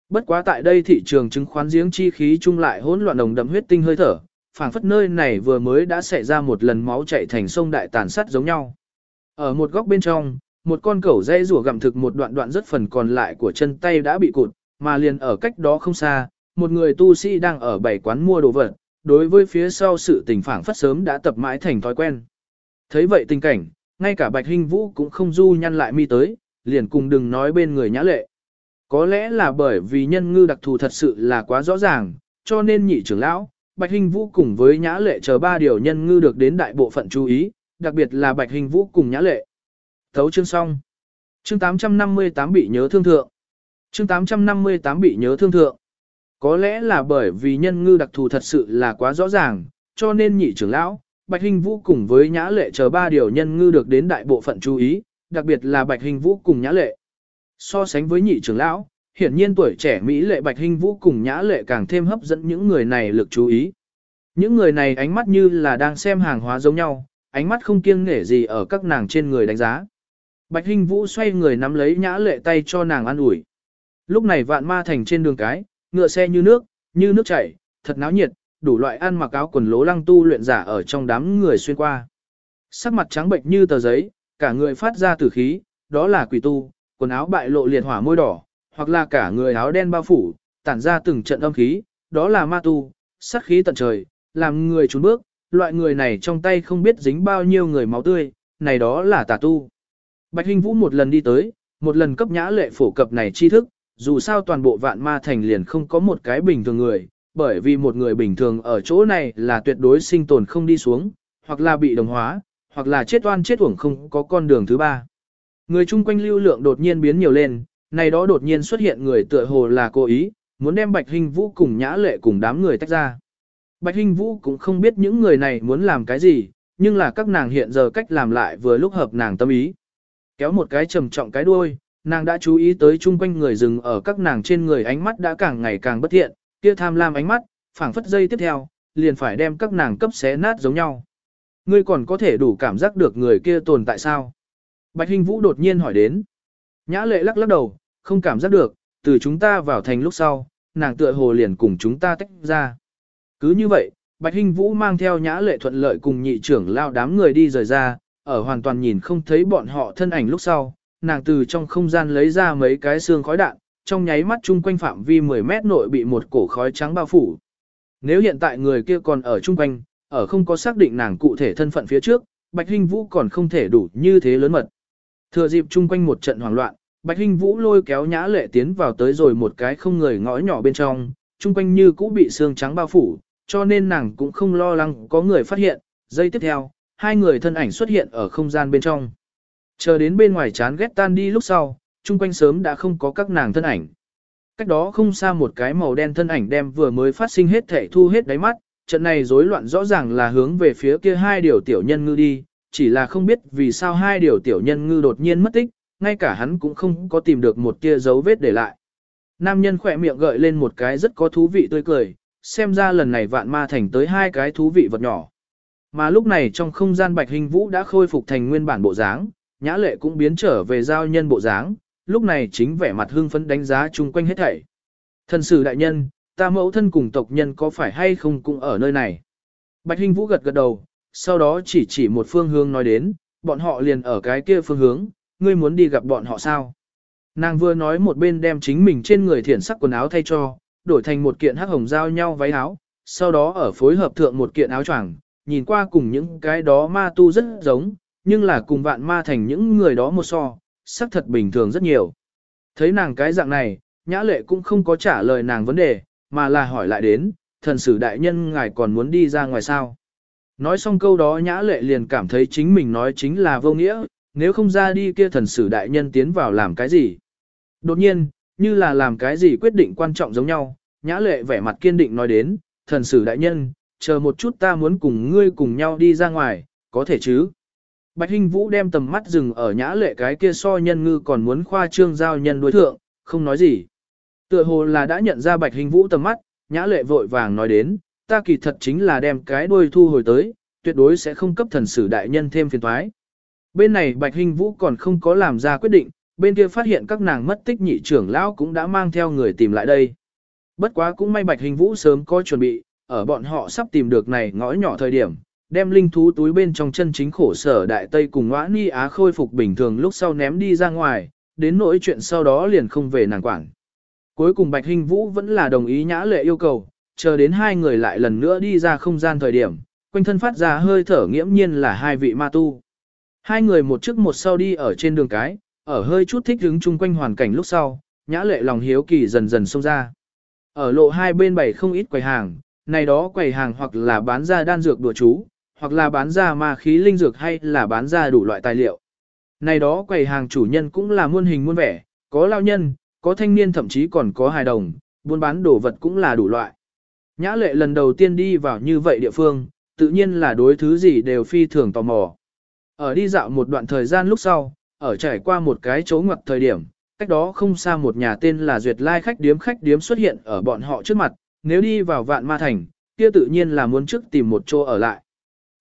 Bất quá tại đây thị trường chứng khoán giếng chi khí chung lại hỗn loạn nồng đậm huyết tinh hơi thở, phảng phất nơi này vừa mới đã xảy ra một lần máu chảy thành sông đại tàn sát giống nhau. Ở một góc bên trong, một con cẩu dây rùa gặm thực một đoạn đoạn rất phần còn lại của chân tay đã bị cụt, mà liền ở cách đó không xa, một người tu sĩ đang ở bảy quán mua đồ vật, đối với phía sau sự tình phản phất sớm đã tập mãi thành thói quen. Thấy vậy tình cảnh, ngay cả Bạch Hinh Vũ cũng không du nhăn lại mi tới, liền cùng đừng nói bên người nhã lệ. Có lẽ là bởi vì nhân ngư đặc thù thật sự là quá rõ ràng, cho nên nhị trưởng lão, Bạch Hinh Vũ cùng với nhã lệ chờ ba điều nhân ngư được đến đại bộ phận chú ý, đặc biệt là Bạch Hinh Vũ cùng nhã lệ. Thấu chương xong. Chương 858 bị nhớ thương thượng. Chương 858 bị nhớ thương thượng. Có lẽ là bởi vì nhân ngư đặc thù thật sự là quá rõ ràng, cho nên nhị trưởng lão, Bạch Hình Vũ cùng với Nhã Lệ chờ ba điều nhân ngư được đến đại bộ phận chú ý, đặc biệt là Bạch Hình Vũ cùng Nhã Lệ. So sánh với nhị trưởng lão, hiển nhiên tuổi trẻ Mỹ Lệ Bạch Hình Vũ cùng Nhã Lệ càng thêm hấp dẫn những người này lực chú ý. Những người này ánh mắt như là đang xem hàng hóa giống nhau, ánh mắt không kiêng nể gì ở các nàng trên người đánh giá. Bạch Hinh Vũ xoay người nắm lấy Nhã Lệ tay cho nàng ăn ủi. Lúc này vạn ma thành trên đường cái, ngựa xe như nước, như nước chảy, thật náo nhiệt, đủ loại ăn mặc áo quần lố lăng tu luyện giả ở trong đám người xuyên qua. Sắc mặt trắng bệnh như tờ giấy, cả người phát ra tử khí, đó là quỷ tu, quần áo bại lộ liệt hỏa môi đỏ, hoặc là cả người áo đen bao phủ, tản ra từng trận âm khí, đó là ma tu, sát khí tận trời, làm người trốn bước, loại người này trong tay không biết dính bao nhiêu người máu tươi, này đó là tà tu. Bạch Hinh Vũ một lần đi tới, một lần cấp nhã lệ phổ cập này tri thức, dù sao toàn bộ vạn ma thành liền không có một cái bình thường người, bởi vì một người bình thường ở chỗ này là tuyệt đối sinh tồn không đi xuống, hoặc là bị đồng hóa, hoặc là chết oan chết uổng không có con đường thứ ba. Người chung quanh lưu lượng đột nhiên biến nhiều lên, này đó đột nhiên xuất hiện người tựa hồ là cố ý, muốn đem Bạch Hình Vũ cùng Nhã Lệ cùng đám người tách ra. Bạch Hình Vũ cũng không biết những người này muốn làm cái gì, nhưng là các nàng hiện giờ cách làm lại vừa lúc hợp nàng tâm ý. Kéo một cái trầm trọng cái đuôi, nàng đã chú ý tới chung quanh người dừng ở các nàng trên người ánh mắt đã càng ngày càng bất thiện, kia tham lam ánh mắt, phảng phất dây tiếp theo, liền phải đem các nàng cấp xé nát giống nhau. Ngươi còn có thể đủ cảm giác được người kia tồn tại sao? Bạch Hinh Vũ đột nhiên hỏi đến. Nhã lệ lắc lắc đầu, không cảm giác được, từ chúng ta vào thành lúc sau, nàng tựa hồ liền cùng chúng ta tách ra. Cứ như vậy, Bạch Hinh Vũ mang theo nhã lệ thuận lợi cùng nhị trưởng lao đám người đi rời ra, ở hoàn toàn nhìn không thấy bọn họ thân ảnh lúc sau, nàng từ trong không gian lấy ra mấy cái xương khói đạn, trong nháy mắt chung quanh phạm vi 10 mét nội bị một cổ khói trắng bao phủ. Nếu hiện tại người kia còn ở chung quanh, ở không có xác định nàng cụ thể thân phận phía trước, Bạch Hinh Vũ còn không thể đủ như thế lớn mật. Thừa dịp chung quanh một trận hoảng loạn, Bạch Hinh Vũ lôi kéo nhã lệ tiến vào tới rồi một cái không người ngõ nhỏ bên trong, chung quanh như cũ bị xương trắng bao phủ, cho nên nàng cũng không lo lắng có người phát hiện. Giây tiếp theo, hai người thân ảnh xuất hiện ở không gian bên trong. Chờ đến bên ngoài chán ghét tan đi lúc sau, chung quanh sớm đã không có các nàng thân ảnh. Cách đó không xa một cái màu đen thân ảnh đem vừa mới phát sinh hết thể thu hết đáy mắt, trận này rối loạn rõ ràng là hướng về phía kia hai điều tiểu nhân ngư đi, chỉ là không biết vì sao hai điều tiểu nhân ngư đột nhiên mất tích, ngay cả hắn cũng không có tìm được một tia dấu vết để lại. Nam nhân khỏe miệng gợi lên một cái rất có thú vị tươi cười, xem ra lần này vạn ma thành tới hai cái thú vị vật nhỏ. Mà lúc này trong không gian bạch hình vũ đã khôi phục thành nguyên bản bộ dáng, nhã lệ cũng biến trở về giao nhân bộ dáng, lúc này chính vẻ mặt hưng phấn đánh giá chung quanh hết thảy. Thần sử đại nhân, ta mẫu thân cùng tộc nhân có phải hay không cũng ở nơi này. Bạch hình Vũ gật gật đầu, sau đó chỉ chỉ một phương hướng nói đến, bọn họ liền ở cái kia phương hướng, ngươi muốn đi gặp bọn họ sao? Nàng vừa nói một bên đem chính mình trên người thiển sắc quần áo thay cho, đổi thành một kiện hắc hồng giao nhau váy áo, sau đó ở phối hợp thượng một kiện áo choàng, nhìn qua cùng những cái đó ma tu rất giống, nhưng là cùng vạn ma thành những người đó một so, sắc thật bình thường rất nhiều. Thấy nàng cái dạng này, nhã lệ cũng không có trả lời nàng vấn đề, mà là hỏi lại đến, thần sử đại nhân ngài còn muốn đi ra ngoài sao. Nói xong câu đó nhã lệ liền cảm thấy chính mình nói chính là vô nghĩa, nếu không ra đi kia thần sử đại nhân tiến vào làm cái gì. Đột nhiên, như là làm cái gì quyết định quan trọng giống nhau, nhã lệ vẻ mặt kiên định nói đến, thần sử đại nhân, chờ một chút ta muốn cùng ngươi cùng nhau đi ra ngoài, có thể chứ? Bạch Hinh Vũ đem tầm mắt dừng ở nhã lệ cái kia so nhân ngư còn muốn khoa trương giao nhân đối thượng, không nói gì. Tựa hồ là đã nhận ra Bạch Hinh Vũ tầm mắt, nhã lệ vội vàng nói đến, ta kỳ thật chính là đem cái đuôi thu hồi tới, tuyệt đối sẽ không cấp thần sử đại nhân thêm phiền toái. Bên này Bạch Hinh Vũ còn không có làm ra quyết định, bên kia phát hiện các nàng mất tích nhị trưởng lão cũng đã mang theo người tìm lại đây. Bất quá cũng may Bạch Hình Vũ sớm có chuẩn bị, ở bọn họ sắp tìm được này ngõ nhỏ thời điểm, đem linh thú túi bên trong chân chính khổ sở đại tây cùng ngõa ni á khôi phục bình thường lúc sau ném đi ra ngoài, đến nỗi chuyện sau đó liền không về nàng quản. Cuối cùng Bạch Hình Vũ vẫn là đồng ý nhã lệ yêu cầu, chờ đến hai người lại lần nữa đi ra không gian thời điểm, quanh thân phát ra hơi thở nghiễm nhiên là hai vị ma tu. Hai người một trước một sau đi ở trên đường cái, ở hơi chút thích hứng chung quanh hoàn cảnh lúc sau, nhã lệ lòng hiếu kỳ dần dần xông ra. Ở lộ hai bên bảy không ít quầy hàng, này đó quầy hàng hoặc là bán ra đan dược đùa chú, hoặc là bán ra ma khí linh dược hay là bán ra đủ loại tài liệu. Này đó quầy hàng chủ nhân cũng là muôn hình muôn vẻ, có lao nhân, có thanh niên thậm chí còn có hài đồng, buôn bán đồ vật cũng là đủ loại. Nhã lệ lần đầu tiên đi vào như vậy địa phương, tự nhiên là đối thứ gì đều phi thường tò mò. Ở đi dạo một đoạn thời gian lúc sau, ở trải qua một cái chỗ ngoặt thời điểm, cách đó không xa một nhà tên là Duyệt Lai khách điếm khách điếm xuất hiện ở bọn họ trước mặt, nếu đi vào vạn ma thành, kia tự nhiên là muốn trước tìm một chỗ ở lại.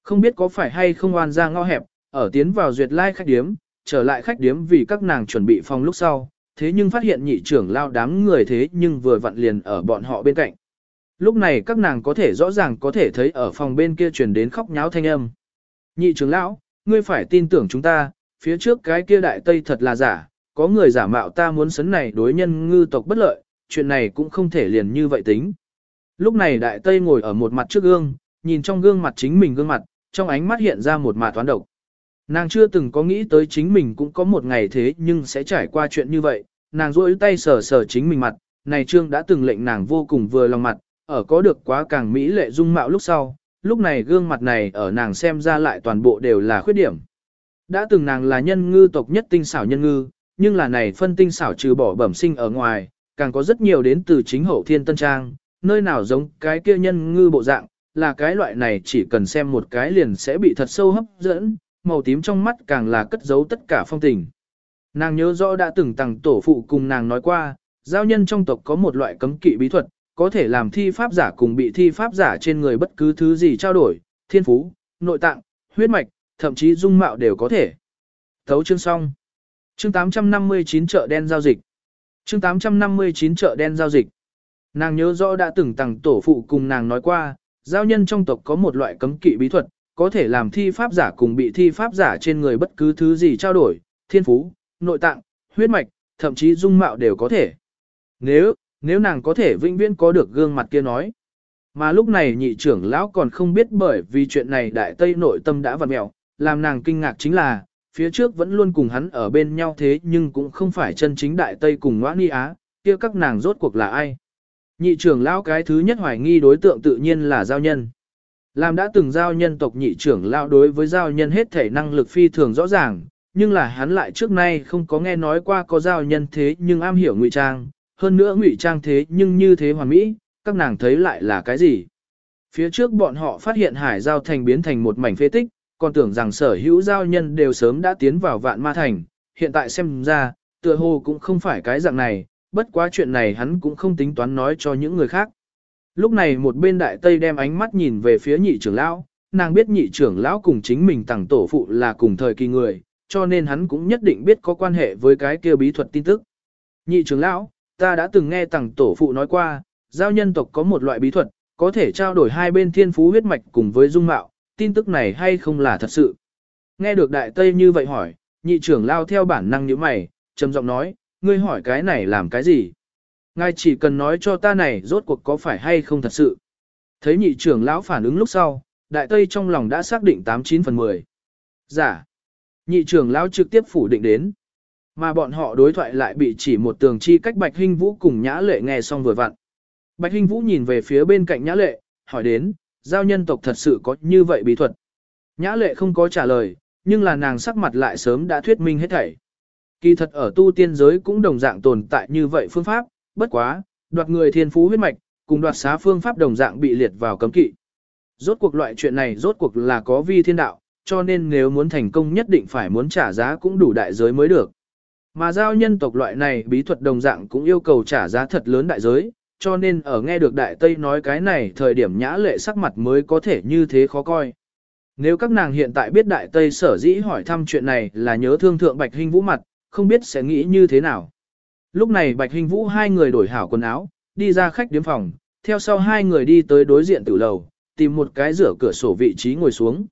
Không biết có phải hay không oan ra ngõ hẹp, ở tiến vào Duyệt Lai khách điếm, trở lại khách điếm vì các nàng chuẩn bị phòng lúc sau, thế nhưng phát hiện nhị trưởng lao đám người thế nhưng vừa vặn liền ở bọn họ bên cạnh. Lúc này các nàng có thể rõ ràng có thể thấy ở phòng bên kia truyền đến khóc nháo thanh âm. Nhị trưởng lão, ngươi phải tin tưởng chúng ta, phía trước cái kia đại tây thật là giả, có người giả mạo ta muốn sấn này đối nhân ngư tộc bất lợi, chuyện này cũng không thể liền như vậy tính. Lúc này đại tây ngồi ở một mặt trước gương, nhìn trong gương mặt chính mình gương mặt, trong ánh mắt hiện ra một mà toán độc. Nàng chưa từng có nghĩ tới chính mình cũng có một ngày thế nhưng sẽ trải qua chuyện như vậy, nàng rôi tay sờ sờ chính mình mặt, này trương đã từng lệnh nàng vô cùng vừa lòng mặt, ở có được quá càng mỹ lệ dung mạo lúc sau, lúc này gương mặt này ở nàng xem ra lại toàn bộ đều là khuyết điểm. Đã từng nàng là nhân ngư tộc nhất tinh xảo nhân ngư, nhưng là này phân tinh xảo trừ bỏ bẩm sinh ở ngoài, càng có rất nhiều đến từ chính hậu thiên tân trang, nơi nào giống cái kia nhân ngư bộ dạng, là cái loại này chỉ cần xem một cái liền sẽ bị thật sâu hấp dẫn, màu tím trong mắt càng là cất giấu tất cả phong tình. Nàng nhớ rõ đã từng tặng tổ phụ cùng nàng nói qua, giao nhân trong tộc có một loại cấm kỵ bí thuật, có thể làm thi pháp giả cùng bị thi pháp giả trên người bất cứ thứ gì trao đổi, thiên phú, nội tạng, huyết mạch, thậm chí dung mạo đều có thể. Thấu chương xong. Chương 859 chợ đen giao dịch. Chương 859 chợ đen giao dịch. Nàng nhớ rõ đã từng tặng tổ phụ cùng nàng nói qua, giao nhân trong tộc có một loại cấm kỵ bí thuật, có thể làm thi pháp giả cùng bị thi pháp giả trên người bất cứ thứ gì trao đổi, thiên phú, nội tạng, huyết mạch, thậm chí dung mạo đều có thể. Nếu, nếu nàng có thể vĩnh viễn có được gương mặt kia nói. Mà lúc này nhị trưởng lão còn không biết bởi vì chuyện này đại tây nội tâm đã vặn mẹo, làm nàng kinh ngạc chính là, phía trước vẫn luôn cùng hắn ở bên nhau thế nhưng cũng không phải chân chính đại tây cùng ngoã ni á, kia các nàng rốt cuộc là ai. Nhị trưởng lão cái thứ nhất hoài nghi đối tượng tự nhiên là giao nhân. Làm đã từng giao nhân tộc nhị trưởng lão đối với giao nhân hết thể năng lực phi thường rõ ràng, nhưng là hắn lại trước nay không có nghe nói qua có giao nhân thế nhưng am hiểu ngụy trang, hơn nữa ngụy trang thế nhưng như thế hoàn mỹ, các nàng thấy lại là cái gì? Phía trước bọn họ phát hiện hải giao thành biến thành một mảnh phế tích, còn tưởng rằng sở hữu giao nhân đều sớm đã tiến vào vạn ma thành, hiện tại xem ra, tựa hồ cũng không phải cái dạng này, bất quá chuyện này hắn cũng không tính toán nói cho những người khác. Lúc này một bên đại tây đem ánh mắt nhìn về phía nhị trưởng lão, nàng biết nhị trưởng lão cùng chính mình tặng tổ phụ là cùng thời kỳ người, cho nên hắn cũng nhất định biết có quan hệ với cái kia bí thuật tin tức. Nhị trưởng lão, ta đã từng nghe tặng tổ phụ nói qua, giao nhân tộc có một loại bí thuật, có thể trao đổi hai bên thiên phú huyết mạch cùng với dung mạo, tin tức này hay không là thật sự. Nghe được đại tây như vậy hỏi, nhị trưởng lao theo bản năng như mày, trầm giọng nói, ngươi hỏi cái này làm cái gì? Ngài chỉ cần nói cho ta này rốt cuộc có phải hay không thật sự. Thấy nhị trưởng lão phản ứng lúc sau, đại tây trong lòng đã xác định 89 phần 10. Giả. Dạ. Nhị trưởng lão trực tiếp phủ định đến. Mà bọn họ đối thoại lại bị chỉ một tường chi cách Bạch Hinh Vũ cùng Nhã Lệ nghe xong vừa vặn. Bạch Hinh Vũ nhìn về phía bên cạnh Nhã Lệ, hỏi đến, giao nhân tộc thật sự có như vậy bí thuật. Nhã Lệ không có trả lời, nhưng là nàng sắc mặt lại sớm đã thuyết minh hết thảy. Kỳ thật ở tu tiên giới cũng đồng dạng tồn tại như vậy phương pháp, bất quá, đoạt người thiên phú huyết mạch, cùng đoạt xá phương pháp đồng dạng bị liệt vào cấm kỵ. Rốt cuộc loại chuyện này rốt cuộc là có vi thiên đạo, cho nên nếu muốn thành công nhất định phải muốn trả giá cũng đủ đại giới mới được. Mà giao nhân tộc loại này bí thuật đồng dạng cũng yêu cầu trả giá thật lớn đại giới, cho nên ở nghe được đại tây nói cái này thời điểm nhã lệ sắc mặt mới có thể như thế khó coi. Nếu các nàng hiện tại biết đại tây sở dĩ hỏi thăm chuyện này là nhớ thương thượng bạch hình vũ mặt, không biết sẽ nghĩ như thế nào. Lúc này bạch hình vũ hai người đổi hảo quần áo, đi ra khách điếm phòng, theo sau hai người đi tới đối diện tử lầu, tìm một cái rửa cửa sổ vị trí ngồi xuống.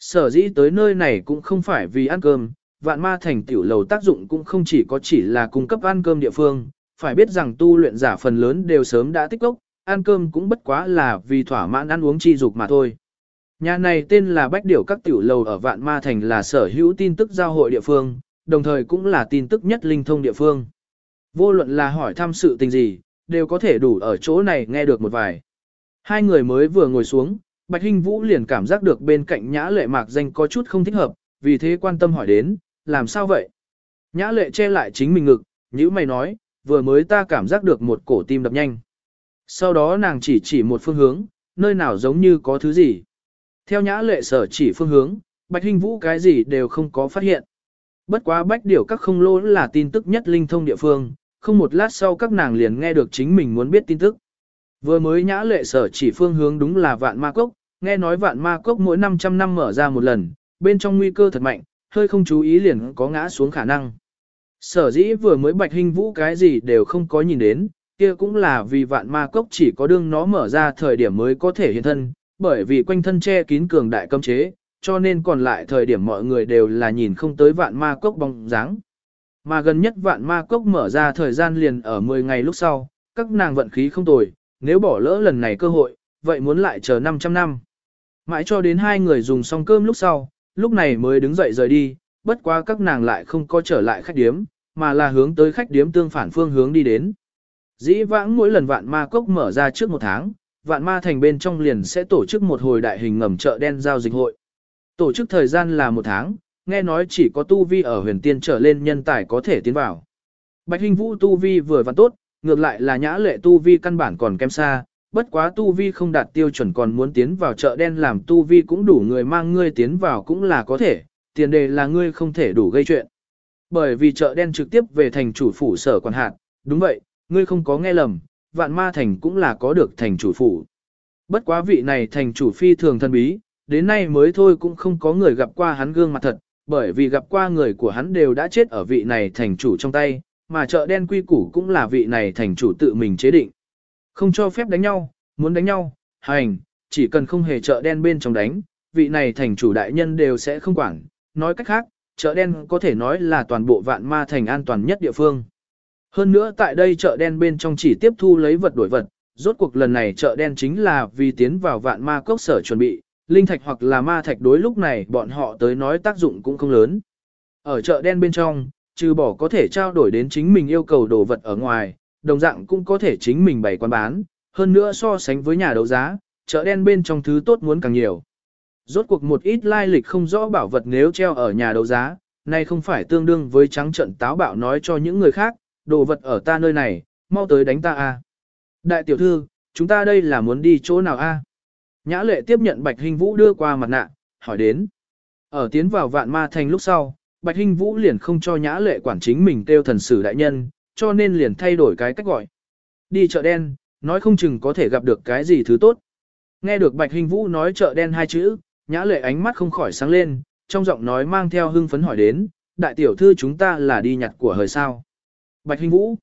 Sở dĩ tới nơi này cũng không phải vì ăn cơm, vạn ma thành tiểu lầu tác dụng cũng không chỉ có chỉ là cung cấp ăn cơm địa phương, phải biết rằng tu luyện giả phần lớn đều sớm đã tích lốc, ăn cơm cũng bất quá là vì thỏa mãn ăn uống chi dục mà thôi. Nhà này tên là Bách Điểu các tiểu lầu ở Vạn Ma Thành là sở hữu tin tức giao hội địa phương, đồng thời cũng là tin tức nhất linh thông địa phương. Vô luận là hỏi thăm sự tình gì, đều có thể đủ ở chỗ này nghe được một vài. Hai người mới vừa ngồi xuống, Bạch Hinh Vũ liền cảm giác được bên cạnh nhã lệ mạc danh có chút không thích hợp, vì thế quan tâm hỏi đến, làm sao vậy? Nhã lệ che lại chính mình ngực, như mày nói, vừa mới ta cảm giác được một cổ tim đập nhanh. Sau đó nàng chỉ chỉ một phương hướng, nơi nào giống như có thứ gì. Theo nhã lệ sở chỉ phương hướng, Bạch Hinh Vũ cái gì đều không có phát hiện. Bất quá bách điều các không lỗ là tin tức nhất linh thông địa phương, không một lát sau các nàng liền nghe được chính mình muốn biết tin tức. Vừa mới nhã lệ sở chỉ phương hướng đúng là vạn ma cốc, nghe nói vạn ma cốc mỗi 500 năm mở ra một lần, bên trong nguy cơ thật mạnh, hơi không chú ý liền có ngã xuống khả năng. Sở dĩ vừa mới bạch hình vũ cái gì đều không có nhìn đến, kia cũng là vì vạn ma cốc chỉ có đương nó mở ra thời điểm mới có thể hiện thân, bởi vì quanh thân che kín cường đại cấm chế, cho nên còn lại thời điểm mọi người đều là nhìn không tới vạn ma cốc bóng dáng. Mà gần nhất vạn ma cốc mở ra thời gian liền ở 10 ngày lúc sau, các nàng vận khí không tồi, nếu bỏ lỡ lần này cơ hội, vậy muốn lại chờ 500 năm. Mãi cho đến hai người dùng xong cơm lúc sau, lúc này mới đứng dậy rời đi, bất quá các nàng lại không có trở lại khách điếm, mà là hướng tới khách điếm tương phản phương hướng đi đến. Dĩ vãng mỗi lần vạn ma cốc mở ra trước một tháng, vạn ma thành bên trong liền sẽ tổ chức một hồi đại hình ngầm chợ đen giao dịch hội. Tổ chức thời gian là một tháng, nghe nói chỉ có tu vi ở huyền tiên trở lên nhân tài có thể tiến vào. Bạch Hinh Vũ tu vi vừa vặn tốt, ngược lại là nhã lệ tu vi căn bản còn kém xa, bất quá tu vi không đạt tiêu chuẩn còn muốn tiến vào chợ đen làm tu vi cũng đủ người mang ngươi tiến vào cũng là có thể, tiền đề là ngươi không thể đủ gây chuyện. Bởi vì chợ đen trực tiếp về thành chủ phủ sở quản hạt, đúng vậy, ngươi không có nghe lầm, vạn ma thành cũng là có được thành chủ phủ. Bất quá vị này thành chủ phi thường thân bí, đến nay mới thôi cũng không có người gặp qua hắn gương mặt thật, bởi vì gặp qua người của hắn đều đã chết ở vị này thành chủ trong tay, mà chợ đen quy củ cũng là vị này thành chủ tự mình chế định. Không cho phép đánh nhau, muốn đánh nhau, hành, chỉ cần không hề chợ đen bên trong đánh, vị này thành chủ đại nhân đều sẽ không quản. Nói cách khác, chợ đen có thể nói là toàn bộ vạn ma thành an toàn nhất địa phương. Hơn nữa tại đây chợ đen bên trong chỉ tiếp thu lấy vật đổi vật, rốt cuộc lần này chợ đen chính là vì tiến vào vạn ma cốc sở chuẩn bị, linh thạch hoặc là ma thạch đối lúc này bọn họ tới nói tác dụng cũng không lớn. Ở chợ đen bên trong, trừ bỏ có thể trao đổi đến chính mình yêu cầu đồ vật ở ngoài, đồng dạng cũng có thể chính mình bày quán bán, hơn nữa so sánh với nhà đấu giá, chợ đen bên trong thứ tốt muốn càng nhiều. Rốt cuộc một ít lai lịch không rõ bảo vật nếu treo ở nhà đấu giá, nay không phải tương đương với trắng trận táo bạo nói cho những người khác, đồ vật ở ta nơi này, mau tới đánh ta a. Đại tiểu thư, chúng ta đây là muốn đi chỗ nào a? Nhã lệ tiếp nhận Bạch Hình Vũ đưa qua mặt nạ, hỏi đến. Ở tiến vào vạn ma thành lúc sau, Bạch Hình Vũ liền không cho nhã lệ quản chính mình kêu thần sử đại nhân, cho nên liền thay đổi cái cách gọi. Đi chợ đen, nói không chừng có thể gặp được cái gì thứ tốt. Nghe được Bạch Hình Vũ nói chợ đen hai chữ, nhã lệ ánh mắt không khỏi sáng lên, trong giọng nói mang theo hưng phấn hỏi đến, đại tiểu thư chúng ta là đi nhặt của hời sao. Bạch Hình Vũ,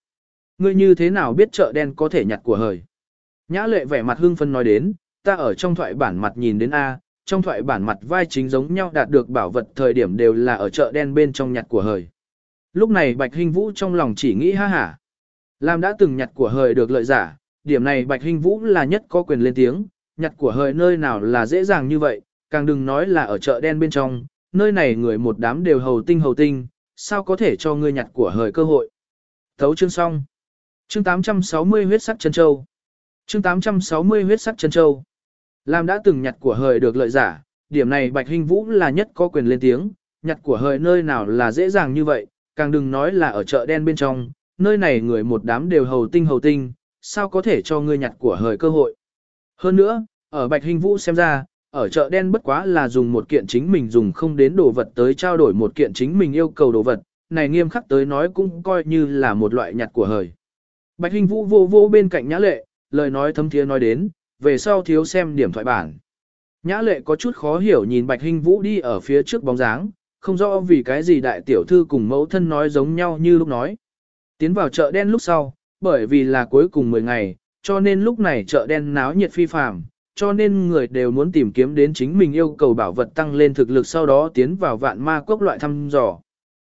ngươi như thế nào biết chợ đen có thể nhặt của hời? Nhã lệ vẻ mặt hưng phấn nói đến, ta ở trong thoại bản mặt nhìn đến A, trong thoại bản mặt vai chính giống nhau đạt được bảo vật thời điểm đều là ở chợ đen bên trong nhặt của hời. Lúc này Bạch Hinh Vũ trong lòng chỉ nghĩ ha hả. Làm đã từng nhặt của hời được lợi giả, điểm này Bạch Hinh Vũ là nhất có quyền lên tiếng, nhặt của hời nơi nào là dễ dàng như vậy, càng đừng nói là ở chợ đen bên trong, nơi này người một đám đều hầu tinh hầu tinh, sao có thể cho ngươi nhặt của hời cơ hội. Thấu chương xong. Chương 860 huyết sắc chân châu. Chương 860 huyết sắc chân châu. Làm đã từng nhặt của hời được lợi giả, điểm này Bạch Hinh Vũ là nhất có quyền lên tiếng, nhặt của hời nơi nào là dễ dàng như vậy, càng đừng nói là ở chợ đen bên trong, nơi này người một đám đều hầu tinh hầu tinh, sao có thể cho ngươi nhặt của hời cơ hội. Hơn nữa, ở Bạch Hinh Vũ xem ra, ở chợ đen bất quá là dùng một kiện chính mình dùng không đến đồ vật tới trao đổi một kiện chính mình yêu cầu đồ vật, này nghiêm khắc tới nói cũng coi như là một loại nhặt của hời. Bạch Hinh Vũ vô vô bên cạnh Nhã Lệ, lời nói thấm thiế nói đến, về sau thiếu xem điểm thoại bản. Nhã Lệ có chút khó hiểu nhìn Bạch hinh Vũ đi ở phía trước bóng dáng, không rõ vì cái gì đại tiểu thư cùng mẫu thân nói giống nhau như lúc nói. Tiến vào chợ đen lúc sau, bởi vì là cuối cùng 10 ngày, cho nên lúc này chợ đen náo nhiệt phi phàm, cho nên người đều muốn tìm kiếm đến chính mình yêu cầu bảo vật tăng lên thực lực sau đó tiến vào vạn ma quốc loại thăm dò.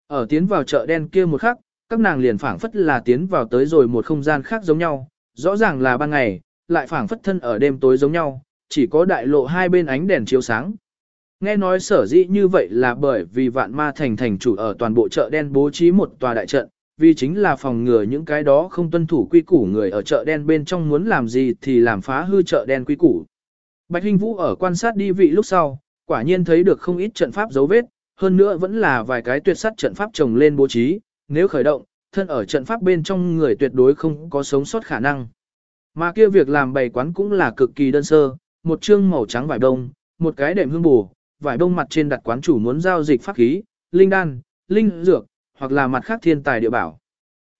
Ở tiến vào chợ đen kia một khắc, các nàng liền phảng phất là tiến vào tới rồi một không gian khác giống nhau, rõ ràng là ban ngày, lại phảng phất thân ở đêm tối giống nhau, chỉ có đại lộ hai bên ánh đèn chiếu sáng. Nghe nói sở dĩ như vậy là bởi vì vạn ma thành thành chủ ở toàn bộ chợ đen bố trí một tòa đại trận, vì chính là phòng ngừa những cái đó không tuân thủ quy củ người ở chợ đen bên trong muốn làm gì thì làm phá hư chợ đen quy củ. Bạch Hinh Vũ ở quan sát đi vị lúc sau, quả nhiên thấy được không ít trận pháp dấu vết, hơn nữa vẫn là vài cái tuyệt sắt trận pháp trồng lên bố trí, nếu khởi động, thân ở trận pháp bên trong người tuyệt đối không có sống sót khả năng. Mà kia việc làm bày quán cũng là cực kỳ đơn sơ, một chương màu trắng vải đông, một cái đệm hương bù, vải đông mặt trên đặt quán chủ muốn giao dịch pháp khí, linh đan, linh dược, hoặc là mặt khác thiên tài địa bảo.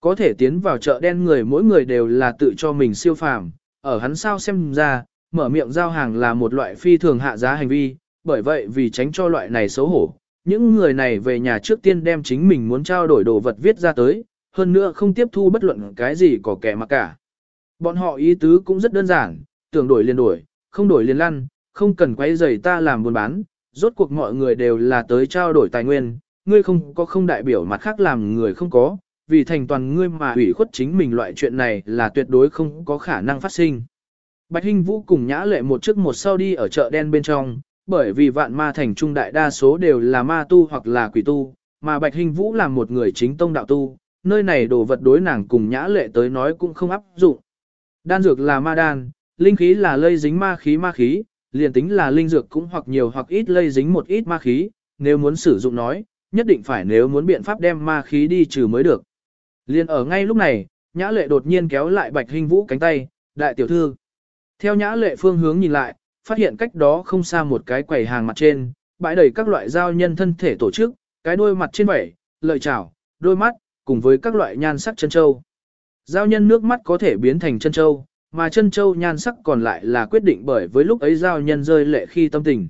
Có thể tiến vào chợ đen người mỗi người đều là tự cho mình siêu phàm, ở hắn sao xem ra, mở miệng giao hàng là một loại phi thường hạ giá hành vi, bởi vậy vì tránh cho loại này xấu hổ, những người này về nhà trước tiên đem chính mình muốn trao đổi đồ vật viết ra tới, hơn nữa không tiếp thu bất luận cái gì có kẻ mà cả. Bọn họ ý tứ cũng rất đơn giản, tưởng đổi liền đổi, không đổi liền lăn, không cần quay giày ta làm buôn bán, rốt cuộc mọi người đều là tới trao đổi tài nguyên, ngươi không có không đại biểu mặt khác làm người không có, vì thành toàn ngươi mà ủy khuất chính mình loại chuyện này là tuyệt đối không có khả năng phát sinh. Bạch Hinh Vũ cùng Nhã Lệ một trước một sau đi ở chợ đen bên trong, bởi vì vạn ma thành trung đại đa số đều là ma tu hoặc là quỷ tu, mà Bạch Hinh Vũ là một người chính tông đạo tu, nơi này đồ vật đối nàng cùng Nhã Lệ tới nói cũng không áp dụng. Đan dược là ma đan, linh khí là lây dính ma khí ma khí, liền tính là linh dược cũng hoặc nhiều hoặc ít lây dính một ít ma khí, nếu muốn sử dụng nói, nhất định phải nếu muốn biện pháp đem ma khí đi trừ mới được. Liền ở ngay lúc này, Nhã Lệ đột nhiên kéo lại Bạch Hinh Vũ cánh tay, đại tiểu thư. Theo Nhã Lệ phương hướng nhìn lại, phát hiện cách đó không xa một cái quầy hàng mặt trên, bãi đầy các loại giao nhân thân thể tổ chức, cái đôi mặt trên vẻ, lợi chảo, đôi mắt, cùng với các loại nhan sắc chân châu. Giao nhân nước mắt có thể biến thành chân châu, mà chân châu nhan sắc còn lại là quyết định bởi với lúc ấy giao nhân rơi lệ khi tâm tình.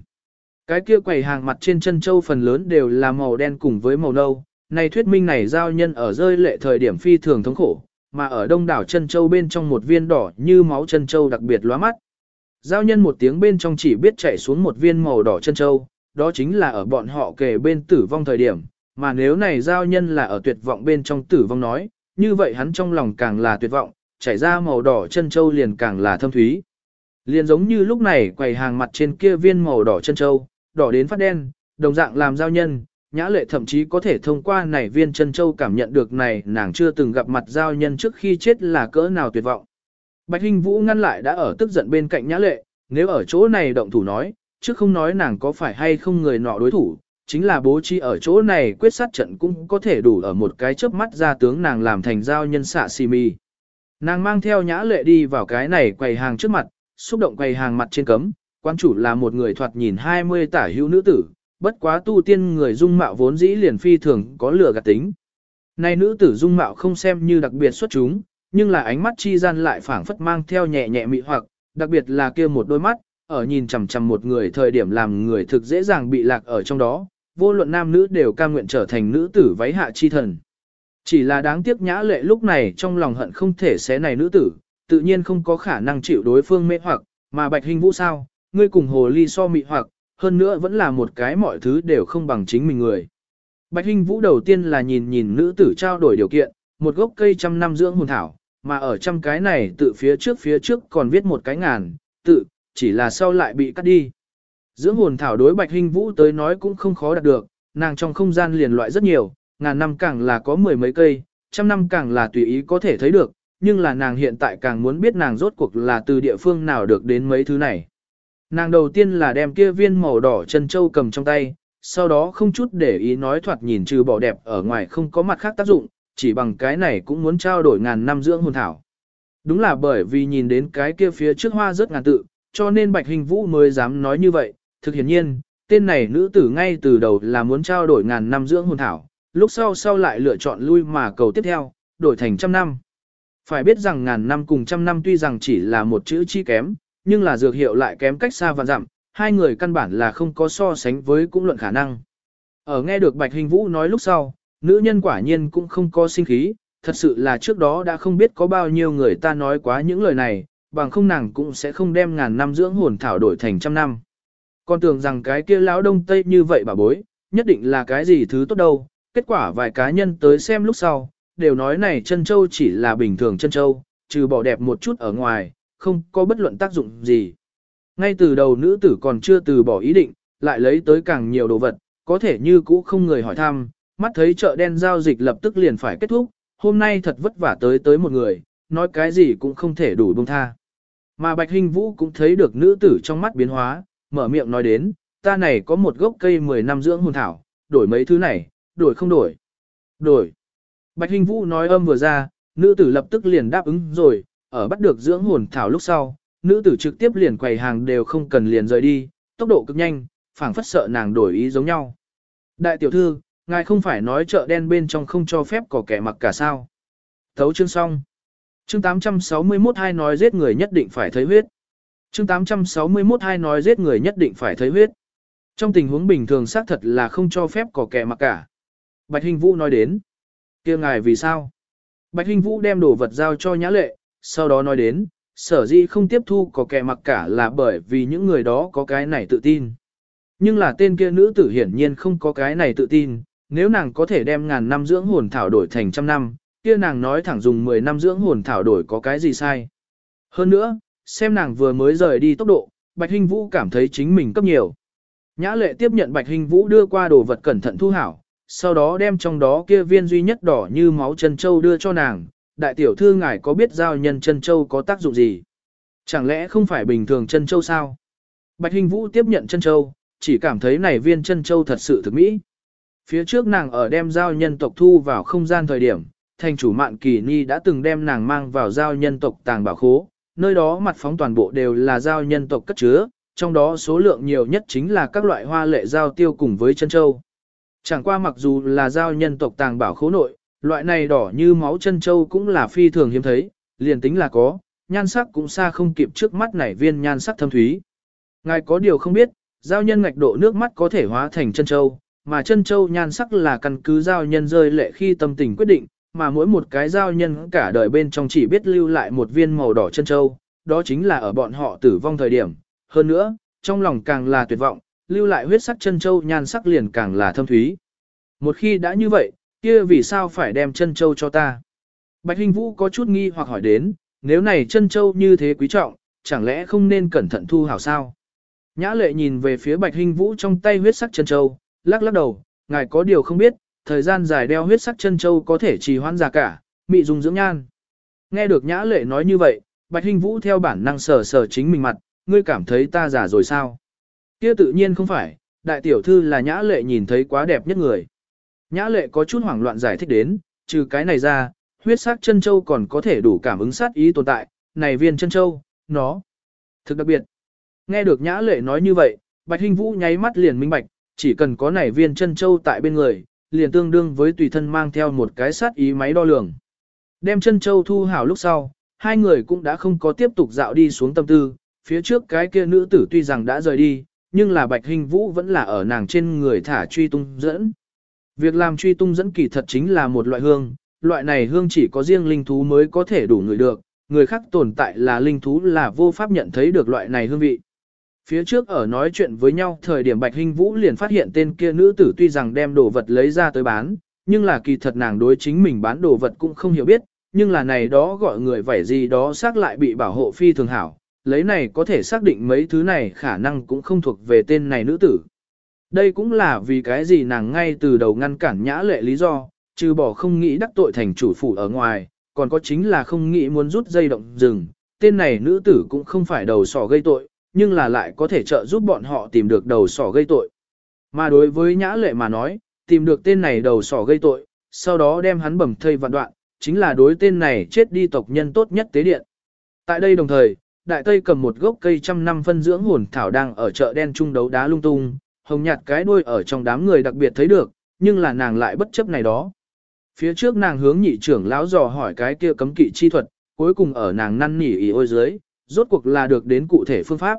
Cái kia quầy hàng mặt trên chân châu phần lớn đều là màu đen cùng với màu nâu, này thuyết minh này giao nhân ở rơi lệ thời điểm phi thường thống khổ, mà ở đông đảo chân châu bên trong một viên đỏ như máu chân châu đặc biệt lóa mắt. Giao nhân một tiếng bên trong chỉ biết chạy xuống một viên màu đỏ chân châu, đó chính là ở bọn họ kề bên tử vong thời điểm, mà nếu này giao nhân là ở tuyệt vọng bên trong tử vong nói, như vậy hắn trong lòng càng là tuyệt vọng, chảy ra màu đỏ chân châu liền càng là thâm thúy. Liền giống như lúc này quầy hàng mặt trên kia viên màu đỏ chân châu, đỏ đến phát đen, đồng dạng làm giao nhân, nhã lệ thậm chí có thể thông qua này viên chân châu cảm nhận được này nàng chưa từng gặp mặt giao nhân trước khi chết là cỡ nào tuyệt vọng. Bạch Hinh Vũ ngăn lại đã ở tức giận bên cạnh nhã lệ, nếu ở chỗ này động thủ nói, chứ không nói nàng có phải hay không người nọ đối thủ, chính là bố trí ở chỗ này quyết sát trận cũng có thể đủ ở một cái chớp mắt ra tướng nàng làm thành giao nhân xạ xì mì. Nàng mang theo nhã lệ đi vào cái này quầy hàng trước mặt, xúc động quầy hàng mặt trên cấm, quan chủ là một người thoạt nhìn 20 tả hữu nữ tử, bất quá tu tiên người dung mạo vốn dĩ liền phi thường có lửa gạt tính. Này nữ tử dung mạo không xem như đặc biệt xuất chúng, nhưng là ánh mắt chi gian lại phảng phất mang theo nhẹ nhẹ mị hoặc, đặc biệt là kia một đôi mắt, ở nhìn chằm chằm một người thời điểm làm người thực dễ dàng bị lạc ở trong đó, vô luận nam nữ đều cam nguyện trở thành nữ tử váy hạ chi thần. Chỉ là đáng tiếc nhã lệ lúc này trong lòng hận không thể xé này nữ tử, tự nhiên không có khả năng chịu đối phương mê hoặc, mà bạch hình vũ sao, ngươi cùng hồ ly so mị hoặc, hơn nữa vẫn là một cái mọi thứ đều không bằng chính mình người. Bạch hình vũ đầu tiên là nhìn nhìn nữ tử trao đổi điều kiện, một gốc cây trăm năm dưỡng hồn thảo, mà ở trăm cái này tự phía trước phía trước còn viết một cái ngàn, tự, chỉ là sau lại bị cắt đi. Dưỡng hồn thảo đối bạch hình vũ tới nói cũng không khó đạt được, nàng trong không gian liền loại rất nhiều, ngàn năm càng là có mười mấy cây, trăm năm càng là tùy ý có thể thấy được, nhưng là nàng hiện tại càng muốn biết nàng rốt cuộc là từ địa phương nào được đến mấy thứ này. Nàng đầu tiên là đem kia viên màu đỏ chân châu cầm trong tay, sau đó không chút để ý nói thoạt nhìn trừ bỏ đẹp ở ngoài không có mặt khác tác dụng, chỉ bằng cái này cũng muốn trao đổi ngàn năm dưỡng hồn thảo. Đúng là bởi vì nhìn đến cái kia phía trước hoa rất ngàn tự, cho nên Bạch Hình Vũ mới dám nói như vậy, thực hiện nhiên, tên này nữ tử ngay từ đầu là muốn trao đổi ngàn năm dưỡng hồn thảo, lúc sau sau lại lựa chọn lui mà cầu tiếp theo, đổi thành trăm năm. Phải biết rằng ngàn năm cùng trăm năm tuy rằng chỉ là một chữ chi kém, nhưng là dược hiệu lại kém cách xa và dặm, hai người căn bản là không có so sánh với cũng luận khả năng. Ở nghe được Bạch Hình Vũ nói lúc sau, nữ nhân quả nhiên cũng không có sinh khí, thật sự là trước đó đã không biết có bao nhiêu người ta nói quá những lời này, bằng không nàng cũng sẽ không đem ngàn năm dưỡng hồn thảo đổi thành trăm năm. Con tưởng rằng cái kia lão đông tây như vậy bà bối, nhất định là cái gì thứ tốt đâu, kết quả vài cá nhân tới xem lúc sau, đều nói này chân châu chỉ là bình thường chân châu, trừ bỏ đẹp một chút ở ngoài, không có bất luận tác dụng gì. Ngay từ đầu nữ tử còn chưa từ bỏ ý định, lại lấy tới càng nhiều đồ vật, có thể như cũ không người hỏi thăm, mắt thấy chợ đen giao dịch lập tức liền phải kết thúc, hôm nay thật vất vả tới tới một người, nói cái gì cũng không thể đủ buông tha. Mà Bạch Hình Vũ cũng thấy được nữ tử trong mắt biến hóa, mở miệng nói đến, ta này có một gốc cây 10 năm dưỡng hồn thảo, đổi mấy thứ này, đổi không đổi. Đổi. Bạch Hình Vũ nói âm vừa ra, nữ tử lập tức liền đáp ứng rồi, ở bắt được dưỡng hồn thảo lúc sau, nữ tử trực tiếp liền quầy hàng đều không cần liền rời đi, tốc độ cực nhanh, phảng phất sợ nàng đổi ý giống nhau. Đại tiểu thư, ngài không phải nói chợ đen bên trong không cho phép có kẻ mặc cả sao. Thấu chương xong. Chương 861 hai nói giết người nhất định phải thấy huyết. Chương 861 hai nói giết người nhất định phải thấy huyết. Trong tình huống bình thường xác thật là không cho phép có kẻ mặc cả. Bạch Hình Vũ nói đến. kia ngài vì sao? Bạch Hình Vũ đem đồ vật giao cho Nhã Lệ, sau đó nói đến, sở dĩ không tiếp thu có kẻ mặc cả là bởi vì những người đó có cái này tự tin. Nhưng là tên kia nữ tử hiển nhiên không có cái này tự tin, nếu nàng có thể đem ngàn năm dưỡng hồn thảo đổi thành trăm năm, kia nàng nói thẳng dùng 10 năm dưỡng hồn thảo đổi có cái gì sai. Hơn nữa, xem nàng vừa mới rời đi tốc độ, Bạch Hinh Vũ cảm thấy chính mình cấp nhiều. Nhã lệ tiếp nhận Bạch Hinh Vũ đưa qua đồ vật cẩn thận thu hảo, sau đó đem trong đó kia viên duy nhất đỏ như máu chân châu đưa cho nàng. Đại tiểu thư ngài có biết giao nhân chân châu có tác dụng gì? Chẳng lẽ không phải bình thường chân châu sao? Bạch Hinh Vũ tiếp nhận chân châu, chỉ cảm thấy này viên chân châu thật sự thực mỹ. Phía trước nàng ở đem giao nhân tộc thu vào không gian thời điểm, thành chủ mạn kỳ ni đã từng đem nàng mang vào giao nhân tộc tàng bảo khố, nơi đó mặt phóng toàn bộ đều là giao nhân tộc cất chứa, trong đó số lượng nhiều nhất chính là các loại hoa lệ giao tiêu cùng với chân châu. Chẳng qua mặc dù là giao nhân tộc tàng bảo khố nội, loại này đỏ như máu chân châu cũng là phi thường hiếm thấy, liền tính là có, nhan sắc cũng xa không kịp trước mắt nảy viên nhan sắc thâm thúy. Ngài có điều không biết, giao nhân ngạch độ nước mắt có thể hóa thành chân châu, mà chân châu nhan sắc là căn cứ giao nhân rơi lệ khi tâm tình quyết định, mà mỗi một cái giao nhân cả đời bên trong chỉ biết lưu lại một viên màu đỏ chân châu, đó chính là ở bọn họ tử vong thời điểm. Hơn nữa, trong lòng càng là tuyệt vọng, lưu lại huyết sắc chân châu nhan sắc liền càng là thâm thúy. Một khi đã như vậy, kia vì sao phải đem chân châu cho ta? Bạch Hình Vũ có chút nghi hoặc hỏi đến, nếu này chân châu như thế quý trọng, chẳng lẽ không nên cẩn thận thu hảo sao? Nhã lệ nhìn về phía Bạch Hình Vũ trong tay huyết sắc chân châu, lắc lắc đầu, ngài có điều không biết, thời gian dài đeo huyết sắc chân châu có thể trì hoãn già cả, mị dùng dưỡng nhan. Nghe được nhã lệ nói như vậy, Bạch Hinh Vũ theo bản năng sờ sờ chính mình mặt, ngươi cảm thấy ta già rồi sao? Kia tự nhiên không phải, đại tiểu thư là nhã lệ nhìn thấy quá đẹp nhất người. Nhã lệ có chút hoảng loạn giải thích đến, trừ cái này ra, huyết sắc chân châu còn có thể đủ cảm ứng sát ý tồn tại, này viên chân châu, nó thực đặc biệt. Nghe được nhã lệ nói như vậy, Bạch Hinh Vũ nháy mắt liền minh bạch, chỉ cần có này viên chân châu tại bên người, liền tương đương với tùy thân mang theo một cái sát ý máy đo lường. Đem chân châu thu hảo lúc sau, hai người cũng đã không có tiếp tục dạo đi xuống tâm tư, phía trước cái kia nữ tử tuy rằng đã rời đi, nhưng là bạch hình vũ vẫn là ở nàng trên người thả truy tung dẫn. Việc làm truy tung dẫn kỳ thật chính là một loại hương, loại này hương chỉ có riêng linh thú mới có thể đủ người được, người khác tồn tại là linh thú là vô pháp nhận thấy được loại này hương vị. Phía trước ở nói chuyện với nhau thời điểm Bạch Hinh Vũ liền phát hiện tên kia nữ tử tuy rằng đem đồ vật lấy ra tới bán, nhưng là kỳ thật nàng đối chính mình bán đồ vật cũng không hiểu biết, nhưng là này đó gọi người vảy gì đó xác lại bị bảo hộ phi thường hảo, lấy này có thể xác định mấy thứ này khả năng cũng không thuộc về tên này nữ tử. Đây cũng là vì cái gì nàng ngay từ đầu ngăn cản nhã lệ lý do, trừ bỏ không nghĩ đắc tội thành chủ phủ ở ngoài, còn có chính là không nghĩ muốn rút dây động rừng, tên này nữ tử cũng không phải đầu sỏ gây tội, nhưng là lại có thể trợ giúp bọn họ tìm được đầu sỏ gây tội. Mà đối với nhã lệ mà nói, tìm được tên này đầu sỏ gây tội, sau đó đem hắn bầm thây vạn đoạn, chính là đối tên này chết đi tộc nhân tốt nhất tế điện. Tại đây đồng thời, đại tây cầm một gốc cây trăm năm phân dưỡng hồn thảo đang ở chợ đen trung đấu đá lung tung, hồng nhạt cái đuôi ở trong đám người đặc biệt thấy được, nhưng là nàng lại bất chấp này đó. Phía trước nàng hướng nhị trưởng lão dò hỏi cái kia cấm kỵ chi thuật, cuối cùng ở nàng năn nỉ ý ôi dưới, rốt cuộc là được đến cụ thể phương pháp.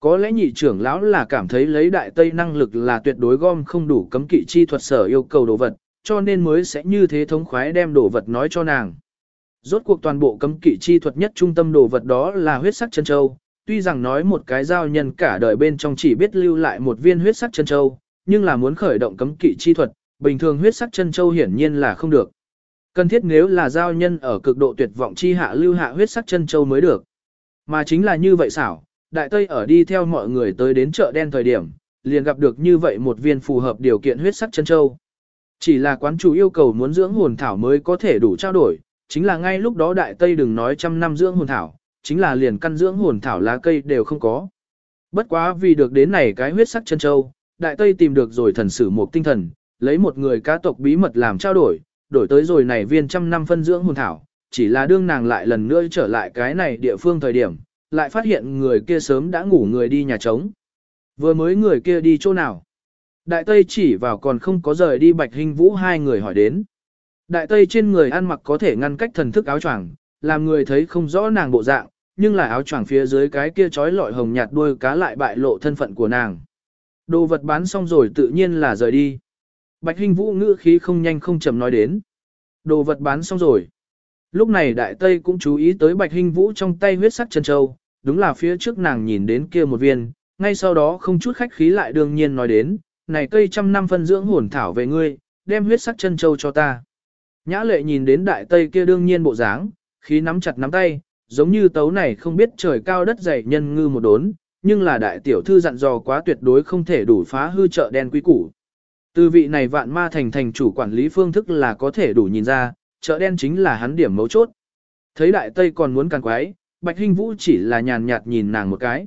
Có lẽ nhị trưởng lão là cảm thấy lấy đại tây năng lực là tuyệt đối gom không đủ cấm kỵ chi thuật sở yêu cầu đồ vật, cho nên mới sẽ như thế thống khoái đem đồ vật nói cho nàng. Rốt cuộc toàn bộ cấm kỵ chi thuật nhất trung tâm đồ vật đó là huyết sắc chân châu, tuy rằng nói một cái giao nhân cả đời bên trong chỉ biết lưu lại một viên huyết sắc chân châu, nhưng là muốn khởi động cấm kỵ chi thuật, bình thường huyết sắc chân châu hiển nhiên là không được. Cần thiết nếu là giao nhân ở cực độ tuyệt vọng chi hạ lưu hạ huyết sắc chân châu mới được. Mà chính là như vậy xảo, đại tây ở đi theo mọi người tới đến chợ đen thời điểm, liền gặp được như vậy một viên phù hợp điều kiện huyết sắc chân châu. Chỉ là quán chủ yêu cầu muốn dưỡng hồn thảo mới có thể đủ trao đổi, chính là ngay lúc đó đại tây đừng nói trăm năm dưỡng hồn thảo, chính là liền căn dưỡng hồn thảo lá cây đều không có. Bất quá vì được đến này cái huyết sắc chân châu, đại tây tìm được rồi thần sử một tinh thần, lấy một người cá tộc bí mật làm trao đổi, đổi tới rồi này viên trăm năm phân dưỡng hồn thảo, chỉ là đương nàng lại lần nữa trở lại cái này địa phương thời điểm, lại phát hiện người kia sớm đã ngủ người đi nhà trống. Vừa mới người kia đi chỗ nào? Đại Tây chỉ vào còn không có rời đi Bạch Hình Vũ hai người hỏi đến. Đại Tây trên người ăn mặc có thể ngăn cách thần thức áo choàng, làm người thấy không rõ nàng bộ dạng, nhưng là áo choàng phía dưới cái kia trói lọi hồng nhạt đuôi cá lại bại lộ thân phận của nàng. Đồ vật bán xong rồi tự nhiên là rời đi. Bạch Hinh Vũ ngữ khí không nhanh không chậm nói đến. Đồ vật bán xong rồi. Lúc này Đại Tây cũng chú ý tới Bạch hình Vũ trong tay huyết sắc chân châu, đúng là phía trước nàng nhìn đến kia một viên, ngay sau đó không chút khách khí lại đương nhiên nói đến, này cây trăm năm phân dưỡng hồn thảo về ngươi, đem huyết sắc chân châu cho ta. Nhã lệ nhìn đến Đại Tây kia đương nhiên bộ dáng, khí nắm chặt nắm tay, giống như tấu này không biết trời cao đất dày nhân ngư một đốn, nhưng là đại tiểu thư dặn dò quá tuyệt đối không thể đủ phá hư chợ đen quý củ. Từ vị này vạn ma thành thành chủ quản lý phương thức là có thể đủ nhìn ra, chợ đen chính là hắn điểm mấu chốt. Thấy đại tây còn muốn càng quái, bạch hình vũ chỉ là nhàn nhạt nhìn nàng một cái.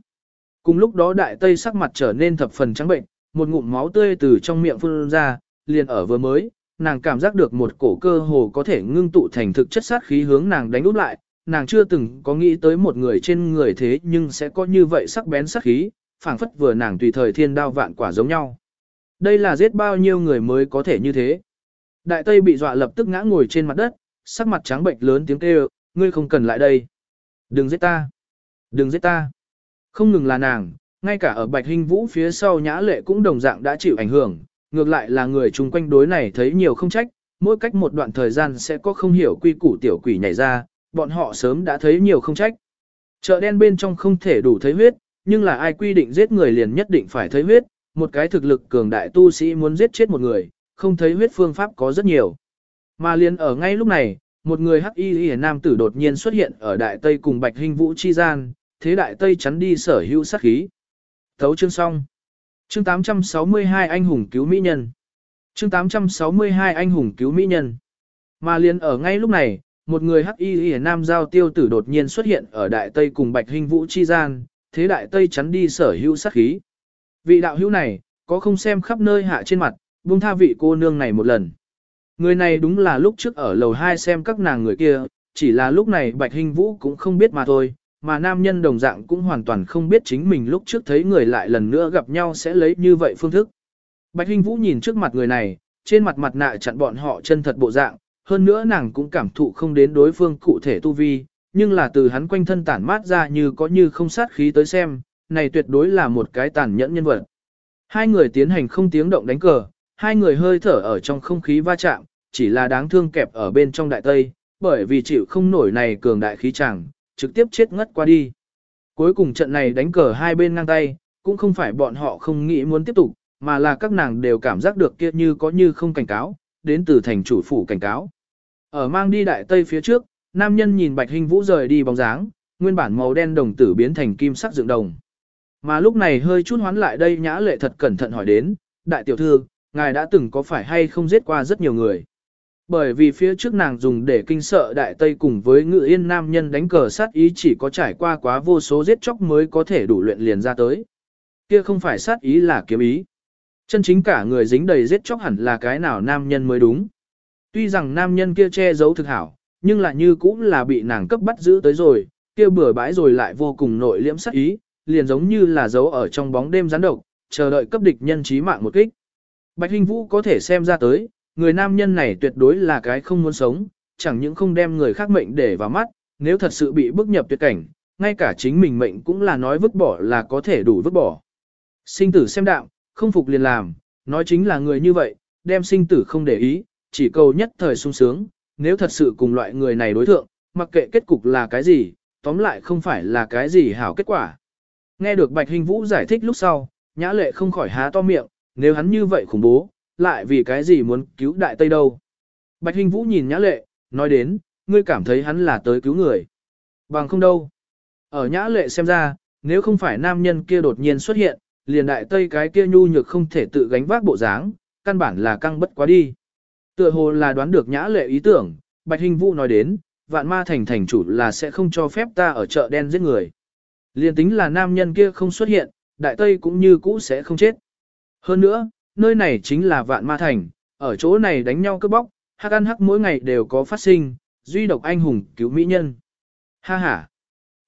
Cùng lúc đó đại tây sắc mặt trở nên thập phần trắng bệnh, một ngụm máu tươi từ trong miệng phun ra, liền ở vừa mới, nàng cảm giác được một cổ cơ hồ có thể ngưng tụ thành thực chất sát khí hướng nàng đánh úp lại, nàng chưa từng có nghĩ tới một người trên người thế nhưng sẽ có như vậy sắc bén sát khí, phảng phất vừa nàng tùy thời thiên đao vạn quả giống nhau. Đây là giết bao nhiêu người mới có thể như thế. Đại Tây bị dọa lập tức ngã ngồi trên mặt đất, sắc mặt trắng bệnh lớn tiếng kêu, ngươi không cần lại đây. Đừng giết ta. Đừng giết ta. Không ngừng là nàng, ngay cả ở Bạch Hinh Vũ phía sau nhã lệ cũng đồng dạng đã chịu ảnh hưởng, ngược lại là người chung quanh đối này thấy nhiều không trách, mỗi cách một đoạn thời gian sẽ có không hiểu quy củ tiểu quỷ nhảy ra, bọn họ sớm đã thấy nhiều không trách. Chợ đen bên trong không thể đủ thấy huyết, nhưng là ai quy định giết người liền nhất định phải thấy huyết, một cái thực lực cường đại tu sĩ muốn giết chết một người, không thấy huyết phương pháp có rất nhiều. Mà liền ở ngay lúc này, một người hắc y y nam tử đột nhiên xuất hiện ở đại tây cùng bạch hình vũ chi gian, thế đại tây chắn đi sở hữu sát khí. Thấu chương xong. Chương 862 anh hùng cứu mỹ nhân. Chương 862 anh hùng cứu mỹ nhân. Mà liền ở ngay lúc này, một người hắc y y nam giao tiêu tử đột nhiên xuất hiện ở đại tây cùng bạch hình vũ chi gian, thế đại tây chắn đi sở hữu sát khí. Vị đạo hữu này, có không xem khắp nơi hạ trên mặt, buông tha vị cô nương này một lần. Người này đúng là lúc trước ở lầu 2 xem các nàng người kia, chỉ là lúc này Bạch Hình Vũ cũng không biết mà thôi, mà nam nhân đồng dạng cũng hoàn toàn không biết chính mình lúc trước thấy người lại lần nữa gặp nhau sẽ lấy như vậy phương thức. Bạch Hình Vũ nhìn trước mặt người này, trên mặt mặt nạ chặn bọn họ chân thật bộ dạng, hơn nữa nàng cũng cảm thụ không đến đối phương cụ thể tu vi, nhưng là từ hắn quanh thân tản mát ra như có như không sát khí tới xem, này tuyệt đối là một cái tàn nhẫn nhân vật. Hai người tiến hành không tiếng động đánh cờ, hai người hơi thở ở trong không khí va chạm, chỉ là đáng thương kẹp ở bên trong đại tây, bởi vì chịu không nổi này cường đại khí chẳng, trực tiếp chết ngất qua đi. Cuối cùng trận này đánh cờ hai bên ngang tay, cũng không phải bọn họ không nghĩ muốn tiếp tục, mà là các nàng đều cảm giác được kia như có như không cảnh cáo, đến từ thành chủ phủ cảnh cáo. Ở mang đi đại tây phía trước, nam nhân nhìn bạch hình vũ rời đi bóng dáng, nguyên bản màu đen đồng tử biến thành kim sắc dựng đồng. Mà lúc này hơi chút hoán lại đây nhã lệ thật cẩn thận hỏi đến, đại tiểu thư, ngài đã từng có phải hay không giết qua rất nhiều người. Bởi vì phía trước nàng dùng để kinh sợ đại tây cùng với ngự yên nam nhân đánh cờ sát ý chỉ có trải qua quá vô số giết chóc mới có thể đủ luyện liền ra tới. Kia không phải sát ý là kiếm ý. Chân chính cả người dính đầy giết chóc hẳn là cái nào nam nhân mới đúng. Tuy rằng nam nhân kia che giấu thực hảo, nhưng là như cũng là bị nàng cấp bắt giữ tới rồi, kia bừa bãi rồi lại vô cùng nội liễm sát ý, liền giống như là giấu ở trong bóng đêm gián độc, chờ đợi cấp địch nhân chí mạng một kích. Bạch Hình Vũ có thể xem ra tới, người nam nhân này tuyệt đối là cái không muốn sống, chẳng những không đem người khác mệnh để vào mắt, nếu thật sự bị bức nhập tuyệt cảnh, ngay cả chính mình mệnh cũng là nói vứt bỏ là có thể đủ vứt bỏ. Sinh tử xem đạo, không phục liền làm, nói chính là người như vậy, đem sinh tử không để ý, chỉ cầu nhất thời sung sướng, nếu thật sự cùng loại người này đối thượng, mặc kệ kết cục là cái gì, tóm lại không phải là cái gì hảo kết quả. Nghe được Bạch Hình Vũ giải thích lúc sau, Nhã Lệ không khỏi há to miệng, nếu hắn như vậy khủng bố, lại vì cái gì muốn cứu Đại Tây đâu. Bạch Hình Vũ nhìn Nhã Lệ, nói đến, ngươi cảm thấy hắn là tới cứu người. Bằng không đâu. Ở Nhã Lệ xem ra, nếu không phải nam nhân kia đột nhiên xuất hiện, liền Đại Tây cái kia nhu nhược không thể tự gánh vác bộ dáng, căn bản là căng bất quá đi. Tựa hồ là đoán được Nhã Lệ ý tưởng, Bạch Hình Vũ nói đến, vạn ma thành thành chủ là sẽ không cho phép ta ở chợ đen giết người. Liên tính là nam nhân kia không xuất hiện, đại tây cũng như cũ sẽ không chết. Hơn nữa, nơi này chính là vạn ma thành, ở chỗ này đánh nhau cướp bóc, hắc ăn hắc mỗi ngày đều có phát sinh, duy độc anh hùng cứu mỹ nhân. Ha ha!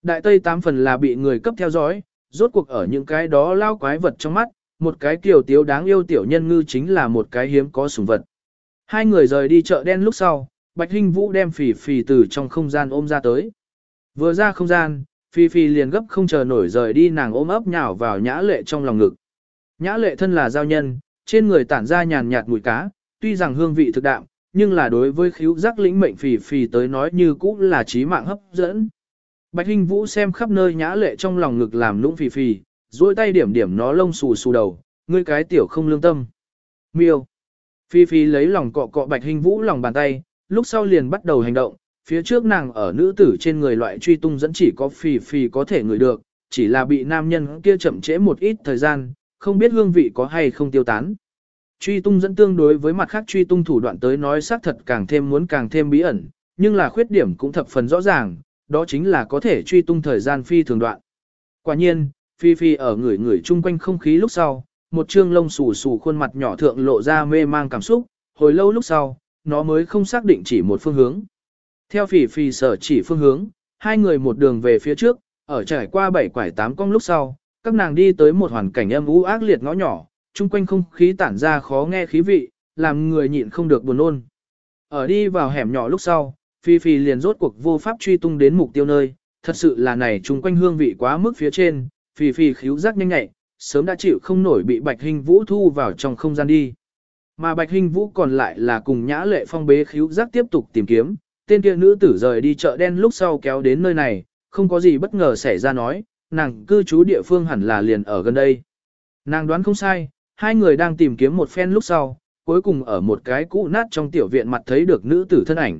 Đại tây tám phần là bị người cấp theo dõi, rốt cuộc ở những cái đó lao quái vật trong mắt, một cái kiểu tiếu đáng yêu tiểu nhân ngư chính là một cái hiếm có sủng vật. Hai người rời đi chợ đen lúc sau, Bạch Hinh Vũ đem phỉ phỉ từ trong không gian ôm ra tới. Vừa ra không gian, phì phì liền gấp không chờ nổi rời đi nàng ôm ấp nhào vào nhã lệ trong lòng ngực. Nhã lệ thân là giao nhân, trên người tản ra nhàn nhạt mùi cá, tuy rằng hương vị thực đạm, nhưng là đối với khíu giác lĩnh mệnh phì phì tới nói như cũng là trí mạng hấp dẫn. Bạch Hinh Vũ xem khắp nơi nhã lệ trong lòng ngực làm nũng phì phì, duỗi tay điểm điểm nó lông xù xù đầu, ngươi cái tiểu không lương tâm. Miêu. Phi Phi lấy lòng cọ cọ Bạch Hinh Vũ lòng bàn tay, lúc sau liền bắt đầu hành động, phía trước nàng ở nữ tử trên người loại truy tung dẫn chỉ có phì phì có thể ngửi được, chỉ là bị nam nhân kia chậm trễ một ít thời gian, không biết hương vị có hay không tiêu tán. Truy tung dẫn tương đối với mặt khác truy tung thủ đoạn tới nói xác thật càng thêm muốn càng thêm bí ẩn, nhưng là khuyết điểm cũng thập phần rõ ràng, đó chính là có thể truy tung thời gian phi thường đoạn. Quả nhiên, phi phi ở người người chung quanh không khí lúc sau, một trương lông xù xù khuôn mặt nhỏ thượng lộ ra mê mang cảm xúc, hồi lâu lúc sau, nó mới không xác định chỉ một phương hướng. Theo Phi Phi sở chỉ phương hướng, hai người một đường về phía trước, ở trải qua bảy quải tám cong lúc sau, các nàng đi tới một hoàn cảnh âm u ác liệt ngõ nhỏ, chung quanh không khí tản ra khó nghe khí vị, làm người nhịn không được buồn nôn. Ở đi vào hẻm nhỏ lúc sau, Phi Phi liền rốt cuộc vô pháp truy tung đến mục tiêu nơi, thật sự là này chung quanh hương vị quá mức phía trên, Phi Phi khíu giác nhanh nhẹ, sớm đã chịu không nổi bị Bạch Hình Vũ thu vào trong không gian đi. Mà Bạch Hình Vũ còn lại là cùng Nhã Lệ Phong bế khíu giác tiếp tục tìm kiếm, tên kia nữ tử rời đi chợ đen lúc sau kéo đến nơi này, không có gì bất ngờ xảy ra nói, nàng cư trú địa phương hẳn là liền ở gần đây. Nàng đoán không sai, hai người đang tìm kiếm một phen lúc sau, cuối cùng ở một cái cũ nát trong tiểu viện mặt thấy được nữ tử thân ảnh.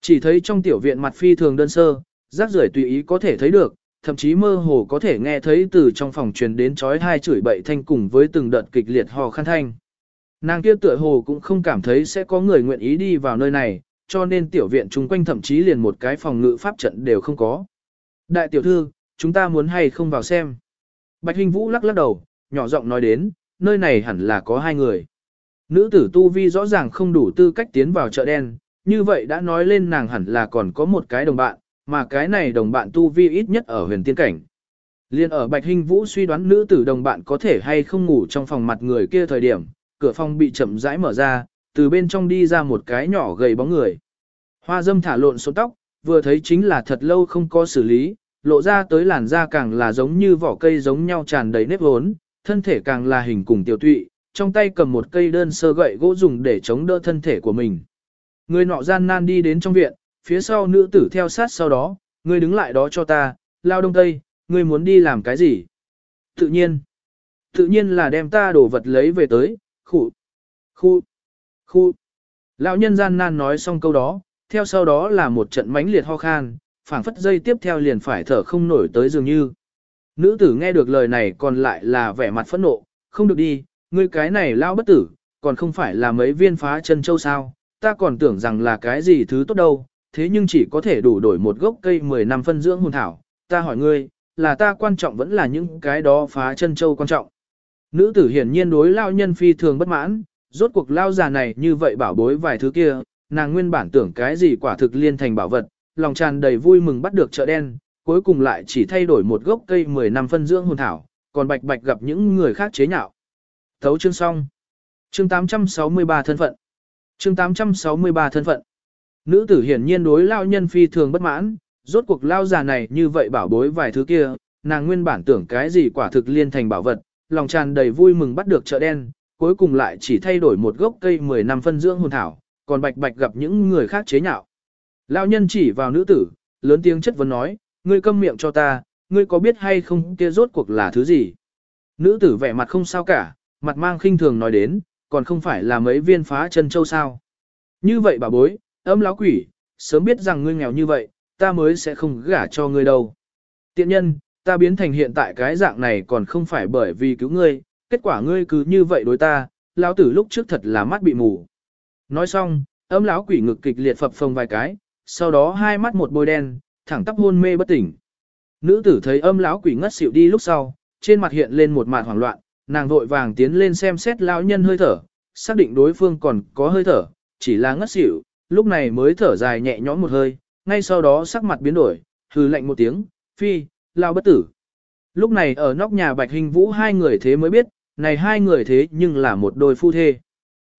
Chỉ thấy trong tiểu viện mặt phi thường đơn sơ, rác rưởi tùy ý có thể thấy được, thậm chí mơ hồ có thể nghe thấy từ trong phòng truyền đến chói hai chửi bậy thanh cùng với từng đợt kịch liệt hò khăn thanh. Nàng kia tựa hồ cũng không cảm thấy sẽ có người nguyện ý đi vào nơi này, cho nên tiểu viện chung quanh thậm chí liền một cái phòng ngự pháp trận đều không có. Đại tiểu thư, chúng ta muốn hay không vào xem. Bạch Hình Vũ lắc lắc đầu, nhỏ giọng nói đến, nơi này hẳn là có hai người. Nữ tử tu vi rõ ràng không đủ tư cách tiến vào chợ đen, như vậy đã nói lên nàng hẳn là còn có một cái đồng bạn, mà cái này đồng bạn tu vi ít nhất ở huyền tiên cảnh. Liên ở Bạch Hình Vũ suy đoán nữ tử đồng bạn có thể hay không ngủ trong phòng mặt người kia thời điểm, cửa phòng bị chậm rãi mở ra, từ bên trong đi ra một cái nhỏ gầy bóng người. Hoa dâm thả lộn số tóc, vừa thấy chính là thật lâu không có xử lý, lộ ra tới làn da càng là giống như vỏ cây giống nhau tràn đầy nếp vốn, thân thể càng là hình cùng tiểu tụy, trong tay cầm một cây đơn sơ gậy gỗ dùng để chống đỡ thân thể của mình. Người nọ gian nan đi đến trong viện, phía sau nữ tử theo sát sau đó, người đứng lại đó cho ta, lao đông tây, người muốn đi làm cái gì? Tự nhiên, tự nhiên là đem ta đổ vật lấy về tới, khu, khu, khu. Lão nhân gian nan nói xong câu đó, theo sau đó là một trận mãnh liệt ho khan, phảng phất dây tiếp theo liền phải thở không nổi tới dường như. Nữ tử nghe được lời này còn lại là vẻ mặt phẫn nộ, không được đi, ngươi cái này lao bất tử, còn không phải là mấy viên phá chân châu sao, ta còn tưởng rằng là cái gì thứ tốt đâu, thế nhưng chỉ có thể đủ đổi một gốc cây 10 năm phân dưỡng hồn thảo, ta hỏi ngươi, là ta quan trọng vẫn là những cái đó phá chân châu quan trọng. Nữ tử hiển nhiên đối lao nhân phi thường bất mãn, rốt cuộc lao già này như vậy bảo bối vài thứ kia, nàng nguyên bản tưởng cái gì quả thực liên thành bảo vật, lòng tràn đầy vui mừng bắt được chợ đen, cuối cùng lại chỉ thay đổi một gốc cây 10 năm phân dưỡng hồn thảo, còn bạch bạch gặp những người khác chế nhạo. Thấu chương xong. Chương 863 thân phận. Chương 863 thân phận. Nữ tử hiển nhiên đối lao nhân phi thường bất mãn, rốt cuộc lao già này như vậy bảo bối vài thứ kia, nàng nguyên bản tưởng cái gì quả thực liên thành bảo vật, lòng tràn đầy vui mừng bắt được chợ đen, cuối cùng lại chỉ thay đổi một gốc cây 10 năm phân dưỡng hồn thảo, còn bạch bạch gặp những người khác chế nhạo. Lão nhân chỉ vào nữ tử, lớn tiếng chất vấn nói, ngươi câm miệng cho ta, ngươi có biết hay không kia rốt cuộc là thứ gì? Nữ tử vẻ mặt không sao cả, mặt mang khinh thường nói đến, còn không phải là mấy viên phá chân châu sao. Như vậy bà bối, âm lão quỷ, sớm biết rằng ngươi nghèo như vậy, ta mới sẽ không gả cho ngươi đâu. Tiện nhân, ta biến thành hiện tại cái dạng này còn không phải bởi vì cứu ngươi, kết quả ngươi cứ như vậy đối ta, lão tử lúc trước thật là mắt bị mù. Nói xong, âm lão quỷ ngực kịch liệt phập phồng vài cái, sau đó hai mắt một bôi đen, thẳng tắp hôn mê bất tỉnh. Nữ tử thấy âm lão quỷ ngất xỉu đi lúc sau, trên mặt hiện lên một mạt hoảng loạn, nàng vội vàng tiến lên xem xét lão nhân hơi thở, xác định đối phương còn có hơi thở, chỉ là ngất xỉu, lúc này mới thở dài nhẹ nhõm một hơi, ngay sau đó sắc mặt biến đổi, hừ lạnh một tiếng, phi, lao bất tử. Lúc này ở nóc nhà Bạch Hình Vũ hai người thế mới biết, này hai người thế nhưng là một đôi phu thê.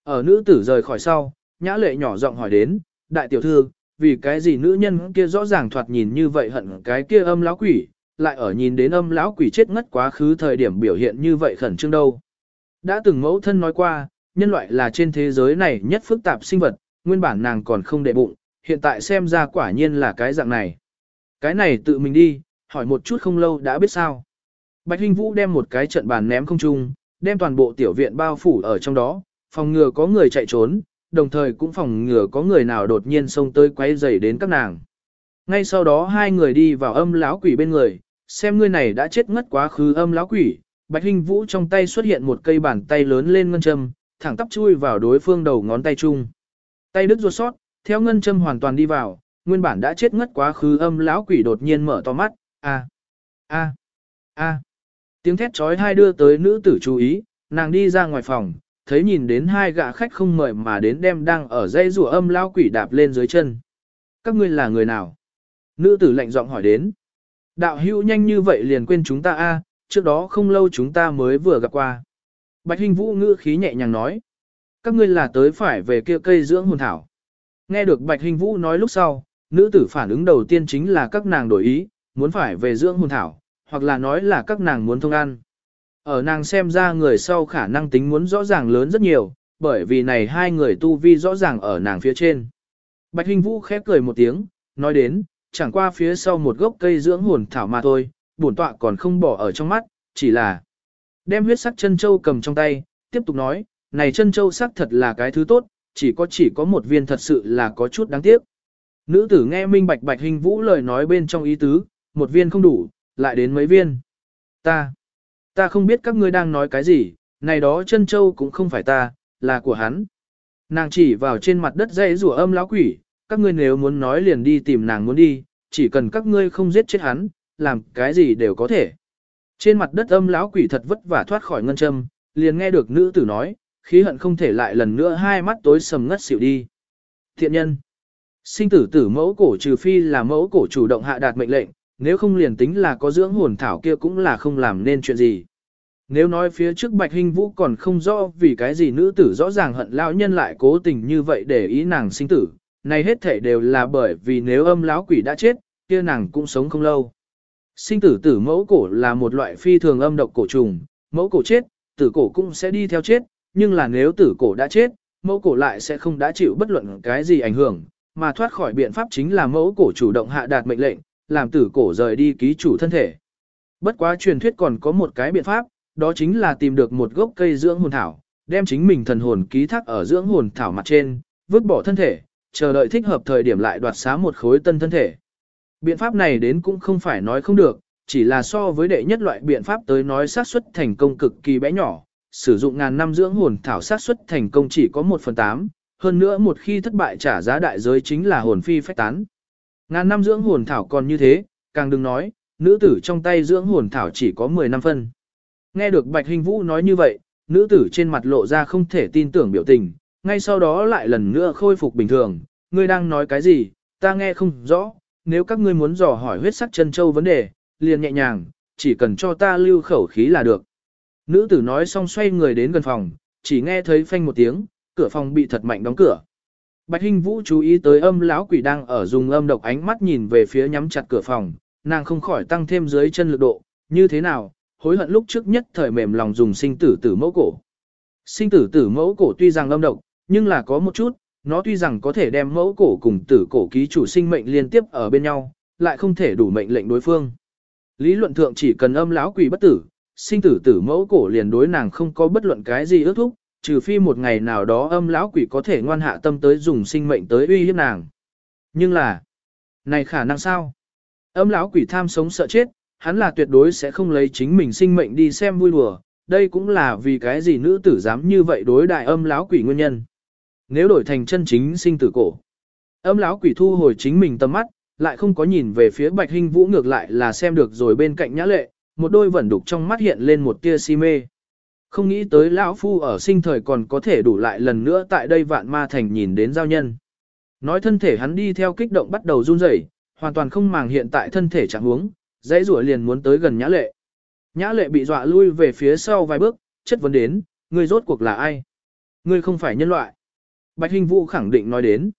Ở nữ tử rời khỏi sau, nhã lệ nhỏ giọng hỏi đến, đại tiểu thư, vì cái gì nữ nhân kia rõ ràng thoạt nhìn như vậy hận cái kia âm lão quỷ, lại ở nhìn đến âm lão quỷ chết ngất quá khứ thời điểm biểu hiện như vậy khẩn trương đâu. Đã từng mẫu thân nói qua, nhân loại là trên thế giới này nhất phức tạp sinh vật, nguyên bản nàng còn không đệ bụng, hiện tại xem ra quả nhiên là cái dạng này. Cái này tự mình đi, hỏi một chút không lâu đã biết sao. Bạch Hinh Vũ đem một cái trận bàn ném không trung, đem toàn bộ tiểu viện bao phủ ở trong đó, phòng ngừa có người chạy trốn, đồng thời cũng phòng ngừa có người nào đột nhiên xông tới quấy rầy đến các nàng. Ngay sau đó hai người đi vào âm lão quỷ bên người, xem người này đã chết ngất quá khứ âm lão quỷ, Bạch Hinh Vũ trong tay xuất hiện một cây bàn tay lớn lên ngân châm, thẳng tắp chui vào đối phương đầu ngón tay chung. Tay đứt ruột sót, theo ngân châm hoàn toàn đi vào, nguyên bản đã chết ngất quá khứ âm lão quỷ đột nhiên mở to mắt, a a a Tiếng thét trói hai đưa tới nữ tử chú ý, nàng đi ra ngoài phòng, thấy nhìn đến hai gã khách không mời mà đến đem đang ở dây rùa âm lao quỷ đạp lên dưới chân. Các ngươi là người nào? Nữ tử lạnh giọng hỏi đến. Đạo hữu nhanh như vậy liền quên chúng ta a, trước đó không lâu chúng ta mới vừa gặp qua. Bạch hình Vũ ngữ khí nhẹ nhàng nói. Các ngươi là tới phải về kia cây dưỡng hồn thảo. Nghe được Bạch hình Vũ nói lúc sau, nữ tử phản ứng đầu tiên chính là các nàng đổi ý, muốn phải về dưỡng hồn thảo, hoặc là nói là các nàng muốn thông ăn. Ở nàng xem ra người sau khả năng tính muốn rõ ràng lớn rất nhiều, bởi vì này hai người tu vi rõ ràng ở nàng phía trên. Bạch Hinh Vũ khép cười một tiếng, nói đến, chẳng qua phía sau một gốc cây dưỡng hồn thảo mà thôi, bổn tọa còn không bỏ ở trong mắt, chỉ là đem huyết sắc chân châu cầm trong tay, tiếp tục nói, này chân châu sắc thật là cái thứ tốt, chỉ có chỉ có một viên thật sự là có chút đáng tiếc. Nữ tử nghe minh bạch bạch hình vũ lời nói bên trong ý tứ, một viên không đủ, lại đến mấy viên. Ta, ta không biết các ngươi đang nói cái gì, này đó chân châu cũng không phải ta, là của hắn. Nàng chỉ vào trên mặt đất dây rùa âm lão quỷ, các ngươi nếu muốn nói liền đi tìm nàng muốn đi, chỉ cần các ngươi không giết chết hắn, làm cái gì đều có thể. Trên mặt đất âm lão quỷ thật vất vả thoát khỏi ngân châm, liền nghe được nữ tử nói, khí hận không thể lại lần nữa hai mắt tối sầm ngất xỉu đi. Thiện nhân. Sinh tử tử mẫu cổ trừ phi là mẫu cổ chủ động hạ đạt mệnh lệnh, nếu không liền tính là có dưỡng hồn thảo kia cũng là không làm nên chuyện gì. Nếu nói phía trước Bạch Hinh Vũ còn không rõ vì cái gì nữ tử rõ ràng hận lão nhân lại cố tình như vậy để ý nàng sinh tử, này hết thể đều là bởi vì nếu âm lão quỷ đã chết, kia nàng cũng sống không lâu. Sinh tử tử mẫu cổ là một loại phi thường âm độc cổ trùng, mẫu cổ chết, tử cổ cũng sẽ đi theo chết, nhưng là nếu tử cổ đã chết, mẫu cổ lại sẽ không đã chịu bất luận cái gì ảnh hưởng, mà thoát khỏi biện pháp chính là mẫu cổ chủ động hạ đạt mệnh lệnh, làm tử cổ rời đi ký chủ thân thể. Bất quá truyền thuyết còn có một cái biện pháp, đó chính là tìm được một gốc cây dưỡng hồn thảo, đem chính mình thần hồn ký thác ở dưỡng hồn thảo mặt trên, vứt bỏ thân thể, chờ đợi thích hợp thời điểm lại đoạt xá một khối tân thân thể. Biện pháp này đến cũng không phải nói không được, chỉ là so với đệ nhất loại biện pháp tới nói xác suất thành công cực kỳ bé nhỏ, sử dụng ngàn năm dưỡng hồn thảo xác suất thành công chỉ có 1 phần 8, hơn nữa một khi thất bại trả giá đại giới chính là hồn phi phách tán. Ngàn năm dưỡng hồn thảo còn như thế, càng đừng nói, nữ tử trong tay dưỡng hồn thảo chỉ có 10 năm phân. Nghe được Bạch Hình Vũ nói như vậy, nữ tử trên mặt lộ ra không thể tin tưởng biểu tình, ngay sau đó lại lần nữa khôi phục bình thường, ngươi đang nói cái gì, ta nghe không rõ, nếu các ngươi muốn dò hỏi huyết sắc chân châu vấn đề, liền nhẹ nhàng, chỉ cần cho ta lưu khẩu khí là được. Nữ tử nói xong xoay người đến gần phòng, chỉ nghe thấy phanh một tiếng, cửa phòng bị thật mạnh đóng cửa. Bạch Hinh Vũ chú ý tới âm lão quỷ đang ở dùng âm độc ánh mắt nhìn về phía nhắm chặt cửa phòng, nàng không khỏi tăng thêm dưới chân lực độ, như thế nào, hối hận lúc trước nhất thời mềm lòng dùng sinh tử tử mẫu cổ. Sinh tử tử mẫu cổ tuy rằng âm độc, nhưng là có một chút, nó tuy rằng có thể đem mẫu cổ cùng tử cổ ký chủ sinh mệnh liên tiếp ở bên nhau, lại không thể đủ mệnh lệnh đối phương. Lý luận thượng chỉ cần âm lão quỷ bất tử, sinh tử tử mẫu cổ liền đối nàng không có bất luận cái gì ước thúc, trừ phi một ngày nào đó âm lão quỷ có thể ngoan hạ tâm tới dùng sinh mệnh tới uy hiếp nàng. Nhưng là, này khả năng sao? Âm lão quỷ tham sống sợ chết, hắn là tuyệt đối sẽ không lấy chính mình sinh mệnh đi xem vui đùa, đây cũng là vì cái gì nữ tử dám như vậy đối đại âm lão quỷ nguyên nhân. Nếu đổi thành chân chính sinh tử cổ, âm lão quỷ thu hồi chính mình tầm mắt, lại không có nhìn về phía Bạch Hinh Vũ ngược lại là xem được rồi bên cạnh nhã lệ, một đôi vẩn đục trong mắt hiện lên một tia si mê. Không nghĩ tới lão phu ở sinh thời còn có thể đủ lại lần nữa tại đây vạn ma thành nhìn đến giao nhân. Nói thân thể hắn đi theo kích động bắt đầu run rẩy, hoàn toàn không màng hiện tại thân thể trạng huống, dãy rủa liền muốn tới gần nhã lệ. Nhã lệ bị dọa lui về phía sau vài bước, chất vấn đến, ngươi rốt cuộc là ai? Ngươi không phải nhân loại. Bạch Hình Vũ khẳng định nói đến.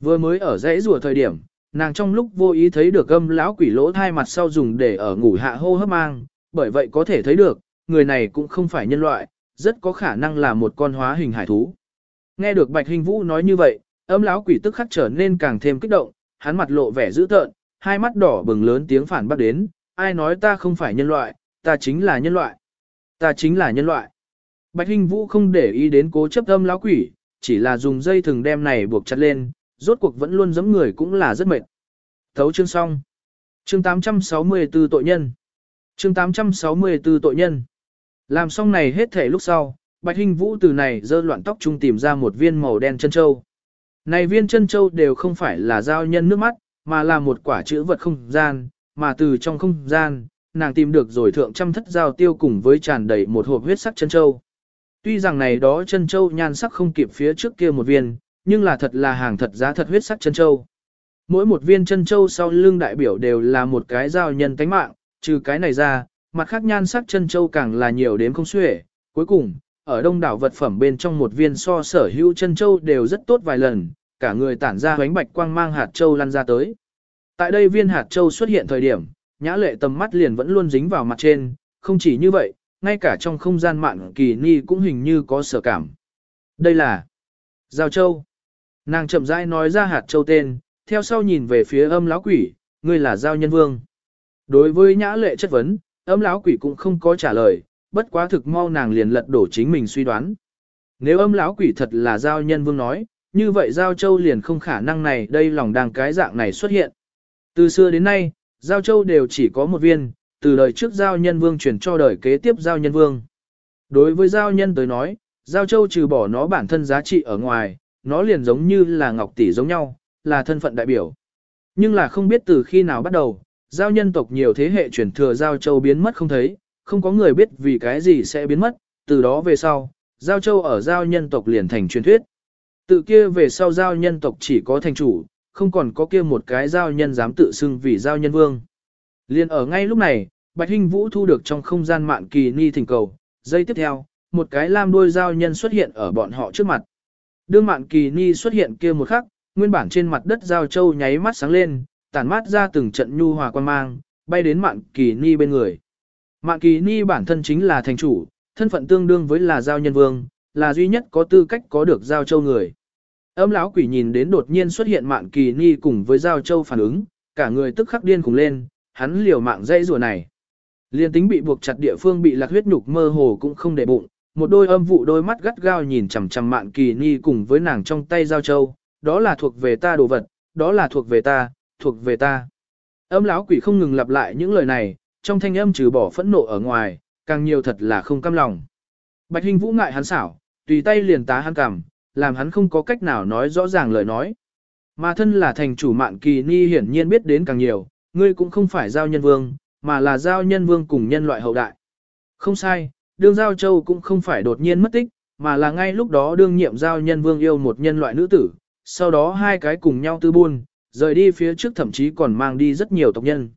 Vừa mới ở dãy rùa thời điểm, nàng trong lúc vô ý thấy được âm lão quỷ lỗ thai mặt sau dùng để ở ngủ hạ hô hấp mang, bởi vậy có thể thấy được, người này cũng không phải nhân loại, rất có khả năng là một con hóa hình hải thú. Nghe được Bạch Hình Vũ nói như vậy, âm lão quỷ tức khắc trở nên càng thêm kích động, hắn mặt lộ vẻ dữ tợn, hai mắt đỏ bừng lớn tiếng phản bác đến, ai nói ta không phải nhân loại, ta chính là nhân loại. Ta chính là nhân loại. Bạch Hình Vũ không để ý đến cố chấp âm lão quỷ, chỉ là dùng dây thừng đem này buộc chặt lên, rốt cuộc vẫn luôn giẫm người cũng là rất mệt. Thấu chương xong. Chương 864 tội nhân. Chương 864 tội nhân. Làm xong này hết thể lúc sau, Bạch Hinh Vũ từ này dơ loạn tóc trung tìm ra một viên màu đen chân châu. Này viên chân châu đều không phải là giao nhân nước mắt, mà là một quả chữ vật không gian, mà từ trong không gian, nàng tìm được rồi thượng trăm thất giao tiêu cùng với tràn đầy một hộp huyết sắc chân châu. Tuy rằng này đó chân châu nhan sắc không kịp phía trước kia một viên, nhưng là thật là hàng thật giá thật huyết sắc chân châu. Mỗi một viên chân châu sau lưng đại biểu đều là một cái giao nhân tánh mạng, trừ cái này ra, mặt khác nhan sắc chân châu càng là nhiều đến không xuể. Cuối cùng, ở đông đảo vật phẩm bên trong một viên so sở hữu chân châu đều rất tốt vài lần, cả người tản ra bánh bạch quang mang hạt châu lăn ra tới. Tại đây viên hạt châu xuất hiện thời điểm, nhã lệ tầm mắt liền vẫn luôn dính vào mặt trên, không chỉ như vậy, ngay cả trong không gian mạn kỳ ni cũng hình như có sở cảm. Đây là Giao Châu. Nàng chậm rãi nói ra hạt châu tên, theo sau nhìn về phía âm lão quỷ, ngươi là Giao Nhân Vương. Đối với nhã lệ chất vấn, âm lão quỷ cũng không có trả lời, bất quá thực mau nàng liền lật đổ chính mình suy đoán. Nếu âm lão quỷ thật là Giao Nhân Vương nói, như vậy Giao Châu liền không khả năng này đây lòng đang cái dạng này xuất hiện. Từ xưa đến nay, Giao Châu đều chỉ có một viên, từ đời trước giao nhân vương chuyển cho đời kế tiếp giao nhân vương. Đối với giao nhân tới nói, giao châu trừ bỏ nó bản thân giá trị ở ngoài, nó liền giống như là ngọc tỷ giống nhau, là thân phận đại biểu. Nhưng là không biết từ khi nào bắt đầu, giao nhân tộc nhiều thế hệ chuyển thừa giao châu biến mất không thấy, không có người biết vì cái gì sẽ biến mất, từ đó về sau, giao châu ở giao nhân tộc liền thành truyền thuyết. Tự kia về sau giao nhân tộc chỉ có thành chủ, không còn có kia một cái giao nhân dám tự xưng vì giao nhân vương. Liên ở ngay lúc này, Bạch Hinh Vũ thu được trong không gian mạn kỳ ni thỉnh cầu, giây tiếp theo, một cái lam đôi giao nhân xuất hiện ở bọn họ trước mặt. Đương mạn kỳ ni xuất hiện kia một khắc, nguyên bản trên mặt đất giao châu nháy mắt sáng lên, tản mát ra từng trận nhu hòa quan mang, bay đến mạn kỳ ni bên người. Mạn kỳ ni bản thân chính là thành chủ, thân phận tương đương với là giao nhân vương, là duy nhất có tư cách có được giao châu người. Âm lão quỷ nhìn đến đột nhiên xuất hiện mạn kỳ ni cùng với giao châu phản ứng, cả người tức khắc điên cùng lên, hắn liều mạng dây rùa này. Liên tính bị buộc chặt địa phương bị lạc huyết nhục mơ hồ cũng không để bụng, một đôi âm vụ đôi mắt gắt gao nhìn chằm chằm mạn kỳ ni cùng với nàng trong tay giao châu, đó là thuộc về ta đồ vật, đó là thuộc về ta, thuộc về ta. Âm lão quỷ không ngừng lặp lại những lời này, trong thanh âm trừ bỏ phẫn nộ ở ngoài, càng nhiều thật là không cam lòng. Bạch Hình Vũ ngại hắn xảo, tùy tay liền tá hắn cằm, làm hắn không có cách nào nói rõ ràng lời nói. Mà thân là thành chủ mạn kỳ ni hiển nhiên biết đến càng nhiều, ngươi cũng không phải giao nhân vương, mà là giao nhân vương cùng nhân loại hậu đại. Không sai, đương giao châu cũng không phải đột nhiên mất tích, mà là ngay lúc đó đương nhiệm giao nhân vương yêu một nhân loại nữ tử, sau đó hai cái cùng nhau tư buôn, rời đi phía trước thậm chí còn mang đi rất nhiều tộc nhân.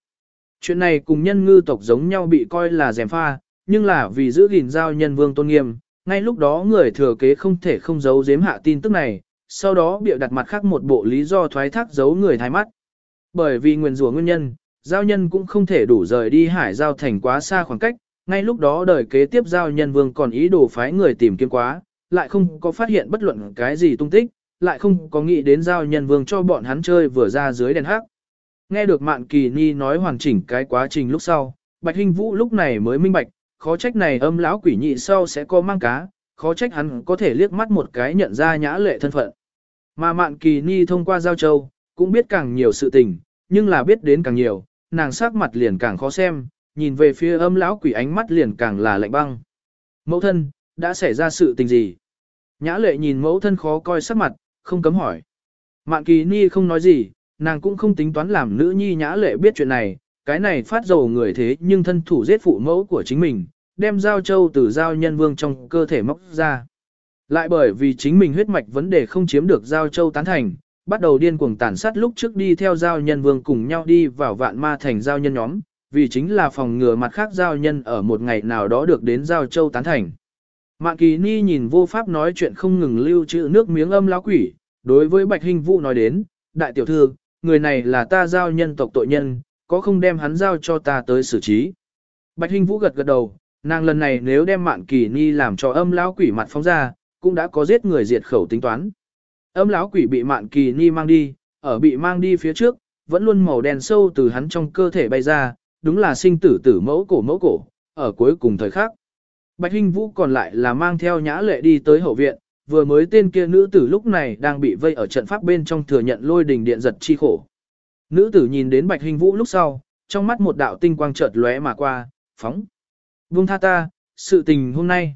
Chuyện này cùng nhân ngư tộc giống nhau bị coi là dèm pha, nhưng là vì giữ gìn giao nhân vương tôn nghiêm, ngay lúc đó người thừa kế không thể không giấu giếm hạ tin tức này, sau đó bịa đặt mặt khác một bộ lý do thoái thác giấu người thái mắt. Bởi vì nguyên rủa nguyên nhân, giao nhân cũng không thể đủ rời đi hải giao thành quá xa khoảng cách, ngay lúc đó đời kế tiếp giao nhân vương còn ý đồ phái người tìm kiếm quá, lại không có phát hiện bất luận cái gì tung tích, lại không có nghĩ đến giao nhân vương cho bọn hắn chơi vừa ra dưới đèn hắc. Nghe được Mạn Kỳ Ni nói hoàn chỉnh cái quá trình lúc sau, Bạch Hinh Vũ lúc này mới minh bạch, khó trách này âm lão quỷ nhị sau sẽ có mang cá, khó trách hắn có thể liếc mắt một cái nhận ra nhã lệ thân phận. Mà Mạn Kỳ Ni thông qua giao châu, cũng biết càng nhiều sự tình, nhưng là biết đến càng nhiều, nàng sắc mặt liền càng khó xem, nhìn về phía âm lão quỷ ánh mắt liền càng là lạnh băng. Mẫu thân, đã xảy ra sự tình gì? Nhã lệ nhìn mẫu thân khó coi sắc mặt, không cấm hỏi. Mạn Kỳ Ni không nói gì, nàng cũng không tính toán làm nữ nhi nhã lệ biết chuyện này, cái này phát dầu người thế nhưng thân thủ giết phụ mẫu của chính mình, đem giao châu từ giao nhân vương trong cơ thể móc ra. Lại bởi vì chính mình huyết mạch vấn đề không chiếm được giao châu tán thành, bắt đầu điên cuồng tàn sát lúc trước đi theo giao nhân vương cùng nhau đi vào vạn ma thành giao nhân nhóm, vì chính là phòng ngừa mặt khác giao nhân ở một ngày nào đó được đến giao châu tán thành. Mạn kỳ ni nhìn vô pháp nói chuyện không ngừng lưu trữ nước miếng âm lão quỷ, đối với Bạch Hình Vũ nói đến, đại tiểu thư, người này là ta giao nhân tộc tội nhân, có không đem hắn giao cho ta tới xử trí. Bạch Hình Vũ gật gật đầu, nàng lần này nếu đem Mạn kỳ ni làm cho âm lão quỷ mặt phóng ra, cũng đã có giết người diệt khẩu tính toán. Âm lão quỷ bị Mạn kỳ ni mang đi, ở bị mang đi phía trước, vẫn luôn màu đen sâu từ hắn trong cơ thể bay ra, đúng là sinh tử tử mẫu cổ mẫu cổ, ở cuối cùng thời khắc. Bạch Hinh Vũ còn lại là mang theo nhã lệ đi tới hậu viện, vừa mới tên kia nữ tử lúc này đang bị vây ở trận pháp bên trong thừa nhận lôi đình điện giật chi khổ. Nữ tử nhìn đến Bạch hình Vũ lúc sau, trong mắt một đạo tinh quang chợt lóe mà qua, phóng. Vương tha ta, sự tình hôm nay.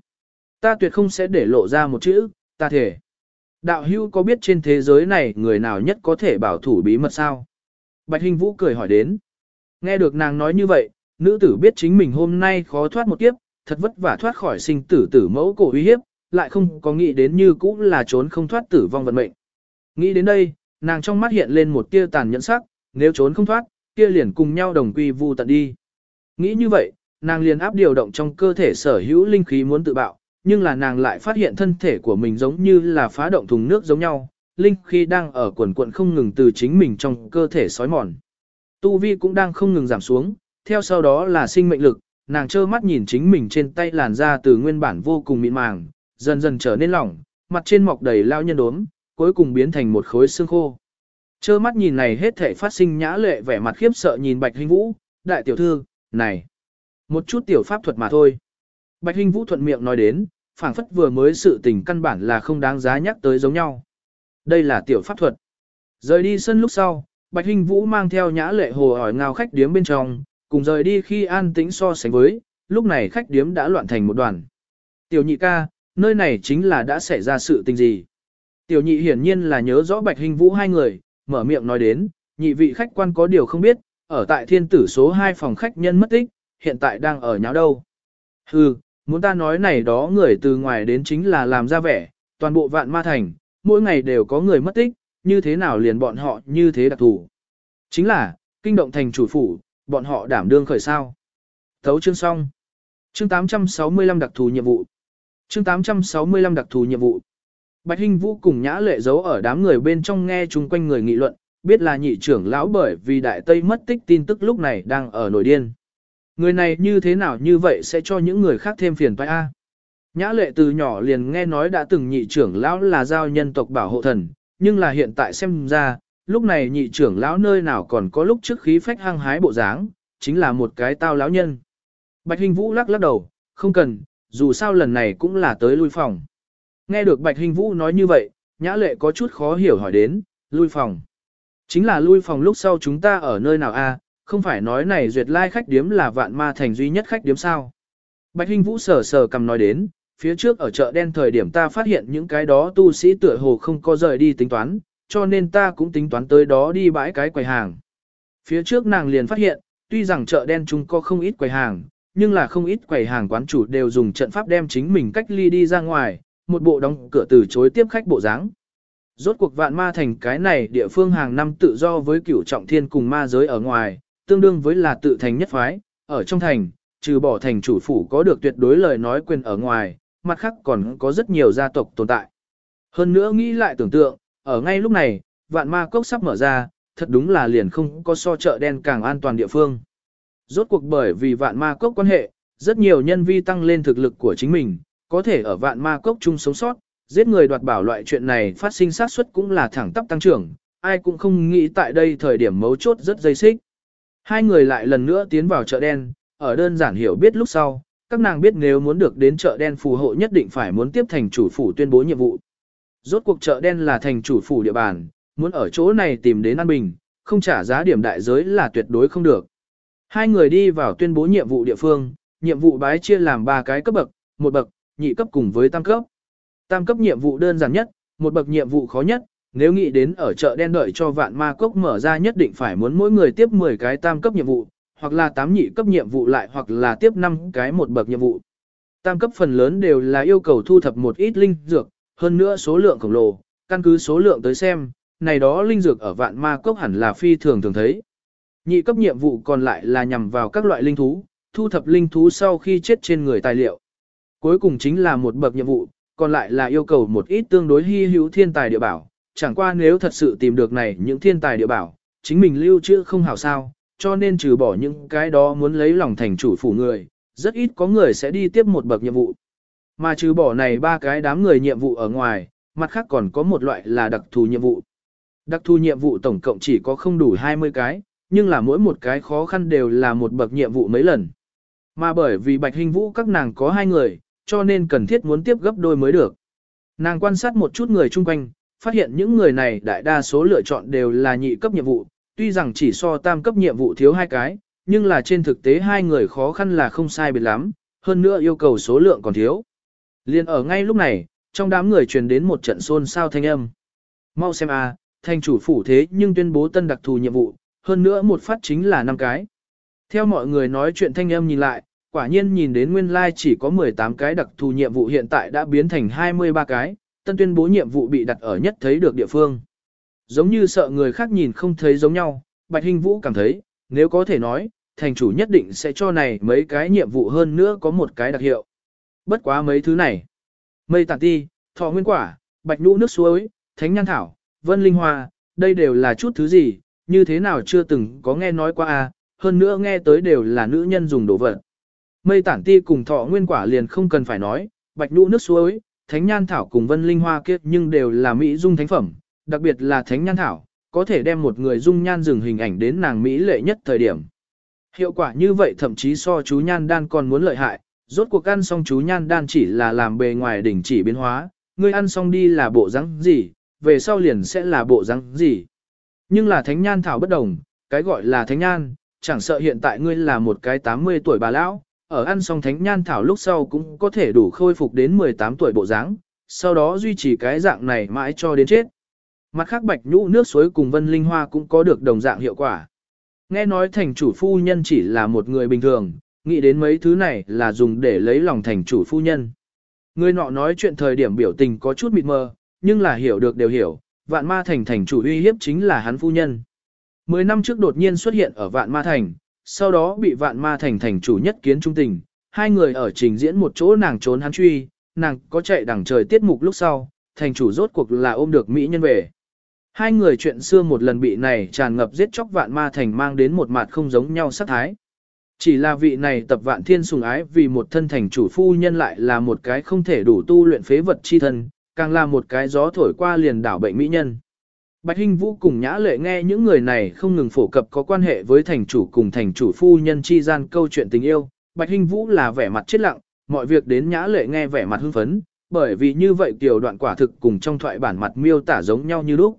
Ta tuyệt không sẽ để lộ ra một chữ, ta thể. Đạo hưu có biết trên thế giới này người nào nhất có thể bảo thủ bí mật sao? Bạch hình Vũ cười hỏi đến. Nghe được nàng nói như vậy, nữ tử biết chính mình hôm nay khó thoát một kiếp, thật vất vả thoát khỏi sinh tử tử mẫu cổ uy hiếp, lại không có nghĩ đến như cũ là trốn không thoát tử vong vận mệnh. Nghĩ đến đây, nàng trong mắt hiện lên một tia tàn nhẫn sắc, nếu trốn không thoát, kia liền cùng nhau đồng quy vu tận đi. Nghĩ như vậy, nàng liền áp điều động trong cơ thể sở hữu linh khí muốn tự bạo, nhưng là nàng lại phát hiện thân thể của mình giống như là phá động thùng nước giống nhau, linh khí đang ở quần quận không ngừng từ chính mình trong cơ thể sói mòn. Tu vi cũng đang không ngừng giảm xuống, theo sau đó là sinh mệnh lực, nàng trơ mắt nhìn chính mình trên tay làn da từ nguyên bản vô cùng mịn màng, dần dần trở nên lỏng, mặt trên mọc đầy lao nhân đốm, cuối cùng biến thành một khối xương khô. Chơ mắt nhìn này hết thể phát sinh nhã lệ vẻ mặt khiếp sợ nhìn Bạch Hình Vũ, đại tiểu thư, này, một chút tiểu pháp thuật mà thôi. Bạch Hình Vũ thuận miệng nói đến, phảng phất vừa mới sự tình căn bản là không đáng giá nhắc tới giống nhau. Đây là tiểu pháp thuật. Rời đi sân lúc sau, Bạch Hình Vũ mang theo nhã lệ hồ hỏi ngao khách điếm bên trong, cùng rời đi khi an tĩnh so sánh với, lúc này khách điếm đã loạn thành một đoàn. Tiểu nhị ca, nơi này chính là đã xảy ra sự tình gì. Tiểu nhị hiển nhiên là nhớ rõ Bạch Hình Vũ hai người, mở miệng nói đến, nhị vị khách quan có điều không biết, ở tại thiên tử số 2 phòng khách nhân mất tích, hiện tại đang ở nháo đâu. Hừ, muốn ta nói này đó người từ ngoài đến chính là làm ra vẻ, toàn bộ vạn ma thành, mỗi ngày đều có người mất tích, như thế nào liền bọn họ như thế đặc thủ. Chính là, kinh động thành chủ phủ, bọn họ đảm đương khởi sao. Thấu chương xong. Chương 865 đặc thù nhiệm vụ. Chương 865 đặc thù nhiệm vụ. Bạch Hinh Vũ cùng Nhã Lệ giấu ở đám người bên trong nghe chung quanh người nghị luận, biết là nhị trưởng lão bởi vì đại tây mất tích tin tức lúc này đang ở nổi điên. Người này như thế nào như vậy sẽ cho những người khác thêm phiền toái a. Nhã Lệ từ nhỏ liền nghe nói đã từng nhị trưởng lão là giao nhân tộc bảo hộ thần, nhưng là hiện tại xem ra, lúc này nhị trưởng lão nơi nào còn có lúc trước khí phách hăng hái bộ dáng, chính là một cái tao lão nhân. Bạch Hình Vũ lắc lắc đầu, không cần, dù sao lần này cũng là tới lui phòng. Nghe được Bạch Hình Vũ nói như vậy, Nhã Lệ có chút khó hiểu hỏi đến, lui phòng. Chính là lui phòng lúc sau chúng ta ở nơi nào a? không phải nói này duyệt lai khách điếm là vạn ma thành duy nhất khách điếm sao. Bạch Hình Vũ sờ sờ cầm nói đến, phía trước ở chợ đen thời điểm ta phát hiện những cái đó tu sĩ tựa hồ không có rời đi tính toán, cho nên ta cũng tính toán tới đó đi bãi cái quầy hàng. Phía trước nàng liền phát hiện, tuy rằng chợ đen chúng có không ít quầy hàng, nhưng là không ít quầy hàng quán chủ đều dùng trận pháp đem chính mình cách ly đi ra ngoài, một bộ đóng cửa từ chối tiếp khách bộ dáng. Rốt cuộc vạn ma thành cái này địa phương hàng năm tự do với cửu trọng thiên cùng ma giới ở ngoài, tương đương với là tự thành nhất phái, ở trong thành, trừ bỏ thành chủ phủ có được tuyệt đối lời nói quyền ở ngoài, mặt khác còn có rất nhiều gia tộc tồn tại. Hơn nữa nghĩ lại tưởng tượng, ở ngay lúc này, vạn ma cốc sắp mở ra, thật đúng là liền không có so chợ đen càng an toàn địa phương. Rốt cuộc bởi vì vạn ma cốc quan hệ, rất nhiều nhân vi tăng lên thực lực của chính mình, có thể ở vạn ma cốc chung sống sót, giết người đoạt bảo loại chuyện này phát sinh sát suất cũng là thẳng tắp tăng trưởng, ai cũng không nghĩ tại đây thời điểm mấu chốt rất dây xích. Hai người lại lần nữa tiến vào chợ đen, ở đơn giản hiểu biết lúc sau, các nàng biết nếu muốn được đến chợ đen phù hộ nhất định phải muốn tiếp thành chủ phủ tuyên bố nhiệm vụ. Rốt cuộc chợ đen là thành chủ phủ địa bàn, muốn ở chỗ này tìm đến an bình, không trả giá điểm đại giới là tuyệt đối không được. Hai người đi vào tuyên bố nhiệm vụ địa phương, nhiệm vụ bái chia làm ba cái cấp bậc, một bậc, nhị cấp cùng với tam cấp. Tam cấp nhiệm vụ đơn giản nhất, một bậc nhiệm vụ khó nhất, nếu nghĩ đến ở chợ đen đợi cho vạn ma cốc mở ra nhất định phải muốn mỗi người tiếp 10 cái tam cấp nhiệm vụ, hoặc là 8 nhị cấp nhiệm vụ lại hoặc là tiếp 5 cái một bậc nhiệm vụ. Tam cấp phần lớn đều là yêu cầu thu thập một ít linh dược, hơn nữa số lượng khổng lồ, căn cứ số lượng tới xem, này đó linh dược ở vạn ma cốc hẳn là phi thường thường thấy. Nhị cấp nhiệm vụ còn lại là nhằm vào các loại linh thú, thu thập linh thú sau khi chết trên người tài liệu. Cuối cùng chính là một bậc nhiệm vụ, còn lại là yêu cầu một ít tương đối hy hữu thiên tài địa bảo. Chẳng qua nếu thật sự tìm được này những thiên tài địa bảo, chính mình lưu trữ không hảo sao, cho nên trừ bỏ những cái đó muốn lấy lòng thành chủ phủ người, rất ít có người sẽ đi tiếp một bậc nhiệm vụ. Mà trừ bỏ này ba cái đám người nhiệm vụ ở ngoài, mặt khác còn có một loại là đặc thù nhiệm vụ. Đặc thù nhiệm vụ tổng cộng chỉ có không đủ 20 cái, nhưng là mỗi một cái khó khăn đều là một bậc nhiệm vụ mấy lần. Mà bởi vì Bạch Hình Vũ các nàng có hai người, cho nên cần thiết muốn tiếp gấp đôi mới được. Nàng quan sát một chút người chung quanh, phát hiện những người này đại đa số lựa chọn đều là nhị cấp nhiệm vụ, tuy rằng chỉ so tam cấp nhiệm vụ thiếu hai cái, nhưng là trên thực tế hai người khó khăn là không sai biệt lắm, hơn nữa yêu cầu số lượng còn thiếu. Liên ở ngay lúc này, trong đám người truyền đến một trận xôn xao thanh âm. Mau xem a, thành chủ phủ thế nhưng tuyên bố tân đặc thù nhiệm vụ, hơn nữa một phát chính là năm cái. Theo mọi người nói chuyện thanh âm nhìn lại, quả nhiên nhìn đến nguyên lai like chỉ có 18 cái đặc thù nhiệm vụ hiện tại đã biến thành 23 cái, tân tuyên bố nhiệm vụ bị đặt ở nhất thấy được địa phương. Giống như sợ người khác nhìn không thấy giống nhau, Bạch Hình Vũ cảm thấy, nếu có thể nói, thành chủ nhất định sẽ cho này mấy cái nhiệm vụ hơn nữa có một cái đặc hiệu. Bất quá mấy thứ này. Mây tản ti, thọ nguyên quả, bạch nhũ nước suối, thánh nhan thảo, vân linh hoa, đây đều là chút thứ gì, như thế nào chưa từng có nghe nói qua à, hơn nữa nghe tới đều là nữ nhân dùng đồ vật. Mây tản ti cùng thọ nguyên quả liền không cần phải nói, bạch nhũ nước suối, thánh nhan thảo cùng vân linh hoa kia nhưng đều là mỹ dung thánh phẩm, đặc biệt là thánh nhan thảo, có thể đem một người dung nhan dừng hình ảnh đến nàng mỹ lệ nhất thời điểm. Hiệu quả như vậy thậm chí so chú nhan đan còn muốn lợi hại, rốt cuộc ăn xong chú nhan đan chỉ là làm bề ngoài đỉnh chỉ biến hóa, ngươi ăn xong đi là bộ rắn gì, về sau liền sẽ là bộ rắn gì. Nhưng là thánh nhan thảo bất đồng, cái gọi là thánh nhan, chẳng sợ hiện tại ngươi là một cái 80 tuổi bà lão, ở ăn xong thánh nhan thảo lúc sau cũng có thể đủ khôi phục đến 18 tuổi bộ dáng, sau đó duy trì cái dạng này mãi cho đến chết. Mặt khác bạch nhũ nước suối cùng vân linh hoa cũng có được đồng dạng hiệu quả. Nghe nói thành chủ phu nhân chỉ là một người bình thường, nghĩ đến mấy thứ này là dùng để lấy lòng thành chủ phu nhân. Người nọ nói chuyện thời điểm biểu tình có chút mịt mờ, nhưng là hiểu được đều hiểu, vạn ma thành thành chủ uy hiếp chính là hắn phu nhân. Mười năm trước đột nhiên xuất hiện ở vạn ma thành, sau đó bị vạn ma thành thành chủ nhất kiến trung tình, hai người ở trình diễn một chỗ nàng trốn hắn truy, nàng có chạy đằng trời tiết mục lúc sau, thành chủ rốt cuộc là ôm được Mỹ nhân về. Hai người chuyện xưa một lần bị này tràn ngập giết chóc vạn ma thành mang đến một mặt không giống nhau sát thái. Chỉ là vị này tập vạn thiên sùng ái vì một thân thành chủ phu nhân lại là một cái không thể đủ tu luyện phế vật chi thân, càng là một cái gió thổi qua liền đảo bệnh mỹ nhân. Bạch Hinh Vũ cùng Nhã Lệ nghe những người này không ngừng phổ cập có quan hệ với thành chủ cùng thành chủ phu nhân chi gian câu chuyện tình yêu. Bạch Hinh Vũ là vẻ mặt chết lặng, mọi việc đến Nhã Lệ nghe vẻ mặt hưng phấn, bởi vì như vậy tiểu đoạn quả thực cùng trong thoại bản mặt miêu tả giống nhau như lúc.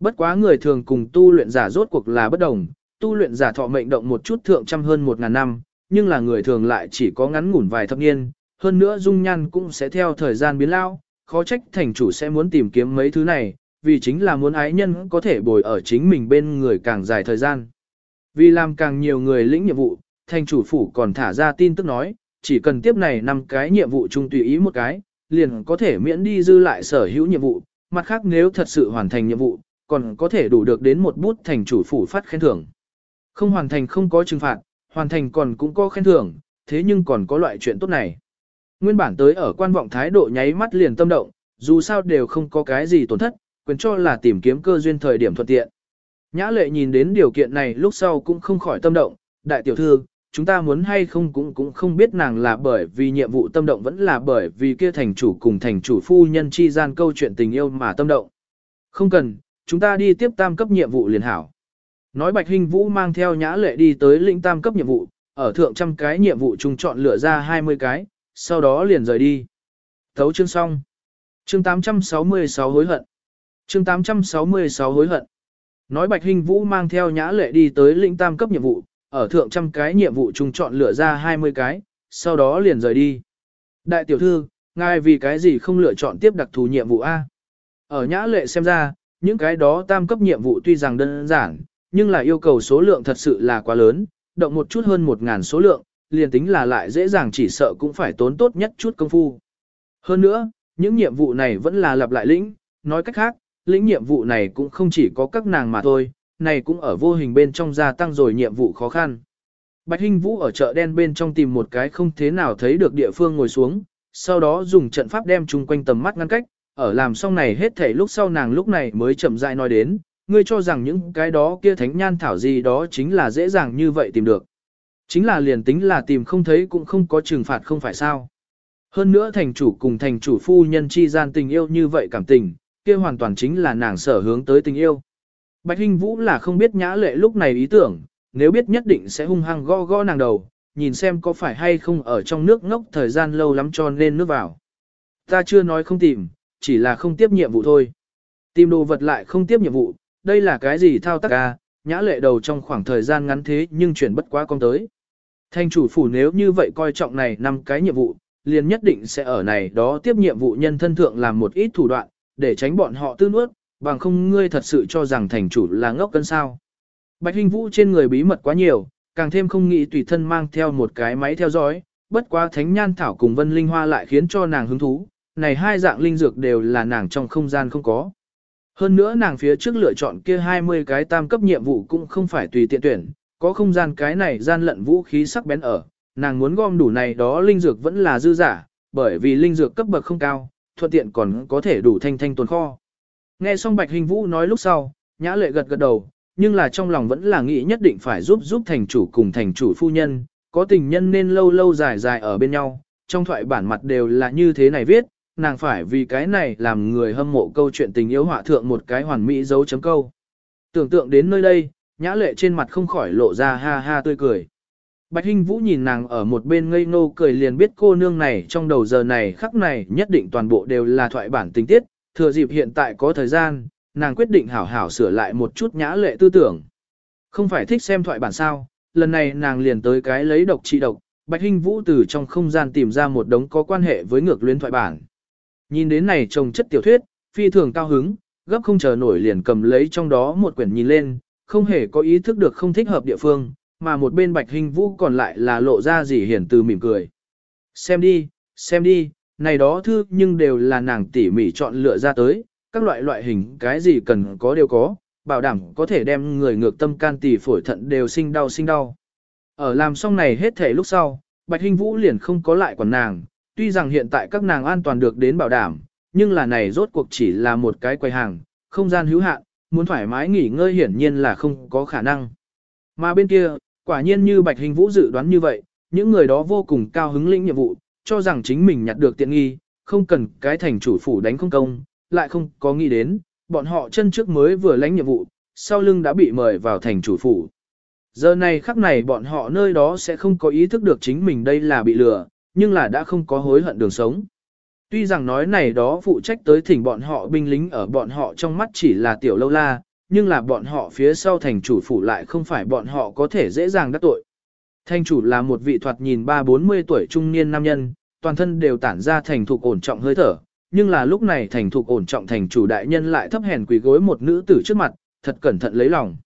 Bất quá người thường cùng tu luyện giả rốt cuộc là bất đồng, tu luyện giả thọ mệnh động một chút thượng trăm hơn một ngàn năm, nhưng là người thường lại chỉ có ngắn ngủn vài thập niên, hơn nữa dung nhan cũng sẽ theo thời gian biến lao, khó trách thành chủ sẽ muốn tìm kiếm mấy thứ này, vì chính là muốn ái nhân có thể bồi ở chính mình bên người càng dài thời gian. Vì làm càng nhiều người lĩnh nhiệm vụ, thành chủ phủ còn thả ra tin tức nói, chỉ cần tiếp này năm cái nhiệm vụ chung tùy ý một cái, liền có thể miễn đi dư lại sở hữu nhiệm vụ, mặt khác nếu thật sự hoàn thành nhiệm vụ, còn có thể đủ được đến một bút thành chủ phủ phát khen thưởng. Không hoàn thành không có trừng phạt, hoàn thành còn cũng có khen thưởng, thế nhưng còn có loại chuyện tốt này. Nguyên bản tới ở quan vọng thái độ nháy mắt liền tâm động, dù sao đều không có cái gì tổn thất, quyền cho là tìm kiếm cơ duyên thời điểm thuận tiện. Nhã lệ nhìn đến điều kiện này lúc sau cũng không khỏi tâm động, đại tiểu thư, chúng ta muốn hay không cũng cũng không biết nàng là bởi vì nhiệm vụ tâm động vẫn là bởi vì kia thành chủ cùng thành chủ phu nhân chi gian câu chuyện tình yêu mà tâm động. Không cần, chúng ta đi tiếp tam cấp nhiệm vụ liền hảo. Nói Bạch Hình Vũ mang theo nhã lệ đi tới lĩnh tam cấp nhiệm vụ, ở thượng trăm cái nhiệm vụ chung chọn lựa ra 20 cái, sau đó liền rời đi. Thấu chương xong. Chương 866 hối hận. Chương 866 hối hận. Nói Bạch Hình Vũ mang theo nhã lệ đi tới lĩnh tam cấp nhiệm vụ, ở thượng trăm cái nhiệm vụ chung chọn lựa ra 20 cái, sau đó liền rời đi. Đại tiểu thư, ngài vì cái gì không lựa chọn tiếp đặc thù nhiệm vụ A? Ở nhã lệ xem ra, những cái đó tam cấp nhiệm vụ tuy rằng đơn giản, nhưng là yêu cầu số lượng thật sự là quá lớn, động một chút hơn 1.000 số lượng, liền tính là lại dễ dàng chỉ sợ cũng phải tốn tốt nhất chút công phu. Hơn nữa, những nhiệm vụ này vẫn là lặp lại lĩnh, nói cách khác, lĩnh nhiệm vụ này cũng không chỉ có các nàng mà thôi, này cũng ở vô hình bên trong gia tăng rồi nhiệm vụ khó khăn. Bạch Hinh Vũ ở chợ đen bên trong tìm một cái không thế nào thấy được địa phương ngồi xuống, sau đó dùng trận pháp đem chung quanh tầm mắt ngăn cách, ở làm xong này hết thảy lúc sau nàng lúc này mới chậm rãi nói đến, ngươi cho rằng những cái đó kia thánh nhan thảo gì đó chính là dễ dàng như vậy tìm được. Chính là liền tính là tìm không thấy cũng không có trừng phạt không phải sao. Hơn nữa thành chủ cùng thành chủ phu nhân chi gian tình yêu như vậy cảm tình, kia hoàn toàn chính là nàng sở hướng tới tình yêu. Bạch Hinh Vũ là không biết nhã lệ lúc này ý tưởng, nếu biết nhất định sẽ hung hăng go go nàng đầu, nhìn xem có phải hay không ở trong nước ngốc thời gian lâu lắm cho nên nước vào. Ta chưa nói không tìm, chỉ là không tiếp nhiệm vụ thôi. Tìm đồ vật lại không tiếp nhiệm vụ, đây là cái gì thao tác à, nhã lệ đầu trong khoảng thời gian ngắn thế nhưng chuyển bất quá con tới. Thanh chủ phủ nếu như vậy coi trọng này năm cái nhiệm vụ, liền nhất định sẽ ở này đó tiếp nhiệm vụ nhân thân thượng làm một ít thủ đoạn, để tránh bọn họ tư nuốt, bằng không ngươi thật sự cho rằng thành chủ là ngốc cân sao. Bạch Hinh Vũ trên người bí mật quá nhiều, càng thêm không nghĩ tùy thân mang theo một cái máy theo dõi, bất quá thánh nhan thảo cùng vân linh hoa lại khiến cho nàng hứng thú, này hai dạng linh dược đều là nàng trong không gian không có. Hơn nữa nàng phía trước lựa chọn kia 20 cái tam cấp nhiệm vụ cũng không phải tùy tiện tuyển, có không gian cái này gian lận vũ khí sắc bén ở, nàng muốn gom đủ này đó linh dược vẫn là dư giả, bởi vì linh dược cấp bậc không cao, thuận tiện còn có thể đủ thanh thanh tồn kho. Nghe xong Bạch Hình Vũ nói lúc sau, Nhã Lệ gật gật đầu, nhưng là trong lòng vẫn là nghĩ nhất định phải giúp giúp thành chủ cùng thành chủ phu nhân, có tình nhân nên lâu lâu dài dài ở bên nhau, trong thoại bản mặt đều là như thế này viết, nàng phải vì cái này làm người hâm mộ câu chuyện tình yêu họa thượng một cái hoàn mỹ dấu chấm câu. Tưởng tượng đến nơi đây, Nhã Lệ trên mặt không khỏi lộ ra ha ha tươi cười. Bạch Hinh Vũ nhìn nàng ở một bên ngây ngô cười liền biết cô nương này trong đầu giờ này khắc này nhất định toàn bộ đều là thoại bản tình tiết, thừa dịp hiện tại có thời gian, nàng quyết định hảo hảo sửa lại một chút nhã lệ tư tưởng. Không phải thích xem thoại bản sao, lần này nàng liền tới cái lấy độc trị độc, Bạch Hinh Vũ từ trong không gian tìm ra một đống có quan hệ với ngược luyến thoại bản. Nhìn đến này trồng chất tiểu thuyết, phi thường cao hứng, gấp không chờ nổi liền cầm lấy trong đó một quyển nhìn lên, không hề có ý thức được không thích hợp địa phương, mà một bên Bạch hình Vũ còn lại là lộ ra gì hiển từ mỉm cười. Xem đi, xem đi, này đó thư nhưng đều là nàng tỉ mỉ chọn lựa ra tới, các loại loại hình cái gì cần có đều có, bảo đảm có thể đem người ngược tâm can tỉ phổi thận đều sinh đau sinh đau. Ở làm xong này hết thể lúc sau, Bạch Hinh Vũ liền không có lại quản nàng, tuy rằng hiện tại các nàng an toàn được đến bảo đảm, nhưng là này rốt cuộc chỉ là một cái quầy hàng, không gian hữu hạn, muốn thoải mái nghỉ ngơi hiển nhiên là không có khả năng. Mà bên kia, quả nhiên như Bạch Hình Vũ dự đoán như vậy, những người đó vô cùng cao hứng lĩnh nhiệm vụ, cho rằng chính mình nhặt được tiện nghi, không cần cái thành chủ phủ đánh không công, lại không có nghĩ đến, bọn họ chân trước mới vừa lãnh nhiệm vụ, sau lưng đã bị mời vào thành chủ phủ. Giờ này khắc này bọn họ nơi đó sẽ không có ý thức được chính mình đây là bị lừa, nhưng là đã không có hối hận đường sống. Tuy rằng nói này đó phụ trách tới thỉnh bọn họ binh lính ở bọn họ trong mắt chỉ là tiểu lâu la, nhưng là bọn họ phía sau thành chủ phủ lại không phải bọn họ có thể dễ dàng đắc tội. Thành chủ là một vị thoạt nhìn ba bốn mươi tuổi trung niên nam nhân, toàn thân đều tản ra thành thục ổn trọng hơi thở, nhưng là lúc này thành thục ổn trọng thành chủ đại nhân lại thấp hèn quỳ gối một nữ tử trước mặt, thật cẩn thận lấy lòng.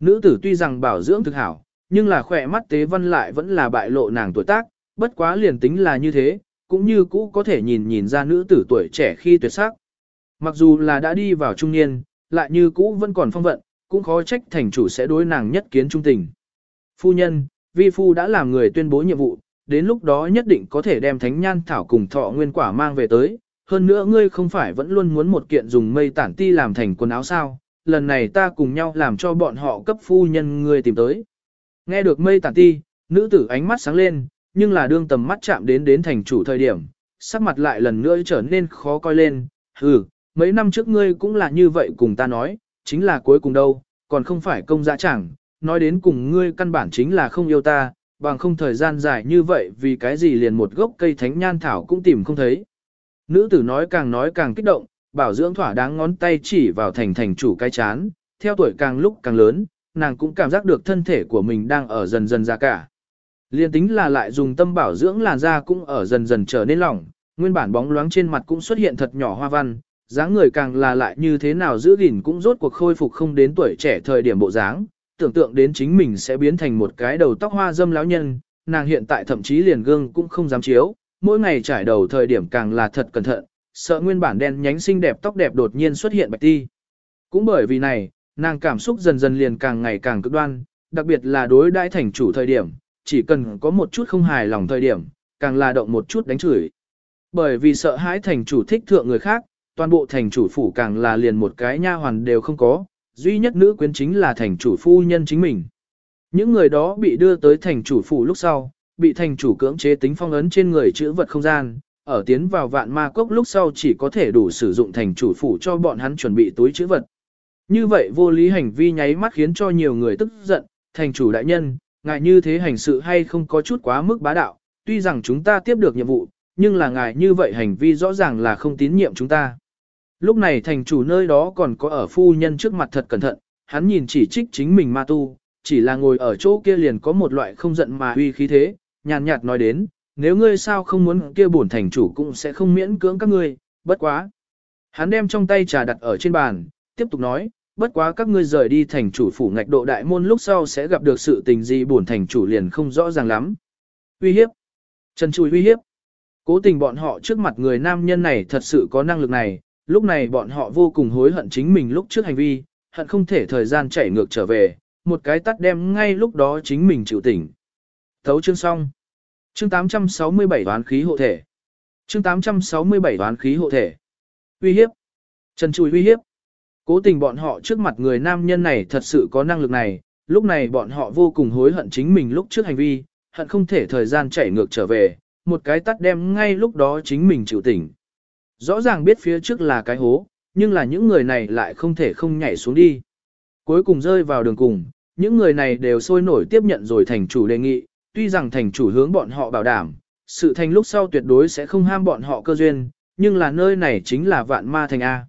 Nữ tử tuy rằng bảo dưỡng thực hảo, nhưng là khỏe mắt tế văn lại vẫn là bại lộ nàng tuổi tác, bất quá liền tính là như thế, cũng như cũ có thể nhìn nhìn ra nữ tử tuổi trẻ khi tuyệt sắc. Mặc dù là đã đi vào trung niên, lại như cũ vẫn còn phong vận, cũng khó trách thành chủ sẽ đối nàng nhất kiến trung tình. Phu nhân, vi phu đã làm người tuyên bố nhiệm vụ, đến lúc đó nhất định có thể đem thánh nhan thảo cùng thọ nguyên quả mang về tới. Hơn nữa ngươi không phải vẫn luôn muốn một kiện dùng mây tản ti làm thành quần áo sao, lần này ta cùng nhau làm cho bọn họ cấp phu nhân ngươi tìm tới. Nghe được mây tản ti, nữ tử ánh mắt sáng lên, nhưng là đương tầm mắt chạm đến đến thành chủ thời điểm, sắc mặt lại lần nữa trở nên khó coi lên, hừ, mấy năm trước ngươi cũng là như vậy cùng ta nói, chính là cuối cùng đâu, còn không phải công dã chẳng, nói đến cùng ngươi căn bản chính là không yêu ta, bằng không thời gian dài như vậy vì cái gì liền một gốc cây thánh nhan thảo cũng tìm không thấy. Nữ tử nói càng nói càng kích động, bảo dưỡng thỏa đáng ngón tay chỉ vào thành thành chủ cái chán, theo tuổi càng lúc càng lớn, nàng cũng cảm giác được thân thể của mình đang ở dần dần ra cả. Liên tính là lại dùng tâm bảo dưỡng làn da cũng ở dần dần trở nên lỏng, nguyên bản bóng loáng trên mặt cũng xuất hiện thật nhỏ hoa văn, dáng người càng là lại như thế nào giữ gìn cũng rốt cuộc khôi phục không đến tuổi trẻ thời điểm bộ dáng, tưởng tượng đến chính mình sẽ biến thành một cái đầu tóc hoa dâm lão nhân, nàng hiện tại thậm chí liền gương cũng không dám chiếu, mỗi ngày trải đầu thời điểm càng là thật cẩn thận, sợ nguyên bản đen nhánh xinh đẹp tóc đẹp đột nhiên xuất hiện bạch ti. Cũng bởi vì này, nàng cảm xúc dần dần liền càng ngày càng cực đoan, đặc biệt là đối đãi thành chủ thời điểm, chỉ cần có một chút không hài lòng thời điểm, càng là động một chút đánh chửi. Bởi vì sợ hãi thành chủ thích thượng người khác, toàn bộ thành chủ phủ càng là liền một cái nha hoàn đều không có, duy nhất nữ quyến chính là thành chủ phu nhân chính mình. Những người đó bị đưa tới thành chủ phủ lúc sau, bị thành chủ cưỡng chế tính phong ấn trên người chữ vật không gian, ở tiến vào vạn ma cốc lúc sau chỉ có thể đủ sử dụng thành chủ phủ cho bọn hắn chuẩn bị túi chữ vật. Như vậy vô lý hành vi nháy mắt khiến cho nhiều người tức giận, thành chủ đại nhân, ngài như thế hành sự hay không có chút quá mức bá đạo, tuy rằng chúng ta tiếp được nhiệm vụ, nhưng là ngài như vậy hành vi rõ ràng là không tín nhiệm chúng ta. Lúc này thành chủ nơi đó còn có ở phu nhân trước mặt thật cẩn thận, hắn nhìn chỉ trích chính mình ma tu, chỉ là ngồi ở chỗ kia liền có một loại không giận mà uy khí thế, nhàn nhạt nói đến, nếu ngươi sao không muốn kia bổn thành chủ cũng sẽ không miễn cưỡng các ngươi, bất quá. Hắn đem trong tay trà đặt ở trên bàn, tiếp tục nói, bất quá các ngươi rời đi thành chủ phủ ngạch độ đại môn lúc sau sẽ gặp được sự tình gì bổn thành chủ liền không rõ ràng lắm. Uy hiếp. Trần Chùi uy hiếp. Cố tình bọn họ trước mặt người nam nhân này thật sự có năng lực này, lúc này bọn họ vô cùng hối hận chính mình lúc trước hành vi, hận không thể thời gian chảy ngược trở về, một cái tắt đem ngay lúc đó chính mình chịu tỉnh. Thấu chương xong. Chương 867 toán khí hộ thể. Chương 867 toán khí hộ thể. Uy hiếp. Trần Chùi uy hiếp. Cố tình bọn họ trước mặt người nam nhân này thật sự có năng lực này, lúc này bọn họ vô cùng hối hận chính mình lúc trước hành vi, hận không thể thời gian chảy ngược trở về, một cái tắt đem ngay lúc đó chính mình chịu tỉnh. Rõ ràng biết phía trước là cái hố, nhưng là những người này lại không thể không nhảy xuống đi. Cuối cùng rơi vào đường cùng, những người này đều sôi nổi tiếp nhận rồi thành chủ đề nghị, tuy rằng thành chủ hướng bọn họ bảo đảm, sự thành lúc sau tuyệt đối sẽ không ham bọn họ cơ duyên, nhưng là nơi này chính là vạn ma thành A.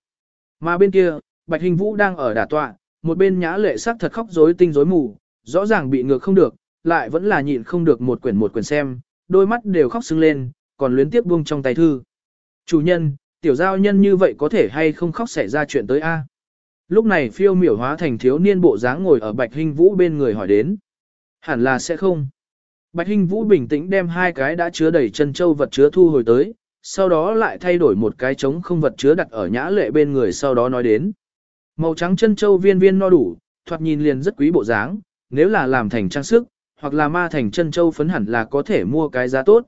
Mà bên kia, Bạch Hình Vũ đang ở đả tọa, một bên nhã lệ sắc thật khóc rối tinh rối mù, rõ ràng bị ngược không được, lại vẫn là nhịn không được một quyển một quyển xem, đôi mắt đều khóc sưng lên, còn luyến tiếp buông trong tay thư. Chủ nhân, tiểu giao nhân như vậy có thể hay không khóc xảy ra chuyện tới A. Lúc này phiêu miểu hóa thành thiếu niên bộ dáng ngồi ở Bạch Hinh Vũ bên người hỏi đến. Hẳn là sẽ không. Bạch Hinh Vũ bình tĩnh đem hai cái đã chứa đầy chân châu vật chứa thu hồi tới, sau đó lại thay đổi một cái trống không vật chứa đặt ở nhã lệ bên người sau đó nói đến. Màu trắng chân châu viên viên no đủ, thoạt nhìn liền rất quý bộ dáng, nếu là làm thành trang sức, hoặc là ma thành chân châu phấn hẳn là có thể mua cái giá tốt.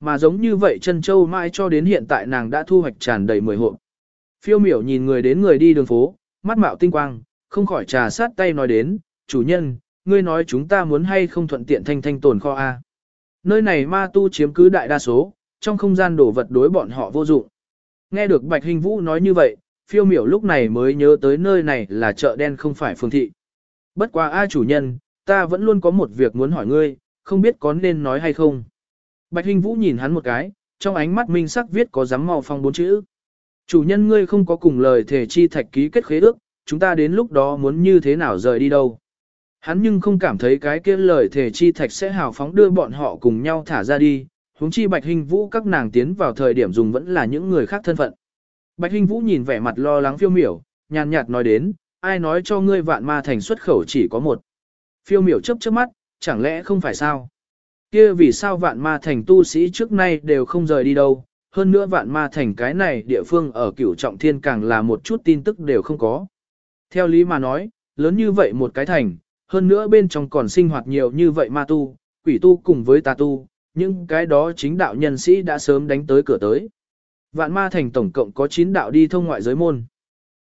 Mà giống như vậy chân châu mãi cho đến hiện tại nàng đã thu hoạch tràn đầy mười hộp. Phiêu miểu nhìn người đến người đi đường phố, mắt mạo tinh quang, không khỏi trà sát tay nói đến, chủ nhân, ngươi nói chúng ta muốn hay không thuận tiện thanh thanh tồn kho A. Nơi này ma tu chiếm cứ đại đa số, trong không gian đổ vật đối bọn họ vô dụng. Nghe được Bạch Hình Vũ nói như vậy, phiêu miểu lúc này mới nhớ tới nơi này là chợ đen không phải phương thị. Bất quá A chủ nhân, ta vẫn luôn có một việc muốn hỏi ngươi, không biết có nên nói hay không. Bạch Hình Vũ nhìn hắn một cái, trong ánh mắt minh sắc viết có dám màu phong bốn chữ. Chủ nhân ngươi không có cùng lời thể chi thạch ký kết khế ước, chúng ta đến lúc đó muốn như thế nào rời đi đâu. Hắn nhưng không cảm thấy cái kia lời thể chi thạch sẽ hào phóng đưa bọn họ cùng nhau thả ra đi, huống chi Bạch Hình Vũ các nàng tiến vào thời điểm dùng vẫn là những người khác thân phận. Bạch Hình Vũ nhìn vẻ mặt lo lắng phiêu miểu, nhàn nhạt nói đến, ai nói cho ngươi vạn ma thành xuất khẩu chỉ có một. Phiêu miểu chớp chớp mắt, chẳng lẽ không phải sao? Kia vì sao vạn ma thành tu sĩ trước nay đều không rời đi đâu, hơn nữa vạn ma thành cái này địa phương ở cửu trọng thiên càng là một chút tin tức đều không có. Theo lý mà nói, lớn như vậy một cái thành, hơn nữa bên trong còn sinh hoạt nhiều như vậy ma tu, quỷ tu cùng với tà tu, nhưng cái đó chính đạo nhân sĩ đã sớm đánh tới cửa tới. Vạn ma thành tổng cộng có 9 đạo đi thông ngoại giới môn.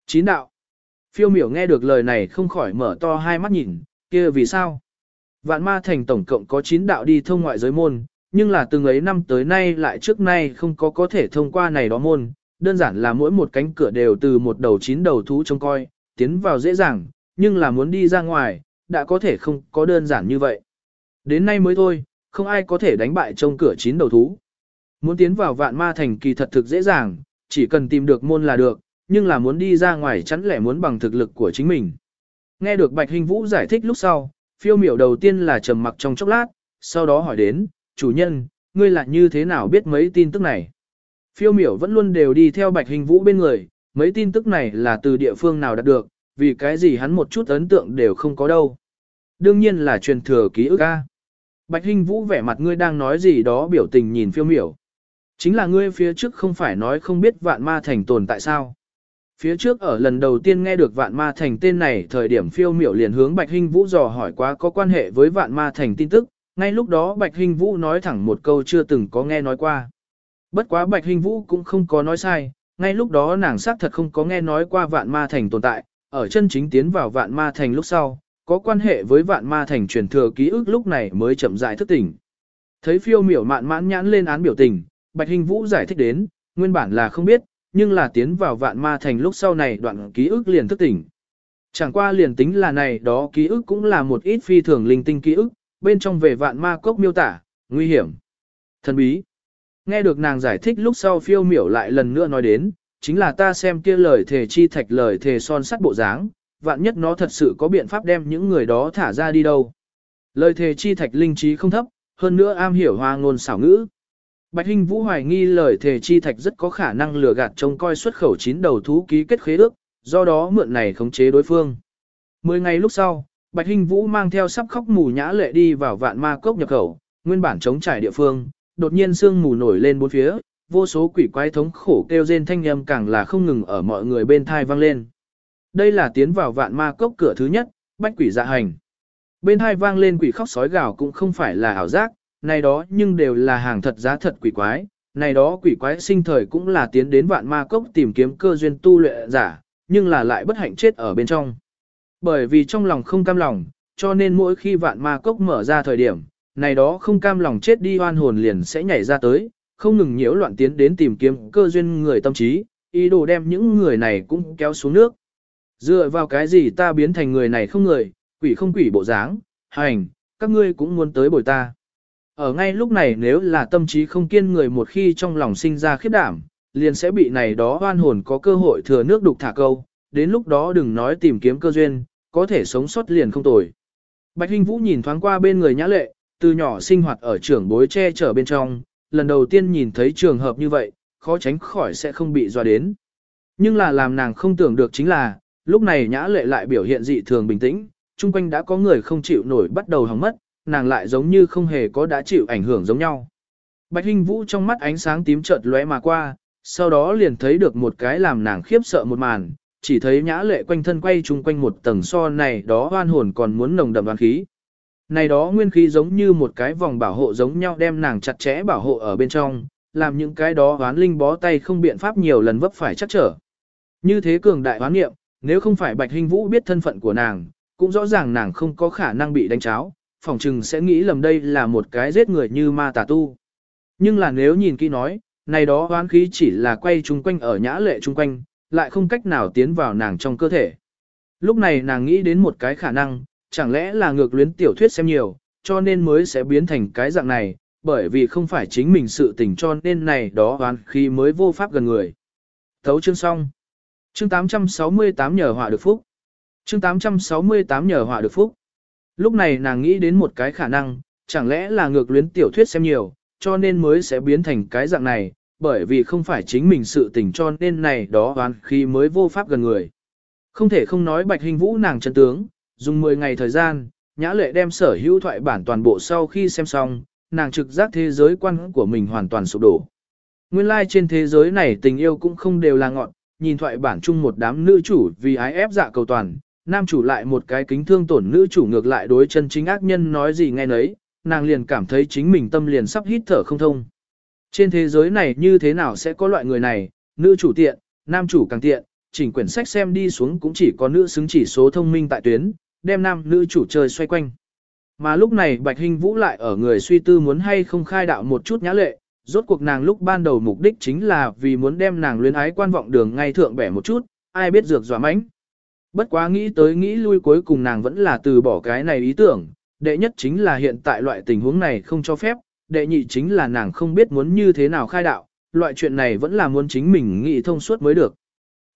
9 đạo. Phiêu miểu nghe được lời này không khỏi mở to hai mắt nhìn, kia vì sao? Vạn ma thành tổng cộng có 9 đạo đi thông ngoại giới môn, nhưng là từng ấy năm tới nay lại trước nay không có có thể thông qua này đó môn, đơn giản là mỗi một cánh cửa đều từ một đầu chín đầu thú trông coi, tiến vào dễ dàng, nhưng là muốn đi ra ngoài, đã có thể không có đơn giản như vậy. Đến nay mới thôi, không ai có thể đánh bại trông cửa chín đầu thú. Muốn tiến vào vạn ma thành kỳ thật thực dễ dàng, chỉ cần tìm được môn là được, nhưng là muốn đi ra ngoài chắn lẻ muốn bằng thực lực của chính mình. Nghe được Bạch Hình Vũ giải thích lúc sau, phiêu miểu đầu tiên là trầm mặc trong chốc lát, sau đó hỏi đến, chủ nhân, ngươi là như thế nào biết mấy tin tức này? Phiêu miểu vẫn luôn đều đi theo Bạch Hình Vũ bên người, mấy tin tức này là từ địa phương nào đạt được, vì cái gì hắn một chút ấn tượng đều không có đâu. Đương nhiên là truyền thừa ký ức A. Bạch Hinh Vũ vẻ mặt ngươi đang nói gì đó biểu tình nhìn phiêu miểu. Chính là ngươi phía trước không phải nói không biết vạn ma thành tồn tại sao. Phía trước ở lần đầu tiên nghe được vạn ma thành tên này thời điểm phiêu miểu liền hướng Bạch Hinh Vũ dò hỏi quá có quan hệ với vạn ma thành tin tức, ngay lúc đó Bạch Hinh Vũ nói thẳng một câu chưa từng có nghe nói qua. Bất quá Bạch Hinh Vũ cũng không có nói sai, ngay lúc đó nàng xác thật không có nghe nói qua vạn ma thành tồn tại, ở chân chính tiến vào vạn ma thành lúc sau, có quan hệ với vạn ma thành truyền thừa ký ức lúc này mới chậm rãi thức tỉnh. Thấy phiêu miểu mạn mãn nhãn lên án biểu tình, Bạch Hình Vũ giải thích đến, nguyên bản là không biết, nhưng là tiến vào vạn ma thành lúc sau này đoạn ký ức liền thức tỉnh. Chẳng qua liền tính là này đó ký ức cũng là một ít phi thường linh tinh ký ức, bên trong về vạn ma cốc miêu tả, nguy hiểm, thần bí. Nghe được nàng giải thích lúc sau phiêu miểu lại lần nữa nói đến, chính là ta xem kia lời thề chi thạch lời thề son sắt bộ dáng, vạn nhất nó thật sự có biện pháp đem những người đó thả ra đi đâu. Lời thề chi thạch linh trí không thấp, hơn nữa am hiểu hoa ngôn xảo ngữ. Bạch Hinh Vũ hoài nghi lời thề chi thạch rất có khả năng lừa gạt trông coi xuất khẩu chín đầu thú ký kết khế ước, do đó mượn này khống chế đối phương. Mười ngày lúc sau, Bạch Hinh Vũ mang theo sắp khóc mù nhã lệ đi vào vạn ma cốc nhập khẩu, nguyên bản chống trải địa phương, đột nhiên sương mù nổi lên bốn phía, vô số quỷ quái thống khổ kêu rên thanh âm càng là không ngừng ở mọi người bên thai vang lên. Đây là tiến vào vạn ma cốc cửa thứ nhất, bách quỷ dạ hành. Bên hai vang lên quỷ khóc sói gào cũng không phải là ảo giác, này đó nhưng đều là hàng thật giá thật quỷ quái. Này đó quỷ quái sinh thời cũng là tiến đến vạn ma cốc tìm kiếm cơ duyên tu luyện giả, nhưng là lại bất hạnh chết ở bên trong. Bởi vì trong lòng không cam lòng, cho nên mỗi khi vạn ma cốc mở ra thời điểm, này đó không cam lòng chết đi oan hồn liền sẽ nhảy ra tới, không ngừng nhiễu loạn tiến đến tìm kiếm cơ duyên người tâm trí, ý đồ đem những người này cũng kéo xuống nước. Dựa vào cái gì ta biến thành người này không người, quỷ không quỷ bộ dáng, hành, các ngươi cũng muốn tới bồi ta. Ở ngay lúc này nếu là tâm trí không kiên người một khi trong lòng sinh ra khiếp đảm, liền sẽ bị này đó oan hồn có cơ hội thừa nước đục thả câu, đến lúc đó đừng nói tìm kiếm cơ duyên, có thể sống sót liền không tồi. Bạch Hinh Vũ nhìn thoáng qua bên người nhã lệ, từ nhỏ sinh hoạt ở trưởng bối che chở bên trong, lần đầu tiên nhìn thấy trường hợp như vậy, khó tránh khỏi sẽ không bị dọa đến. Nhưng là làm nàng không tưởng được chính là, lúc này nhã lệ lại biểu hiện dị thường bình tĩnh, chung quanh đã có người không chịu nổi bắt đầu hỏng mất, nàng lại giống như không hề có đã chịu ảnh hưởng giống nhau. Bạch Hinh Vũ trong mắt ánh sáng tím chợt lóe mà qua, sau đó liền thấy được một cái làm nàng khiếp sợ một màn, chỉ thấy nhã lệ quanh thân quay chung quanh một tầng so này đó hoan hồn còn muốn nồng đậm đoán khí. Này đó nguyên khí giống như một cái vòng bảo hộ giống nhau đem nàng chặt chẽ bảo hộ ở bên trong, làm những cái đó hoán linh bó tay không biện pháp nhiều lần vấp phải chắc trở. Như thế cường đại hoán nghiệm, nếu không phải Bạch Hinh Vũ biết thân phận của nàng, cũng rõ ràng nàng không có khả năng bị đánh cháo, phỏng chừng sẽ nghĩ lầm đây là một cái giết người như ma tà tu. Nhưng là nếu nhìn kỹ nói, này đó hoán khí chỉ là quay chung quanh ở nhã lệ chung quanh, lại không cách nào tiến vào nàng trong cơ thể. Lúc này nàng nghĩ đến một cái khả năng, chẳng lẽ là ngược luyến tiểu thuyết xem nhiều, cho nên mới sẽ biến thành cái dạng này, bởi vì không phải chính mình sự tình cho nên này đó hoán khí mới vô pháp gần người. Thấu chương xong. Chương 868 nhờ họa được phúc. Chương 868 nhờ họa được phúc. Lúc này nàng nghĩ đến một cái khả năng, chẳng lẽ là ngược luyến tiểu thuyết xem nhiều, cho nên mới sẽ biến thành cái dạng này, bởi vì không phải chính mình sự tình cho nên này đó oán khi mới vô pháp gần người. Không thể không nói bạch hình vũ nàng chân tướng, dùng 10 ngày thời gian, nhã lệ đem sở hữu thoại bản toàn bộ sau khi xem xong, nàng trực giác thế giới quan của mình hoàn toàn sụp đổ. Nguyên lai like trên thế giới này tình yêu cũng không đều là ngọn, nhìn thoại bản chung một đám nữ chủ vì ái ép dạ cầu toàn, nam chủ lại một cái kính thương tổn nữ chủ ngược lại đối chân chính ác nhân nói gì nghe nấy, nàng liền cảm thấy chính mình tâm liền sắp hít thở không thông. Trên thế giới này như thế nào sẽ có loại người này, nữ chủ tiện, nam chủ càng tiện, chỉnh quyển sách xem đi xuống cũng chỉ có nữ xứng chỉ số thông minh tại tuyến, đem nam nữ chủ chơi xoay quanh. Mà lúc này Bạch hình Vũ lại ở người suy tư muốn hay không khai đạo một chút nhã lệ, rốt cuộc nàng lúc ban đầu mục đích chính là vì muốn đem nàng luyến ái quan vọng đường ngay thượng bẻ một chút, ai biết dược dọa mánh. Bất quá nghĩ tới nghĩ lui cuối cùng nàng vẫn là từ bỏ cái này ý tưởng, đệ nhất chính là hiện tại loại tình huống này không cho phép, đệ nhị chính là nàng không biết muốn như thế nào khai đạo, loại chuyện này vẫn là muốn chính mình nghĩ thông suốt mới được.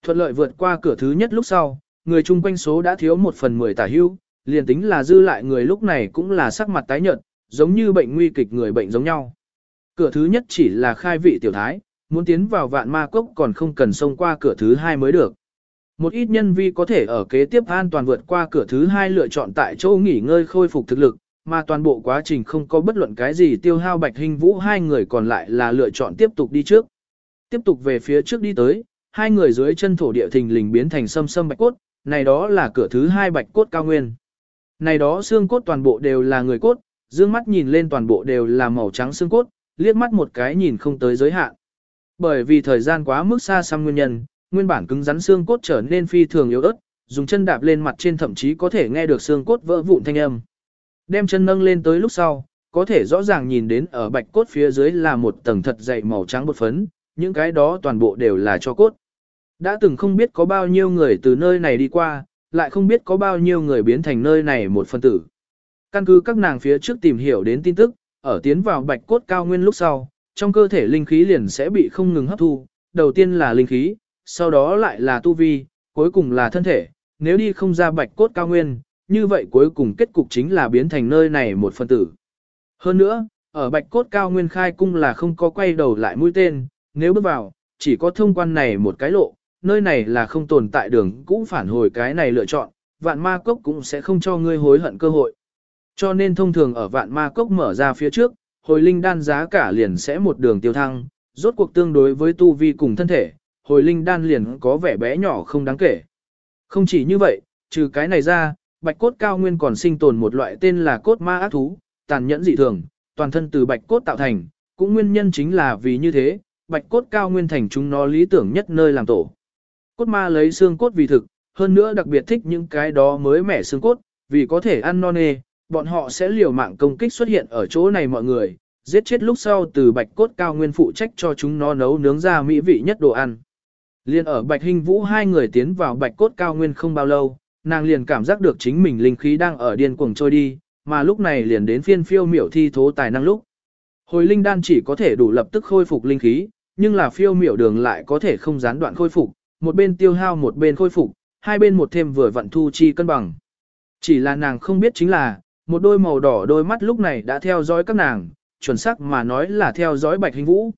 Thuận lợi vượt qua cửa thứ nhất lúc sau, người chung quanh số đã thiếu một phần mười tả hưu, liền tính là dư lại người lúc này cũng là sắc mặt tái nhợt, giống như bệnh nguy kịch người bệnh giống nhau. Cửa thứ nhất chỉ là khai vị tiểu thái, muốn tiến vào vạn ma cốc còn không cần xông qua cửa thứ hai mới được. Một ít nhân vi có thể ở kế tiếp an toàn vượt qua cửa thứ hai lựa chọn tại chỗ nghỉ ngơi khôi phục thực lực, mà toàn bộ quá trình không có bất luận cái gì tiêu hao bạch hình vũ hai người còn lại là lựa chọn tiếp tục đi trước. Tiếp tục về phía trước đi tới, hai người dưới chân thổ địa thình lình biến thành sâm sâm bạch cốt, này đó là cửa thứ hai bạch cốt cao nguyên. Này đó xương cốt toàn bộ đều là người cốt, dương mắt nhìn lên toàn bộ đều là màu trắng xương cốt, liếc mắt một cái nhìn không tới giới hạn. Bởi vì thời gian quá mức xa xăm nguyên nhân, nguyên bản cứng rắn xương cốt trở nên phi thường yếu ớt, dùng chân đạp lên mặt trên thậm chí có thể nghe được xương cốt vỡ vụn thanh âm. Đem chân nâng lên tới lúc sau, có thể rõ ràng nhìn đến ở bạch cốt phía dưới là một tầng thật dày màu trắng bột phấn, những cái đó toàn bộ đều là cho cốt. Đã từng không biết có bao nhiêu người từ nơi này đi qua, lại không biết có bao nhiêu người biến thành nơi này một phân tử. Căn cứ các nàng phía trước tìm hiểu đến tin tức, ở tiến vào bạch cốt cao nguyên lúc sau, trong cơ thể linh khí liền sẽ bị không ngừng hấp thu, đầu tiên là linh khí, sau đó lại là tu vi, cuối cùng là thân thể, nếu đi không ra bạch cốt cao nguyên, như vậy cuối cùng kết cục chính là biến thành nơi này một phân tử. Hơn nữa, ở bạch cốt cao nguyên khai cung là không có quay đầu lại mũi tên, nếu bước vào, chỉ có thông quan này một cái lộ, nơi này là không tồn tại đường cũng phản hồi cái này lựa chọn, vạn ma cốc cũng sẽ không cho ngươi hối hận cơ hội. Cho nên thông thường ở vạn ma cốc mở ra phía trước, hồi linh đan giá cả liền sẽ một đường tiêu thăng, rốt cuộc tương đối với tu vi cùng thân thể, hồi linh đan liền có vẻ bé nhỏ không đáng kể. Không chỉ như vậy, trừ cái này ra, bạch cốt cao nguyên còn sinh tồn một loại tên là cốt ma ác thú, tàn nhẫn dị thường, toàn thân từ bạch cốt tạo thành, cũng nguyên nhân chính là vì như thế, bạch cốt cao nguyên thành chúng nó lý tưởng nhất nơi làm tổ. Cốt ma lấy xương cốt vì thực, hơn nữa đặc biệt thích những cái đó mới mẻ xương cốt, vì có thể ăn non nê, bọn họ sẽ liều mạng công kích xuất hiện ở chỗ này mọi người, giết chết lúc sau từ bạch cốt cao nguyên phụ trách cho chúng nó nấu nướng ra mỹ vị nhất đồ ăn. Liên ở bạch hình vũ hai người tiến vào bạch cốt cao nguyên không bao lâu, nàng liền cảm giác được chính mình linh khí đang ở điên cuồng trôi đi, mà lúc này liền đến phiên phiêu miểu thi thố tài năng lúc. Hồi linh đan chỉ có thể đủ lập tức khôi phục linh khí, nhưng là phiêu miểu đường lại có thể không gián đoạn khôi phục, một bên tiêu hao một bên khôi phục, hai bên một thêm vừa vận thu chi cân bằng. Chỉ là nàng không biết chính là, một đôi màu đỏ đôi mắt lúc này đã theo dõi các nàng, chuẩn xác mà nói là theo dõi bạch hình vũ.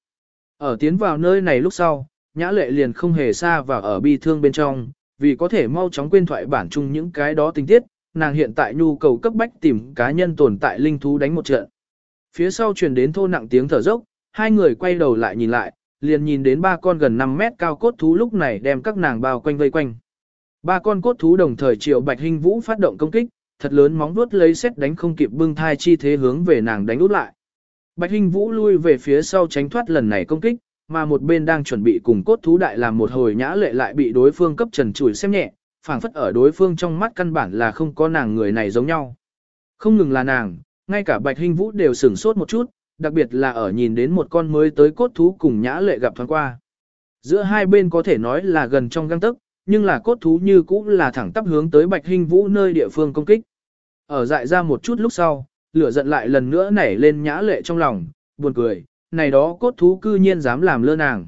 Ở tiến vào nơi này lúc sau, nhã lệ liền không hề xa và ở bi thương bên trong, vì có thể mau chóng quên thoại bản chung những cái đó tình tiết, nàng hiện tại nhu cầu cấp bách tìm cá nhân tồn tại linh thú đánh một trận. Phía sau truyền đến thô nặng tiếng thở dốc, hai người quay đầu lại nhìn lại, liền nhìn đến ba con gần 5 mét cao cốt thú lúc này đem các nàng bao quanh vây quanh. Ba con cốt thú đồng thời triệu Bạch Hinh Vũ phát động công kích, thật lớn móng vuốt lấy xét đánh không kịp bưng thai chi thế hướng về nàng đánh út lại. Bạch Hinh Vũ lui về phía sau tránh thoát lần này công kích, mà một bên đang chuẩn bị cùng cốt thú đại làm một hồi nhã lệ lại bị đối phương cấp trần chùi xem nhẹ, phảng phất ở đối phương trong mắt căn bản là không có nàng người này giống nhau. Không ngừng là nàng, ngay cả Bạch Hinh Vũ đều sửng sốt một chút, đặc biệt là ở nhìn đến một con mới tới cốt thú cùng nhã lệ gặp thoáng qua. Giữa hai bên có thể nói là gần trong găng tức, nhưng là cốt thú như cũng là thẳng tắp hướng tới Bạch Hinh Vũ nơi địa phương công kích. Ở dại ra một chút lúc sau, lửa giận lại lần nữa nảy lên nhã lệ trong lòng, buồn cười, này đó cốt thú cư nhiên dám làm lơ nàng.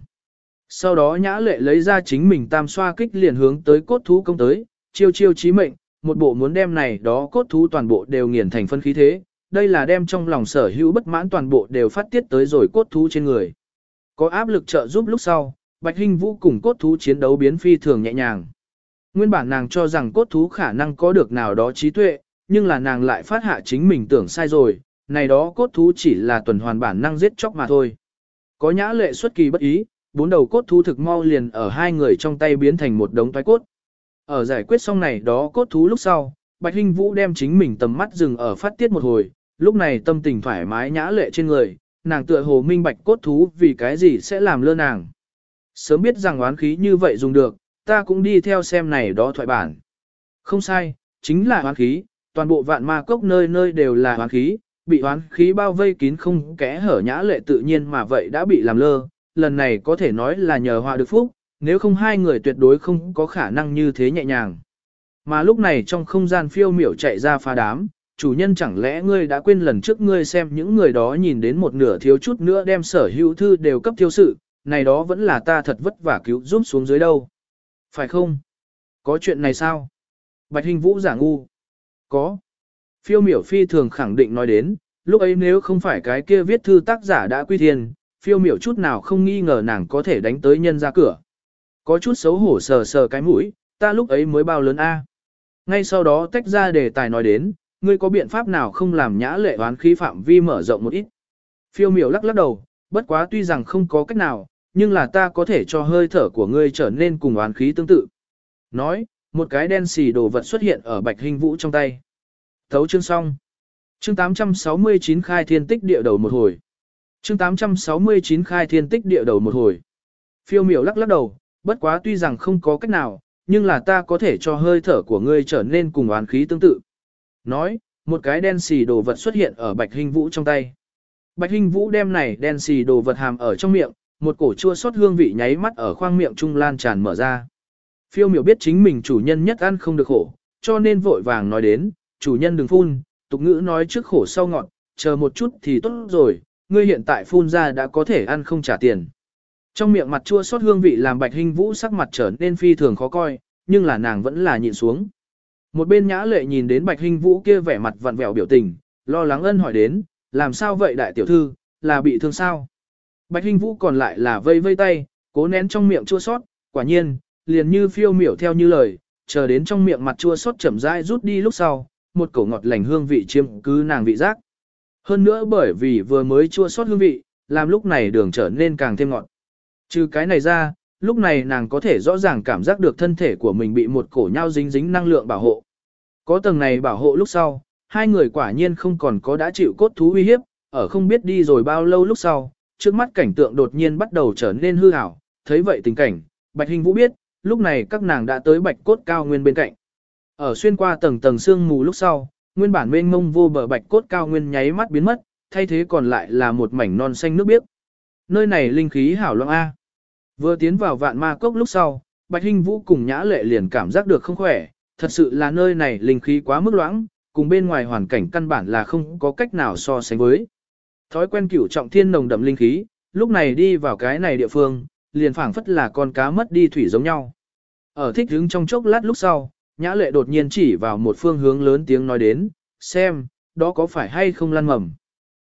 Sau đó nhã lệ lấy ra chính mình tam xoa kích liền hướng tới cốt thú công tới, chiêu chiêu chí mệnh, một bộ muốn đem này đó cốt thú toàn bộ đều nghiền thành phân khí thế, đây là đem trong lòng sở hữu bất mãn toàn bộ đều phát tiết tới rồi cốt thú trên người. Có áp lực trợ giúp lúc sau, Bạch Hinh Vũ cùng cốt thú chiến đấu biến phi thường nhẹ nhàng. Nguyên bản nàng cho rằng cốt thú khả năng có được nào đó trí tuệ, nhưng là nàng lại phát hạ chính mình tưởng sai rồi, này đó cốt thú chỉ là tuần hoàn bản năng giết chóc mà thôi. Có nhã lệ xuất kỳ bất ý, bốn đầu cốt thú thực mau liền ở hai người trong tay biến thành một đống toái cốt. Ở giải quyết xong này đó cốt thú lúc sau, Bạch Hinh Vũ đem chính mình tầm mắt dừng ở phát tiết một hồi, lúc này tâm tình thoải mái nhã lệ trên người, nàng tựa hồ minh bạch cốt thú vì cái gì sẽ làm lơ nàng. Sớm biết rằng oán khí như vậy dùng được, ta cũng đi theo xem này đó thoại bản. Không sai, chính là oán khí, toàn bộ vạn ma cốc nơi nơi đều là oán khí, bị oán khí bao vây kín không kẽ hở nhã lệ tự nhiên mà vậy đã bị làm lơ, lần này có thể nói là nhờ họa được phúc, nếu không hai người tuyệt đối không có khả năng như thế nhẹ nhàng. Mà lúc này trong không gian phiêu miểu chạy ra phá đám, chủ nhân chẳng lẽ ngươi đã quên lần trước ngươi xem những người đó nhìn đến một nửa thiếu chút nữa đem sở hữu thư đều cấp thiếu sự, này đó vẫn là ta thật vất vả cứu giúp xuống dưới đâu. Phải không? Có chuyện này sao? Bạch Hình Vũ giả ngu. Có. Phiêu miểu phi thường khẳng định nói đến, lúc ấy nếu không phải cái kia viết thư tác giả đã quy thiên, phiêu miểu chút nào không nghi ngờ nàng có thể đánh tới nhân ra cửa. Có chút xấu hổ sờ sờ cái mũi, ta lúc ấy mới bao lớn A. Ngay sau đó tách ra đề tài nói đến, ngươi có biện pháp nào không làm nhã lệ oán khí phạm vi mở rộng một ít. Phiêu miểu lắc lắc đầu, bất quá tuy rằng không có cách nào, nhưng là ta có thể cho hơi thở của ngươi trở nên cùng oán khí tương tự. Nói, một cái đen xì đồ vật xuất hiện ở bạch hình vũ trong tay. Thấu chương xong. Chương 869 khai thiên tích địa đầu một hồi. Chương 869 khai thiên tích địa đầu một hồi. Phiêu miểu lắc lắc đầu, bất quá tuy rằng không có cách nào, nhưng là ta có thể cho hơi thở của ngươi trở nên cùng oán khí tương tự. Nói, một cái đen xì đồ vật xuất hiện ở bạch hình vũ trong tay. Bạch hình vũ đem này đen xì đồ vật hàm ở trong miệng, một cổ chua xót hương vị nháy mắt ở khoang miệng trung lan tràn mở ra. Phiêu miểu biết chính mình chủ nhân nhất ăn không được khổ, cho nên vội vàng nói đến, chủ nhân đừng phun, tục ngữ nói trước khổ sau ngọt, chờ một chút thì tốt rồi, ngươi hiện tại phun ra đã có thể ăn không trả tiền. Trong miệng mặt chua xót hương vị làm bạch hình vũ sắc mặt trở nên phi thường khó coi, nhưng là nàng vẫn là nhịn xuống. Một bên nhã lệ nhìn đến bạch hình vũ kia vẻ mặt vặn vẹo biểu tình, lo lắng ân hỏi đến, làm sao vậy đại tiểu thư, là bị thương sao? Bạch hình vũ còn lại là vây vây tay, cố nén trong miệng chua xót, quả nhiên, liền như phiêu miểu theo như lời, chờ đến trong miệng mặt chua xót chậm rãi rút đi lúc sau, một cổ ngọt lành hương vị chiếm cứ nàng vị giác. Hơn nữa bởi vì vừa mới chua xót hương vị, làm lúc này đường trở nên càng thêm ngọt. Trừ cái này ra, lúc này nàng có thể rõ ràng cảm giác được thân thể của mình bị một cổ nhau dính dính năng lượng bảo hộ. Có tầng này bảo hộ lúc sau, hai người quả nhiên không còn có đã chịu cốt thú uy hiếp, ở không biết đi rồi bao lâu lúc sau, trước mắt cảnh tượng đột nhiên bắt đầu trở nên hư ảo, thấy vậy tình cảnh, Bạch Hình Vũ biết, lúc này các nàng đã tới Bạch Cốt Cao Nguyên bên cạnh. Ở xuyên qua tầng tầng sương mù lúc sau, nguyên bản mênh mông vô bờ Bạch Cốt Cao Nguyên nháy mắt biến mất, thay thế còn lại là một mảnh non xanh nước biếc. Nơi này linh khí hảo loạn a. Vừa tiến vào vạn ma cốc lúc sau, Bạch Hinh Vũ cùng Nhã Lệ liền cảm giác được không khỏe, thật sự là nơi này linh khí quá mức loãng, cùng bên ngoài hoàn cảnh căn bản là không có cách nào so sánh với. Thói quen cửu trọng thiên nồng đậm linh khí, lúc này đi vào cái này địa phương, liền phảng phất là con cá mất đi thủy giống nhau. Ở thích hứng trong chốc lát lúc sau, Nhã Lệ đột nhiên chỉ vào một phương hướng lớn tiếng nói đến, xem, đó có phải hay không lan mầm.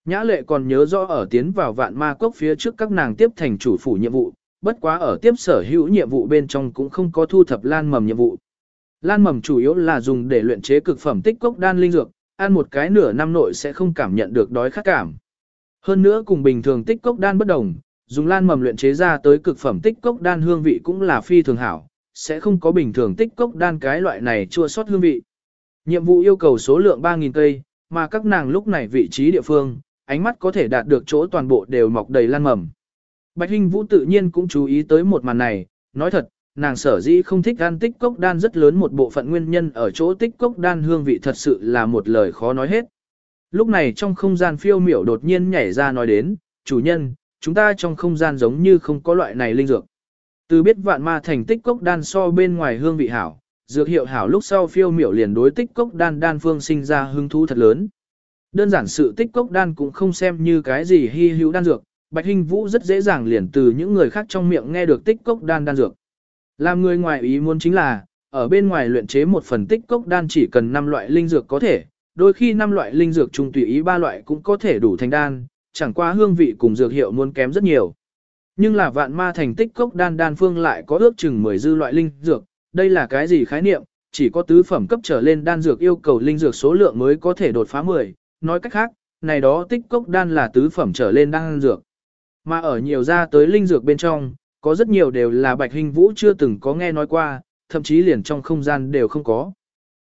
Nhã Lệ còn nhớ rõ ở tiến vào vạn ma cốc phía trước các nàng tiếp thành chủ phủ nhiệm vụ, bất quá ở tiếp sở hữu nhiệm vụ bên trong cũng không có thu thập lan mầm nhiệm vụ. Lan mầm chủ yếu là dùng để luyện chế cực phẩm tích cốc đan linh dược, ăn một cái nửa năm nội sẽ không cảm nhận được đói khát cảm. Hơn nữa cùng bình thường tích cốc đan bất đồng, dùng lan mầm luyện chế ra tới cực phẩm tích cốc đan hương vị cũng là phi thường hảo, sẽ không có bình thường tích cốc đan cái loại này chua sót hương vị. Nhiệm vụ yêu cầu số lượng 3.000 cây, mà các nàng lúc này vị trí địa phương, ánh mắt có thể đạt được chỗ toàn bộ đều mọc đầy lan mầm. Bạch Hinh Vũ tự nhiên cũng chú ý tới một màn này, nói thật, nàng sở dĩ không thích ăn tích cốc đan rất lớn một bộ phận nguyên nhân ở chỗ tích cốc đan hương vị thật sự là một lời khó nói hết. Lúc này trong không gian phiêu miểu đột nhiên nhảy ra nói đến, chủ nhân, chúng ta trong không gian giống như không có loại này linh dược. Từ biết vạn ma thành tích cốc đan so bên ngoài hương vị hảo, dược hiệu hảo lúc sau phiêu miểu liền đối tích cốc đan đan phương sinh ra hứng thú thật lớn. Đơn giản sự tích cốc đan cũng không xem như cái gì hy hữu đan dược, Bạch hình Vũ rất dễ dàng liền từ những người khác trong miệng nghe được tích cốc đan đan dược. Làm người ngoài ý muốn chính là, ở bên ngoài luyện chế một phần tích cốc đan chỉ cần 5 loại linh dược có thể, đôi khi 5 loại linh dược chung tùy ý ba loại cũng có thể đủ thành đan, chẳng qua hương vị cùng dược hiệu muốn kém rất nhiều. Nhưng là vạn ma thành tích cốc đan đan phương lại có ước chừng 10 dư loại linh dược, đây là cái gì khái niệm, chỉ có tứ phẩm cấp trở lên đan dược yêu cầu linh dược số lượng mới có thể đột phá 10, nói cách khác, này đó tích cốc đan là tứ phẩm trở lên đan dược. Mà ở nhiều ra tới linh dược bên trong, có rất nhiều đều là Bạch Hình Vũ chưa từng có nghe nói qua, thậm chí liền trong không gian đều không có.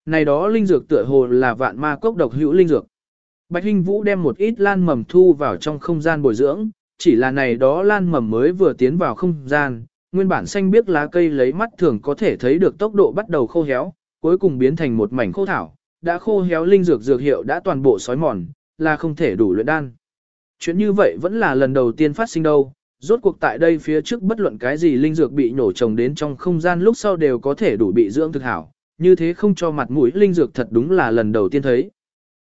Này đó linh dược tựa hồ là vạn ma cốc độc hữu linh dược. Bạch Hinh Vũ đem một ít lan mầm thu vào trong không gian bồi dưỡng, chỉ là này đó lan mầm mới vừa tiến vào không gian, nguyên bản xanh biếc lá cây lấy mắt thường có thể thấy được tốc độ bắt đầu khô héo, cuối cùng biến thành một mảnh khô thảo, đã khô héo linh dược dược hiệu đã toàn bộ sói mòn, là không thể đủ luyện đan. Chuyện như vậy vẫn là lần đầu tiên phát sinh đâu, rốt cuộc tại đây phía trước bất luận cái gì linh dược bị nổ trồng đến trong không gian lúc sau đều có thể đủ bị dưỡng thực hảo, như thế không cho mặt mũi linh dược thật đúng là lần đầu tiên thấy.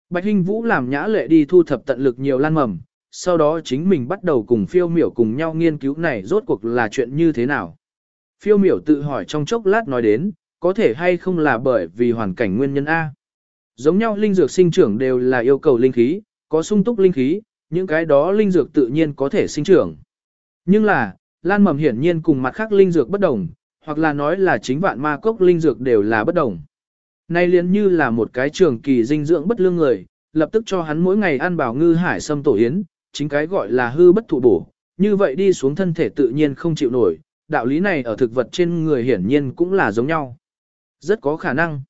Bạch Hinh Vũ làm nhã lệ đi thu thập tận lực nhiều lan mầm, sau đó chính mình bắt đầu cùng phiêu miểu cùng nhau nghiên cứu này rốt cuộc là chuyện như thế nào. Phiêu miểu tự hỏi trong chốc lát nói đến, có thể hay không là bởi vì hoàn cảnh nguyên nhân A. Giống nhau linh dược sinh trưởng đều là yêu cầu linh khí, có sung túc linh khí, những cái đó linh dược tự nhiên có thể sinh trưởng. Nhưng là, lan mầm hiển nhiên cùng mặt khác linh dược bất đồng, hoặc là nói là chính vạn ma cốc linh dược đều là bất đồng. Nay liền như là một cái trường kỳ dinh dưỡng bất lương người, lập tức cho hắn mỗi ngày ăn bảo ngư hải sâm tổ yến, chính cái gọi là hư bất thụ bổ, như vậy đi xuống thân thể tự nhiên không chịu nổi, đạo lý này ở thực vật trên người hiển nhiên cũng là giống nhau. Rất có khả năng.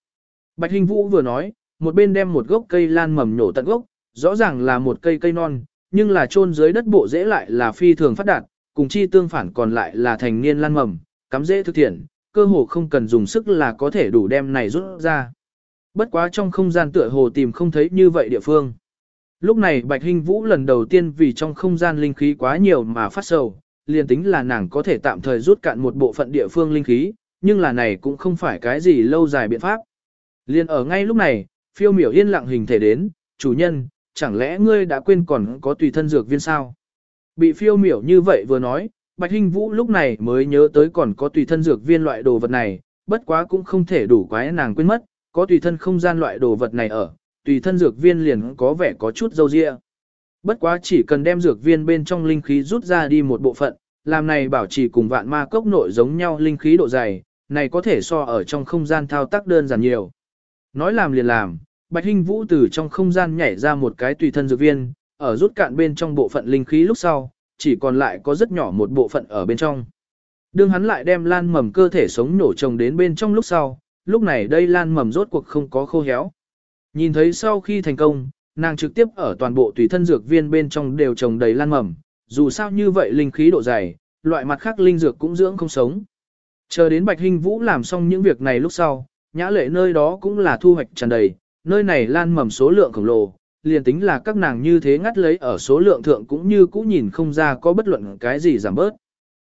Bạch Hình Vũ vừa nói, một bên đem một gốc cây lan mầm nhổ tận gốc, rõ ràng là một cây cây non, nhưng là chôn dưới đất bộ dễ lại là phi thường phát đạt, cùng chi tương phản còn lại là thành niên lan mầm, cắm dễ thực thiện, cơ hồ không cần dùng sức là có thể đủ đem này rút ra. Bất quá trong không gian tựa hồ tìm không thấy như vậy địa phương. Lúc này Bạch Hinh Vũ lần đầu tiên vì trong không gian linh khí quá nhiều mà phát sầu, liền tính là nàng có thể tạm thời rút cạn một bộ phận địa phương linh khí, nhưng là này cũng không phải cái gì lâu dài biện pháp. Liền ở ngay lúc này, phiêu miểu yên lặng hình thể đến, chủ nhân, chẳng lẽ ngươi đã quên còn có tùy thân dược viên sao? Bị phiêu miểu như vậy vừa nói, Bạch Hinh Vũ lúc này mới nhớ tới còn có tùy thân dược viên loại đồ vật này, bất quá cũng không thể đủ quái nàng quên mất, có tùy thân không gian loại đồ vật này ở, tùy thân dược viên liền có vẻ có chút dâu dịa. Bất quá chỉ cần đem dược viên bên trong linh khí rút ra đi một bộ phận, làm này bảo trì cùng vạn ma cốc nội giống nhau linh khí độ dày, này có thể so ở trong không gian thao tác đơn giản nhiều. Nói làm liền làm, Bạch Hinh Vũ từ trong không gian nhảy ra một cái tùy thân dược viên, ở rút cạn bên trong bộ phận linh khí lúc sau, chỉ còn lại có rất nhỏ một bộ phận ở bên trong. Đương hắn lại đem lan mầm cơ thể sống nổ trồng đến bên trong lúc sau, lúc này đây lan mầm rốt cuộc không có khô héo. Nhìn thấy sau khi thành công, nàng trực tiếp ở toàn bộ tùy thân dược viên bên trong đều trồng đầy lan mầm, dù sao như vậy linh khí độ dày, loại mặt khác linh dược cũng dưỡng không sống. Chờ đến Bạch Hinh Vũ làm xong những việc này lúc sau, nhã lệ nơi đó cũng là thu hoạch tràn đầy, nơi này lan mầm số lượng khổng lồ, liền tính là các nàng như thế ngắt lấy ở số lượng thượng cũng như cũ nhìn không ra có bất luận cái gì giảm bớt.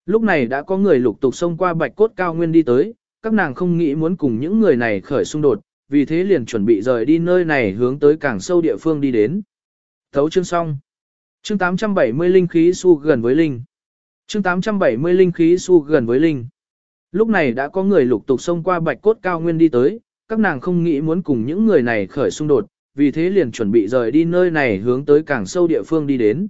Lúc này đã có người lục tục xông qua bạch cốt cao nguyên đi tới, các nàng không nghĩ muốn cùng những người này khởi xung đột, vì thế liền chuẩn bị rời đi nơi này hướng tới càng sâu địa phương đi đến. Thấu chương xong. Chương 870 linh khí su gần với linh. Chương 870 linh khí su gần với linh. Lúc này đã có người lục tục xông qua bạch cốt cao nguyên đi tới, các nàng không nghĩ muốn cùng những người này khởi xung đột, vì thế liền chuẩn bị rời đi nơi này hướng tới càng sâu địa phương đi đến.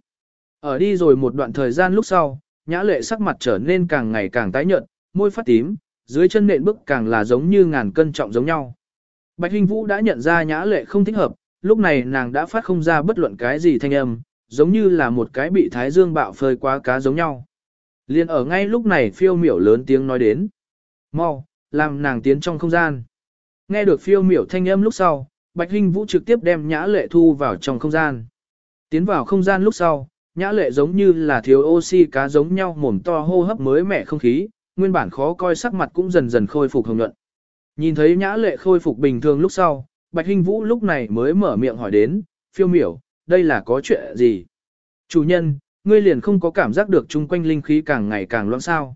Ở đi rồi một đoạn thời gian lúc sau, nhã lệ sắc mặt trở nên càng ngày càng tái nhợt, môi phát tím, dưới chân nện bước càng là giống như ngàn cân trọng giống nhau. Bạch Hinh Vũ đã nhận ra nhã lệ không thích hợp, lúc này nàng đã phát không ra bất luận cái gì thanh âm, giống như là một cái bị thái dương bạo phơi quá cá giống nhau. Liên ở ngay lúc này phiêu miểu lớn tiếng nói đến. Mau, làm nàng tiến trong không gian. Nghe được phiêu miểu thanh âm lúc sau, Bạch Hinh Vũ trực tiếp đem nhã lệ thu vào trong không gian. Tiến vào không gian lúc sau, nhã lệ giống như là thiếu oxy cá giống nhau mồm to hô hấp mới mẻ không khí, nguyên bản khó coi sắc mặt cũng dần dần khôi phục hồng nhuận. Nhìn thấy nhã lệ khôi phục bình thường lúc sau, Bạch Hinh Vũ lúc này mới mở miệng hỏi đến, phiêu miểu, đây là có chuyện gì? Chủ nhân, ngươi liền không có cảm giác được chung quanh linh khí càng ngày càng loãng sao.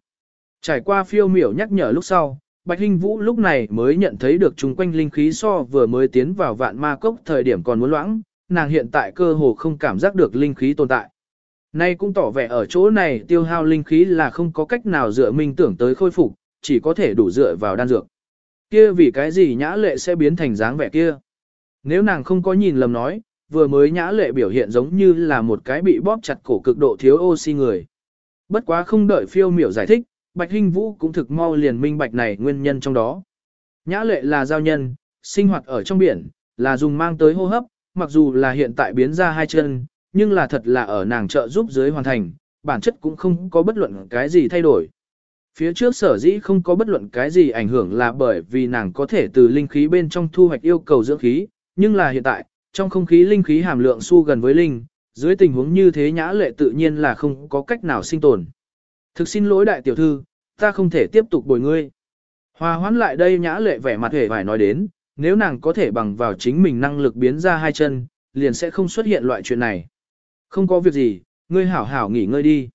Trải qua phiêu miểu nhắc nhở lúc sau, Bạch Hinh Vũ lúc này mới nhận thấy được chung quanh linh khí so vừa mới tiến vào vạn ma cốc thời điểm còn muốn loãng, nàng hiện tại cơ hồ không cảm giác được linh khí tồn tại. Nay cũng tỏ vẻ ở chỗ này tiêu hao linh khí là không có cách nào dựa minh tưởng tới khôi phục, chỉ có thể đủ dựa vào đan dược. Kia vì cái gì nhã lệ sẽ biến thành dáng vẻ kia? Nếu nàng không có nhìn lầm nói, vừa mới nhã lệ biểu hiện giống như là một cái bị bóp chặt cổ cực độ thiếu oxy người. Bất quá không đợi phiêu miểu giải thích, Bạch Hinh Vũ cũng thực mau liền minh bạch này nguyên nhân trong đó. Nhã lệ là giao nhân, sinh hoạt ở trong biển, là dùng mang tới hô hấp, mặc dù là hiện tại biến ra hai chân, nhưng là thật là ở nàng trợ giúp dưới hoàn thành, bản chất cũng không có bất luận cái gì thay đổi. Phía trước sở dĩ không có bất luận cái gì ảnh hưởng là bởi vì nàng có thể từ linh khí bên trong thu hoạch yêu cầu dưỡng khí, nhưng là hiện tại, trong không khí linh khí hàm lượng su gần với linh, dưới tình huống như thế nhã lệ tự nhiên là không có cách nào sinh tồn. Thực xin lỗi đại tiểu thư, ta không thể tiếp tục bồi ngươi. Hòa hoãn lại đây nhã lệ vẻ mặt hề phải nói đến, nếu nàng có thể bằng vào chính mình năng lực biến ra hai chân, liền sẽ không xuất hiện loại chuyện này. Không có việc gì, ngươi hảo hảo nghỉ ngơi đi.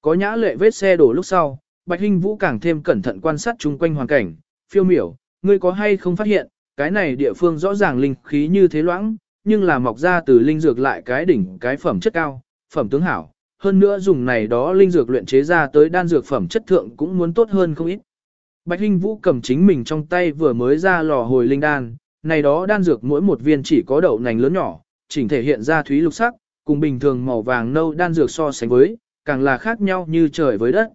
Có nhã lệ vết xe đổ lúc sau, Bạch Hinh Vũ càng thêm cẩn thận quan sát chung quanh hoàn cảnh, phiêu miểu, ngươi có hay không phát hiện, cái này địa phương rõ ràng linh khí như thế loãng, nhưng là mọc ra từ linh dược lại cái đỉnh cái phẩm chất cao, phẩm tướng hảo, hơn nữa dùng này đó linh dược luyện chế ra tới đan dược phẩm chất thượng cũng muốn tốt hơn không ít. Bạch Hinh Vũ cầm chính mình trong tay vừa mới ra lò hồi linh đan, này đó đan dược mỗi một viên chỉ có đậu nành lớn nhỏ, chỉnh thể hiện ra thúy lục sắc, cùng bình thường màu vàng nâu đan dược so sánh với, càng là khác nhau như trời với đất.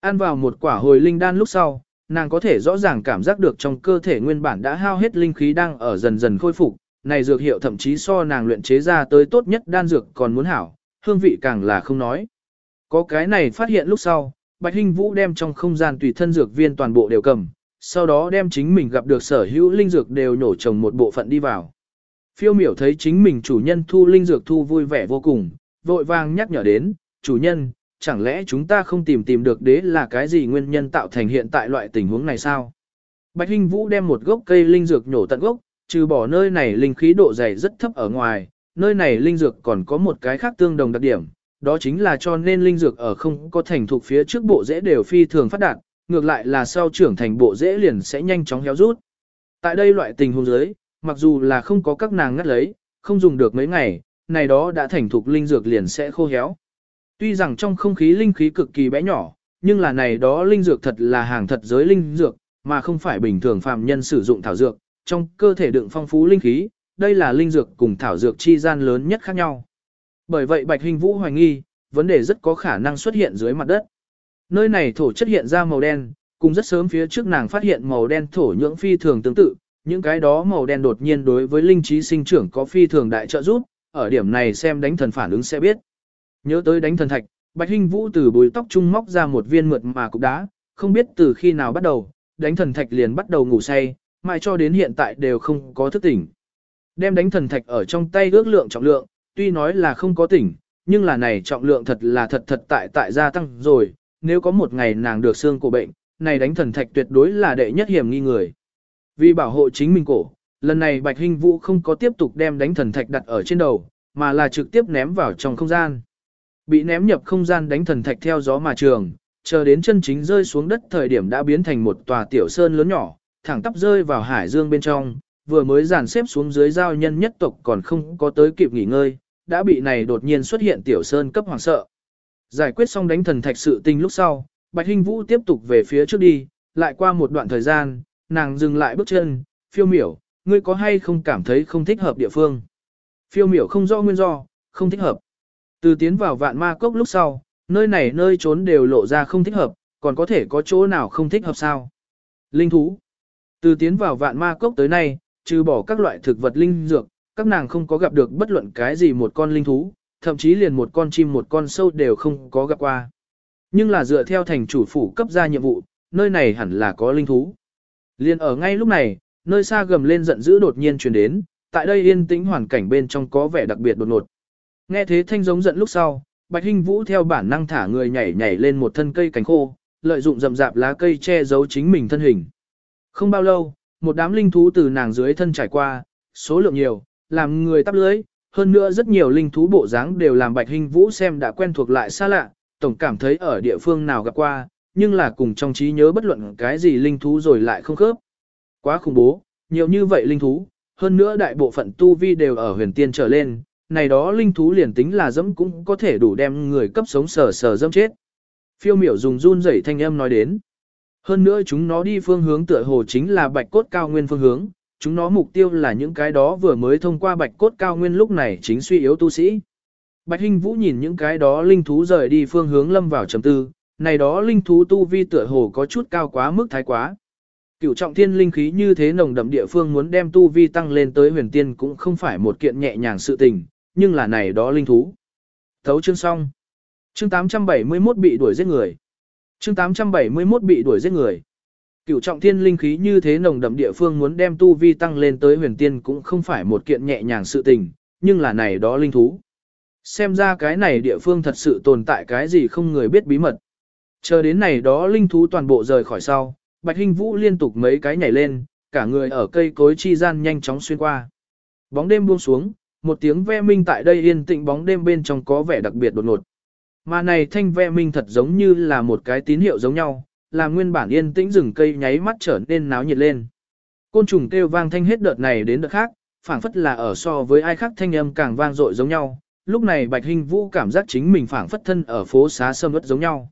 Ăn vào một quả hồi linh đan lúc sau, nàng có thể rõ ràng cảm giác được trong cơ thể nguyên bản đã hao hết linh khí đang ở dần dần khôi phục, này dược hiệu thậm chí so nàng luyện chế ra tới tốt nhất đan dược còn muốn hảo, hương vị càng là không nói. Có cái này phát hiện lúc sau, Bạch Hinh Vũ đem trong không gian tùy thân dược viên toàn bộ đều cầm, sau đó đem chính mình gặp được sở hữu linh dược đều nhổ trồng một bộ phận đi vào. Phiêu miểu thấy chính mình chủ nhân thu linh dược thu vui vẻ vô cùng, vội vàng nhắc nhở đến, chủ nhân, chẳng lẽ chúng ta không tìm tìm được đế là cái gì nguyên nhân tạo thành hiện tại loại tình huống này sao? Bạch Hinh Vũ đem một gốc cây linh dược nhổ tận gốc, trừ bỏ nơi này linh khí độ dày rất thấp ở ngoài, nơi này linh dược còn có một cái khác tương đồng đặc điểm, đó chính là cho nên linh dược ở không có thành thuộc phía trước bộ rễ đều phi thường phát đạt, ngược lại là sau trưởng thành bộ rễ liền sẽ nhanh chóng héo rút. Tại đây loại tình huống dưới, mặc dù là không có các nàng ngắt lấy, không dùng được mấy ngày, này đó đã thành thục linh dược liền sẽ khô héo. Tuy rằng trong không khí linh khí cực kỳ bé nhỏ, nhưng là này đó linh dược thật là hàng thật giới linh dược, mà không phải bình thường phàm nhân sử dụng thảo dược, trong cơ thể đựng phong phú linh khí, đây là linh dược cùng thảo dược chi gian lớn nhất khác nhau. Bởi vậy Bạch Hình Vũ hoài nghi, vấn đề rất có khả năng xuất hiện dưới mặt đất. Nơi này thổ chất hiện ra màu đen, cùng rất sớm phía trước nàng phát hiện màu đen thổ nhưỡng phi thường tương tự, những cái đó màu đen đột nhiên đối với linh trí sinh trưởng có phi thường đại trợ giúp, ở điểm này xem đánh thần phản ứng sẽ biết. Nhớ tới đánh thần thạch, Bạch Hinh Vũ từ bùi tóc trung móc ra một viên mượt mà cục đá, không biết từ khi nào bắt đầu, đánh thần thạch liền bắt đầu ngủ say, mãi cho đến hiện tại đều không có thức tỉnh. Đem đánh thần thạch ở trong tay ước lượng trọng lượng, tuy nói là không có tỉnh, nhưng là này trọng lượng thật là thật thật tại tại gia tăng rồi, nếu có một ngày nàng được xương cổ bệnh, này đánh thần thạch tuyệt đối là đệ nhất hiểm nghi người. Vì bảo hộ chính mình cổ, lần này Bạch Hinh Vũ không có tiếp tục đem đánh thần thạch đặt ở trên đầu, mà là trực tiếp ném vào trong không gian. Bị ném nhập không gian đánh thần thạch theo gió mà trường, chờ đến chân chính rơi xuống đất thời điểm đã biến thành một tòa tiểu sơn lớn nhỏ, thẳng tắp rơi vào hải dương bên trong, vừa mới dàn xếp xuống dưới giao nhân nhất tộc còn không có tới kịp nghỉ ngơi, đã bị này đột nhiên xuất hiện tiểu sơn cấp hoàng sợ. Giải quyết xong đánh thần thạch sự tình lúc sau, Bạch Hinh Vũ tiếp tục về phía trước đi, lại qua một đoạn thời gian, nàng dừng lại bước chân, phiêu miểu, ngươi có hay không cảm thấy không thích hợp địa phương. Phiêu miểu không rõ nguyên do, không thích hợp. Từ tiến vào vạn ma cốc lúc sau, nơi này nơi trốn đều lộ ra không thích hợp, còn có thể có chỗ nào không thích hợp sao. Linh thú. Từ tiến vào vạn ma cốc tới nay, trừ bỏ các loại thực vật linh dược, các nàng không có gặp được bất luận cái gì một con linh thú, thậm chí liền một con chim một con sâu đều không có gặp qua. Nhưng là dựa theo thành chủ phủ cấp ra nhiệm vụ, nơi này hẳn là có linh thú. Liên ở ngay lúc này, nơi xa gầm lên giận dữ đột nhiên truyền đến, tại đây yên tĩnh hoàn cảnh bên trong có vẻ đặc biệt đột ngột. Nghe thế thanh giống giận lúc sau, Bạch Hinh Vũ theo bản năng thả người nhảy nhảy lên một thân cây cánh khô, lợi dụng rậm rạp lá cây che giấu chính mình thân hình. Không bao lâu, một đám linh thú từ nàng dưới thân trải qua, số lượng nhiều, làm người tắp lưới, hơn nữa rất nhiều linh thú bộ dáng đều làm Bạch Hinh Vũ xem đã quen thuộc lại xa lạ, tổng cảm thấy ở địa phương nào gặp qua, nhưng là cùng trong trí nhớ bất luận cái gì linh thú rồi lại không khớp. Quá khủng bố, nhiều như vậy linh thú, hơn nữa đại bộ phận tu vi đều ở huyền tiên trở lên, này đó linh thú liền tính là dẫm cũng có thể đủ đem người cấp sống sờ sờ dẫm chết. Phiêu miểu dùng run rẩy thanh âm nói đến. Hơn nữa chúng nó đi phương hướng tựa hồ chính là bạch cốt cao nguyên phương hướng, chúng nó mục tiêu là những cái đó vừa mới thông qua bạch cốt cao nguyên lúc này chính suy yếu tu sĩ. Bạch Hinh Vũ nhìn những cái đó linh thú rời đi phương hướng lâm vào trầm tư, này đó linh thú tu vi tựa hồ có chút cao quá mức thái quá. Cửu trọng thiên linh khí như thế nồng đậm địa phương muốn đem tu vi tăng lên tới huyền tiên cũng không phải một kiện nhẹ nhàng sự tình, nhưng là này đó linh thú. Thấu chương xong. Chương 871 bị đuổi giết người. Chương 871 bị đuổi giết người. Cửu trọng thiên linh khí như thế nồng đậm địa phương muốn đem tu vi tăng lên tới huyền tiên cũng không phải một kiện nhẹ nhàng sự tình, nhưng là này đó linh thú. Xem ra cái này địa phương thật sự tồn tại cái gì không người biết bí mật. Chờ đến này đó linh thú toàn bộ rời khỏi sau, Bạch Hinh Vũ liên tục mấy cái nhảy lên, cả người ở cây cối chi gian nhanh chóng xuyên qua. Bóng đêm buông xuống, một tiếng ve minh tại đây yên tĩnh bóng đêm bên trong có vẻ đặc biệt đột ngột. Mà này thanh ve minh thật giống như là một cái tín hiệu giống nhau, là nguyên bản yên tĩnh rừng cây nháy mắt trở nên náo nhiệt lên. Côn trùng kêu vang thanh hết đợt này đến đợt khác, phảng phất là ở so với ai khác thanh âm càng vang dội giống nhau. Lúc này Bạch Hình Vũ cảm giác chính mình phảng phất thân ở phố xá sâm ướt giống nhau.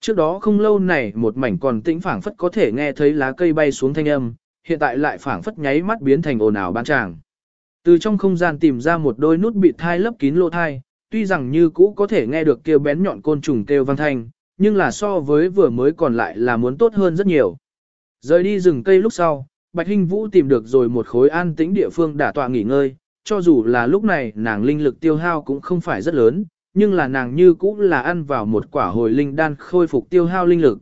Trước đó không lâu này một mảnh còn tĩnh phảng phất có thể nghe thấy lá cây bay xuống thanh âm, hiện tại lại phảng phất nháy mắt biến thành ồn ào ban tràng. Từ trong không gian tìm ra một đôi nút bị thai lấp kín lỗ thai, tuy rằng như cũ có thể nghe được kêu bén nhọn côn trùng kêu vang thanh, nhưng là so với vừa mới còn lại là muốn tốt hơn rất nhiều. Rời đi rừng cây lúc sau, Bạch Hinh Vũ tìm được rồi một khối an tĩnh địa phương đả tọa nghỉ ngơi, cho dù là lúc này nàng linh lực tiêu hao cũng không phải rất lớn, nhưng là nàng như cũ là ăn vào một quả hồi linh đan khôi phục tiêu hao linh lực.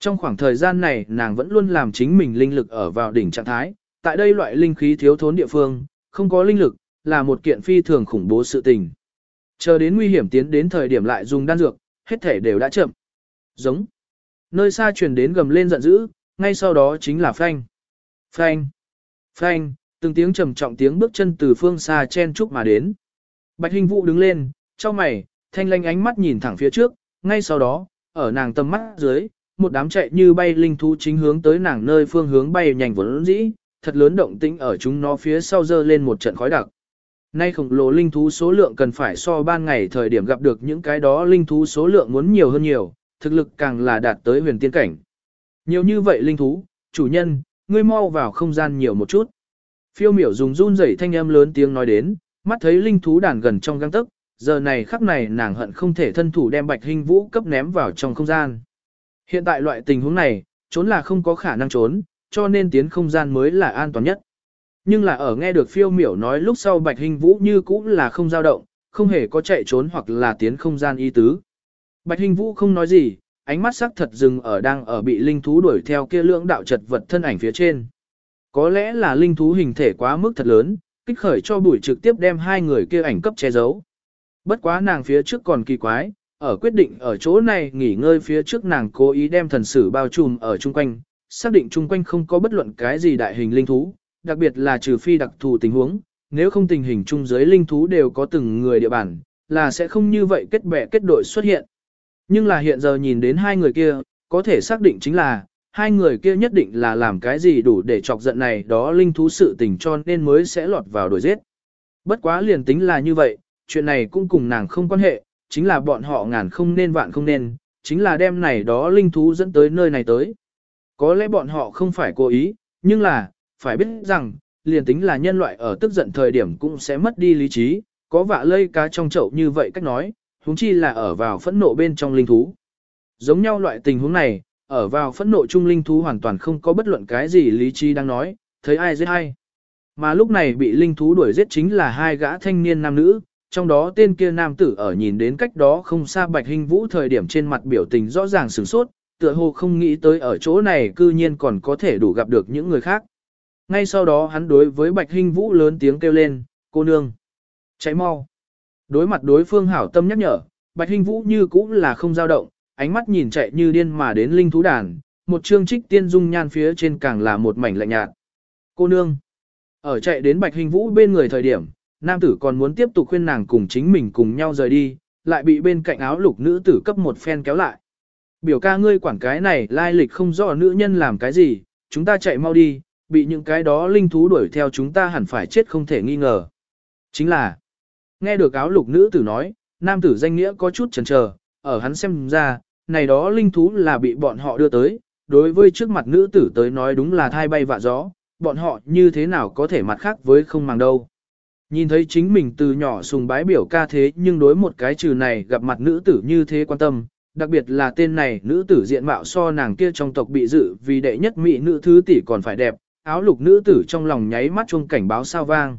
Trong khoảng thời gian này nàng vẫn luôn làm chính mình linh lực ở vào đỉnh trạng thái, tại đây loại linh khí thiếu thốn địa phương, không có linh lực, là một kiện phi thường khủng bố sự tình. Chờ đến nguy hiểm tiến đến thời điểm lại dùng đan dược, hết thể đều đã chậm. Giống. Nơi xa truyền đến gầm lên giận dữ, ngay sau đó chính là phanh. Phanh. Phanh, từng tiếng trầm trọng tiếng bước chân từ phương xa chen chúc mà đến. Bạch Hình Vũ đứng lên, cho mày, thanh lanh ánh mắt nhìn thẳng phía trước, ngay sau đó, ở nàng tầm mắt dưới, một đám chạy như bay linh thú chính hướng tới nàng nơi phương hướng bay nhanh vốn dĩ, thật lớn động tĩnh ở chúng nó phía sau dơ lên một trận khói đặc. Nay khổng lồ linh thú số lượng cần phải so ban ngày thời điểm gặp được những cái đó linh thú số lượng muốn nhiều hơn nhiều, thực lực càng là đạt tới huyền tiên cảnh. Nhiều như vậy linh thú, chủ nhân, ngươi mau vào không gian nhiều một chút. Phiêu miểu dùng run rẩy thanh âm lớn tiếng nói đến, mắt thấy linh thú đàn gần trong găng tức, giờ này khắc này nàng hận không thể thân thủ đem bạch hình vũ cấp ném vào trong không gian. Hiện tại loại tình huống này, trốn là không có khả năng trốn, cho nên tiến không gian mới là an toàn nhất. Nhưng là ở nghe được phiêu miểu nói lúc sau bạch hình vũ như cũ là không dao động, không hề có chạy trốn hoặc là tiến không gian y tứ. Bạch hình vũ không nói gì, ánh mắt sắc thật dừng ở đang ở bị linh thú đuổi theo kia lưỡng đạo chật vật thân ảnh phía trên. Có lẽ là linh thú hình thể quá mức thật lớn, kích khởi cho bụi trực tiếp đem hai người kia ảnh cấp che giấu. Bất quá nàng phía trước còn kỳ quái, ở quyết định ở chỗ này nghỉ ngơi phía trước nàng cố ý đem thần sử bao trùm ở chung quanh, xác định chung quanh không có bất luận cái gì đại hình linh thú, đặc biệt là trừ phi đặc thù tình huống, nếu không tình hình chung giới linh thú đều có từng người địa bàn, là sẽ không như vậy kết bè kết đội xuất hiện. Nhưng là hiện giờ nhìn đến hai người kia, có thể xác định chính là, hai người kia nhất định là làm cái gì đủ để chọc giận này đó linh thú sự tình cho nên mới sẽ lọt vào đuổi giết. Bất quá liền tính là như vậy, chuyện này cũng cùng nàng không quan hệ, chính là bọn họ ngàn không nên vạn không nên, chính là đem này đó linh thú dẫn tới nơi này tới. Có lẽ bọn họ không phải cố ý, nhưng là, phải biết rằng, liền tính là nhân loại ở tức giận thời điểm cũng sẽ mất đi lý trí, có vạ lây cá trong chậu như vậy cách nói, huống chi là ở vào phẫn nộ bên trong linh thú. Giống nhau loại tình huống này, ở vào phẫn nộ chung linh thú hoàn toàn không có bất luận cái gì lý trí đang nói, thấy ai giết ai. Mà lúc này bị linh thú đuổi giết chính là hai gã thanh niên nam nữ, trong đó tên kia nam tử ở nhìn đến cách đó không xa bạch hình vũ thời điểm trên mặt biểu tình rõ ràng sửng sốt, tựa hồ không nghĩ tới ở chỗ này cư nhiên còn có thể đủ gặp được những người khác. Ngay sau đó hắn đối với bạch hình vũ lớn tiếng kêu lên, cô nương, cháy mau. Đối mặt đối phương hảo tâm nhắc nhở, Bạch Hinh Vũ như cũng là không dao động, ánh mắt nhìn chạy như điên mà đến linh thú đàn, một chương trích tiên dung nhan phía trên càng là một mảnh lạnh nhạt. Cô nương, ở chạy đến Bạch Hinh Vũ bên người thời điểm, nam tử còn muốn tiếp tục khuyên nàng cùng chính mình cùng nhau rời đi, lại bị bên cạnh áo lục nữ tử cấp một phen kéo lại. Biểu ca ngươi quản cái này lai lịch không rõ nữ nhân làm cái gì, chúng ta chạy mau đi, bị những cái đó linh thú đuổi theo chúng ta hẳn phải chết không thể nghi ngờ. Chính là, Nghe được áo lục nữ tử nói, nam tử danh nghĩa có chút chần chờ, ở hắn xem ra, này đó linh thú là bị bọn họ đưa tới, đối với trước mặt nữ tử tới nói đúng là thai bay vạ gió, bọn họ như thế nào có thể mặt khác với không màng đâu. Nhìn thấy chính mình từ nhỏ sùng bái biểu ca thế nhưng đối một cái trừ này gặp mặt nữ tử như thế quan tâm, đặc biệt là tên này nữ tử diện mạo so nàng kia trong tộc bị dự vì đệ nhất mỹ nữ thứ tỷ còn phải đẹp, áo lục nữ tử trong lòng nháy mắt chuông cảnh báo sao vang.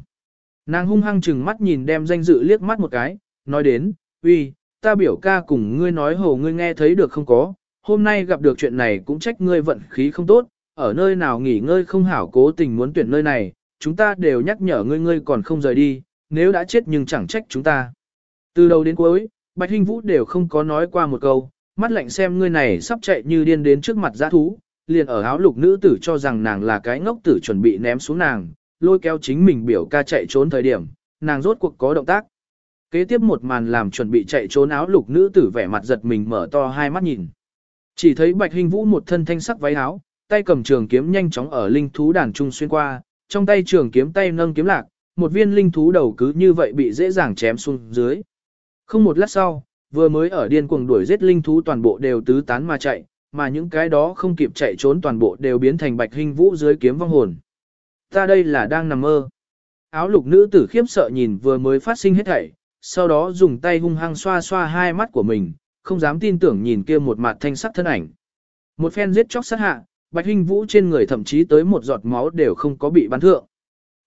Nàng hung hăng chừng mắt nhìn đem danh dự liếc mắt một cái, nói đến, uy, ta biểu ca cùng ngươi nói hồ ngươi nghe thấy được không có, hôm nay gặp được chuyện này cũng trách ngươi vận khí không tốt, ở nơi nào nghỉ ngơi không hảo cố tình muốn tuyển nơi này, chúng ta đều nhắc nhở ngươi ngươi còn không rời đi, nếu đã chết nhưng chẳng trách chúng ta. Từ đầu đến cuối, Bạch Hinh Vũ đều không có nói qua một câu, mắt lạnh xem ngươi này sắp chạy như điên đến trước mặt giã thú, liền ở áo lục nữ tử cho rằng nàng là cái ngốc tử chuẩn bị ném xuống nàng, lôi kéo chính mình biểu ca chạy trốn thời điểm, nàng rốt cuộc có động tác. Kế tiếp một màn làm chuẩn bị chạy trốn áo lục nữ tử vẻ mặt giật mình mở to hai mắt nhìn. Chỉ thấy Bạch Hình Vũ một thân thanh sắc váy áo, tay cầm trường kiếm nhanh chóng ở linh thú đàn trung xuyên qua, trong tay trường kiếm tay nâng kiếm lạc, một viên linh thú đầu cứ như vậy bị dễ dàng chém xuống dưới. Không một lát sau, vừa mới ở điên cuồng đuổi giết linh thú toàn bộ đều tứ tán mà chạy, mà những cái đó không kịp chạy trốn toàn bộ đều biến thành Bạch Hình Vũ dưới kiếm vong hồn. Ta đây là đang nằm mơ. Áo lục nữ tử khiếp sợ nhìn vừa mới phát sinh hết thảy, sau đó dùng tay hung hăng xoa xoa hai mắt của mình, không dám tin tưởng nhìn kia một mặt thanh sắc thân ảnh. Một phen giết chóc sát hạ, Bạch hình Vũ trên người thậm chí tới một giọt máu đều không có bị bắn thượng.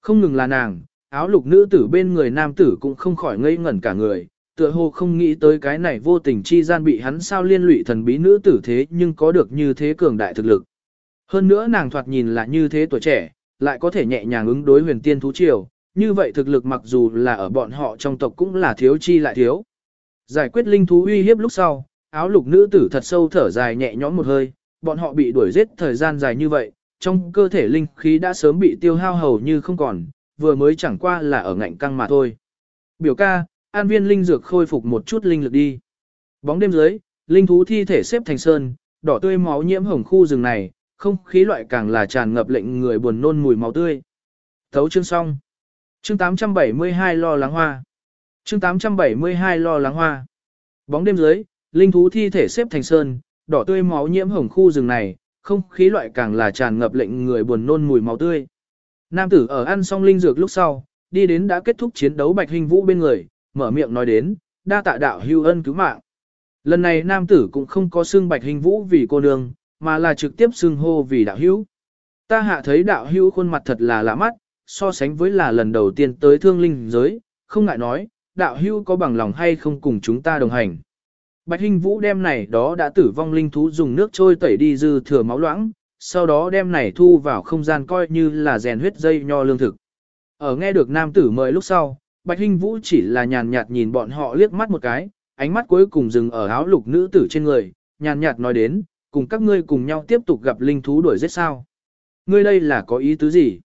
Không ngừng là nàng, áo lục nữ tử bên người nam tử cũng không khỏi ngây ngẩn cả người, tựa hồ không nghĩ tới cái này vô tình chi gian bị hắn sao liên lụy thần bí nữ tử thế nhưng có được như thế cường đại thực lực. Hơn nữa nàng thoạt nhìn là như thế tuổi trẻ, lại có thể nhẹ nhàng ứng đối huyền tiên thú triều, như vậy thực lực mặc dù là ở bọn họ trong tộc cũng là thiếu chi lại thiếu. Giải quyết linh thú uy hiếp lúc sau, áo lục nữ tử thật sâu thở dài nhẹ nhõm một hơi, bọn họ bị đuổi giết thời gian dài như vậy, trong cơ thể linh khí đã sớm bị tiêu hao hầu như không còn, vừa mới chẳng qua là ở ngạnh căng mà thôi. Biểu ca, an viên linh dược khôi phục một chút linh lực đi. Bóng đêm dưới, linh thú thi thể xếp thành sơn, đỏ tươi máu nhiễm hồng khu rừng này, không khí loại càng là tràn ngập lệnh người buồn nôn mùi máu tươi. Thấu chương xong. Chương 872 lo lắng hoa. Chương 872 lo lắng hoa. Bóng đêm dưới, linh thú thi thể xếp thành sơn, đỏ tươi máu nhiễm hồng khu rừng này, không khí loại càng là tràn ngập lệnh người buồn nôn mùi máu tươi. Nam tử ở ăn xong linh dược lúc sau, đi đến đã kết thúc chiến đấu Bạch Hình Vũ bên người, mở miệng nói đến, đa tạ đạo hưu ân cứu mạng. Lần này nam tử cũng không có xưng Bạch Hình Vũ vì cô nương, mà là trực tiếp xưng hô vì đạo hữu. Ta hạ thấy đạo hữu khuôn mặt thật là lạ mắt, so sánh với là lần đầu tiên tới thương linh giới, không ngại nói, đạo hữu có bằng lòng hay không cùng chúng ta đồng hành. Bạch Hinh Vũ đem này đó đã tử vong linh thú dùng nước trôi tẩy đi dư thừa máu loãng, sau đó đem này thu vào không gian coi như là rèn huyết dây nho lương thực. Ở nghe được nam tử mời lúc sau, Bạch Hinh Vũ chỉ là nhàn nhạt nhìn bọn họ liếc mắt một cái, ánh mắt cuối cùng dừng ở áo lục nữ tử trên người, nhàn nhạt nói đến, cùng các ngươi cùng nhau tiếp tục gặp linh thú đuổi giết sao. Ngươi đây là có ý tứ gì?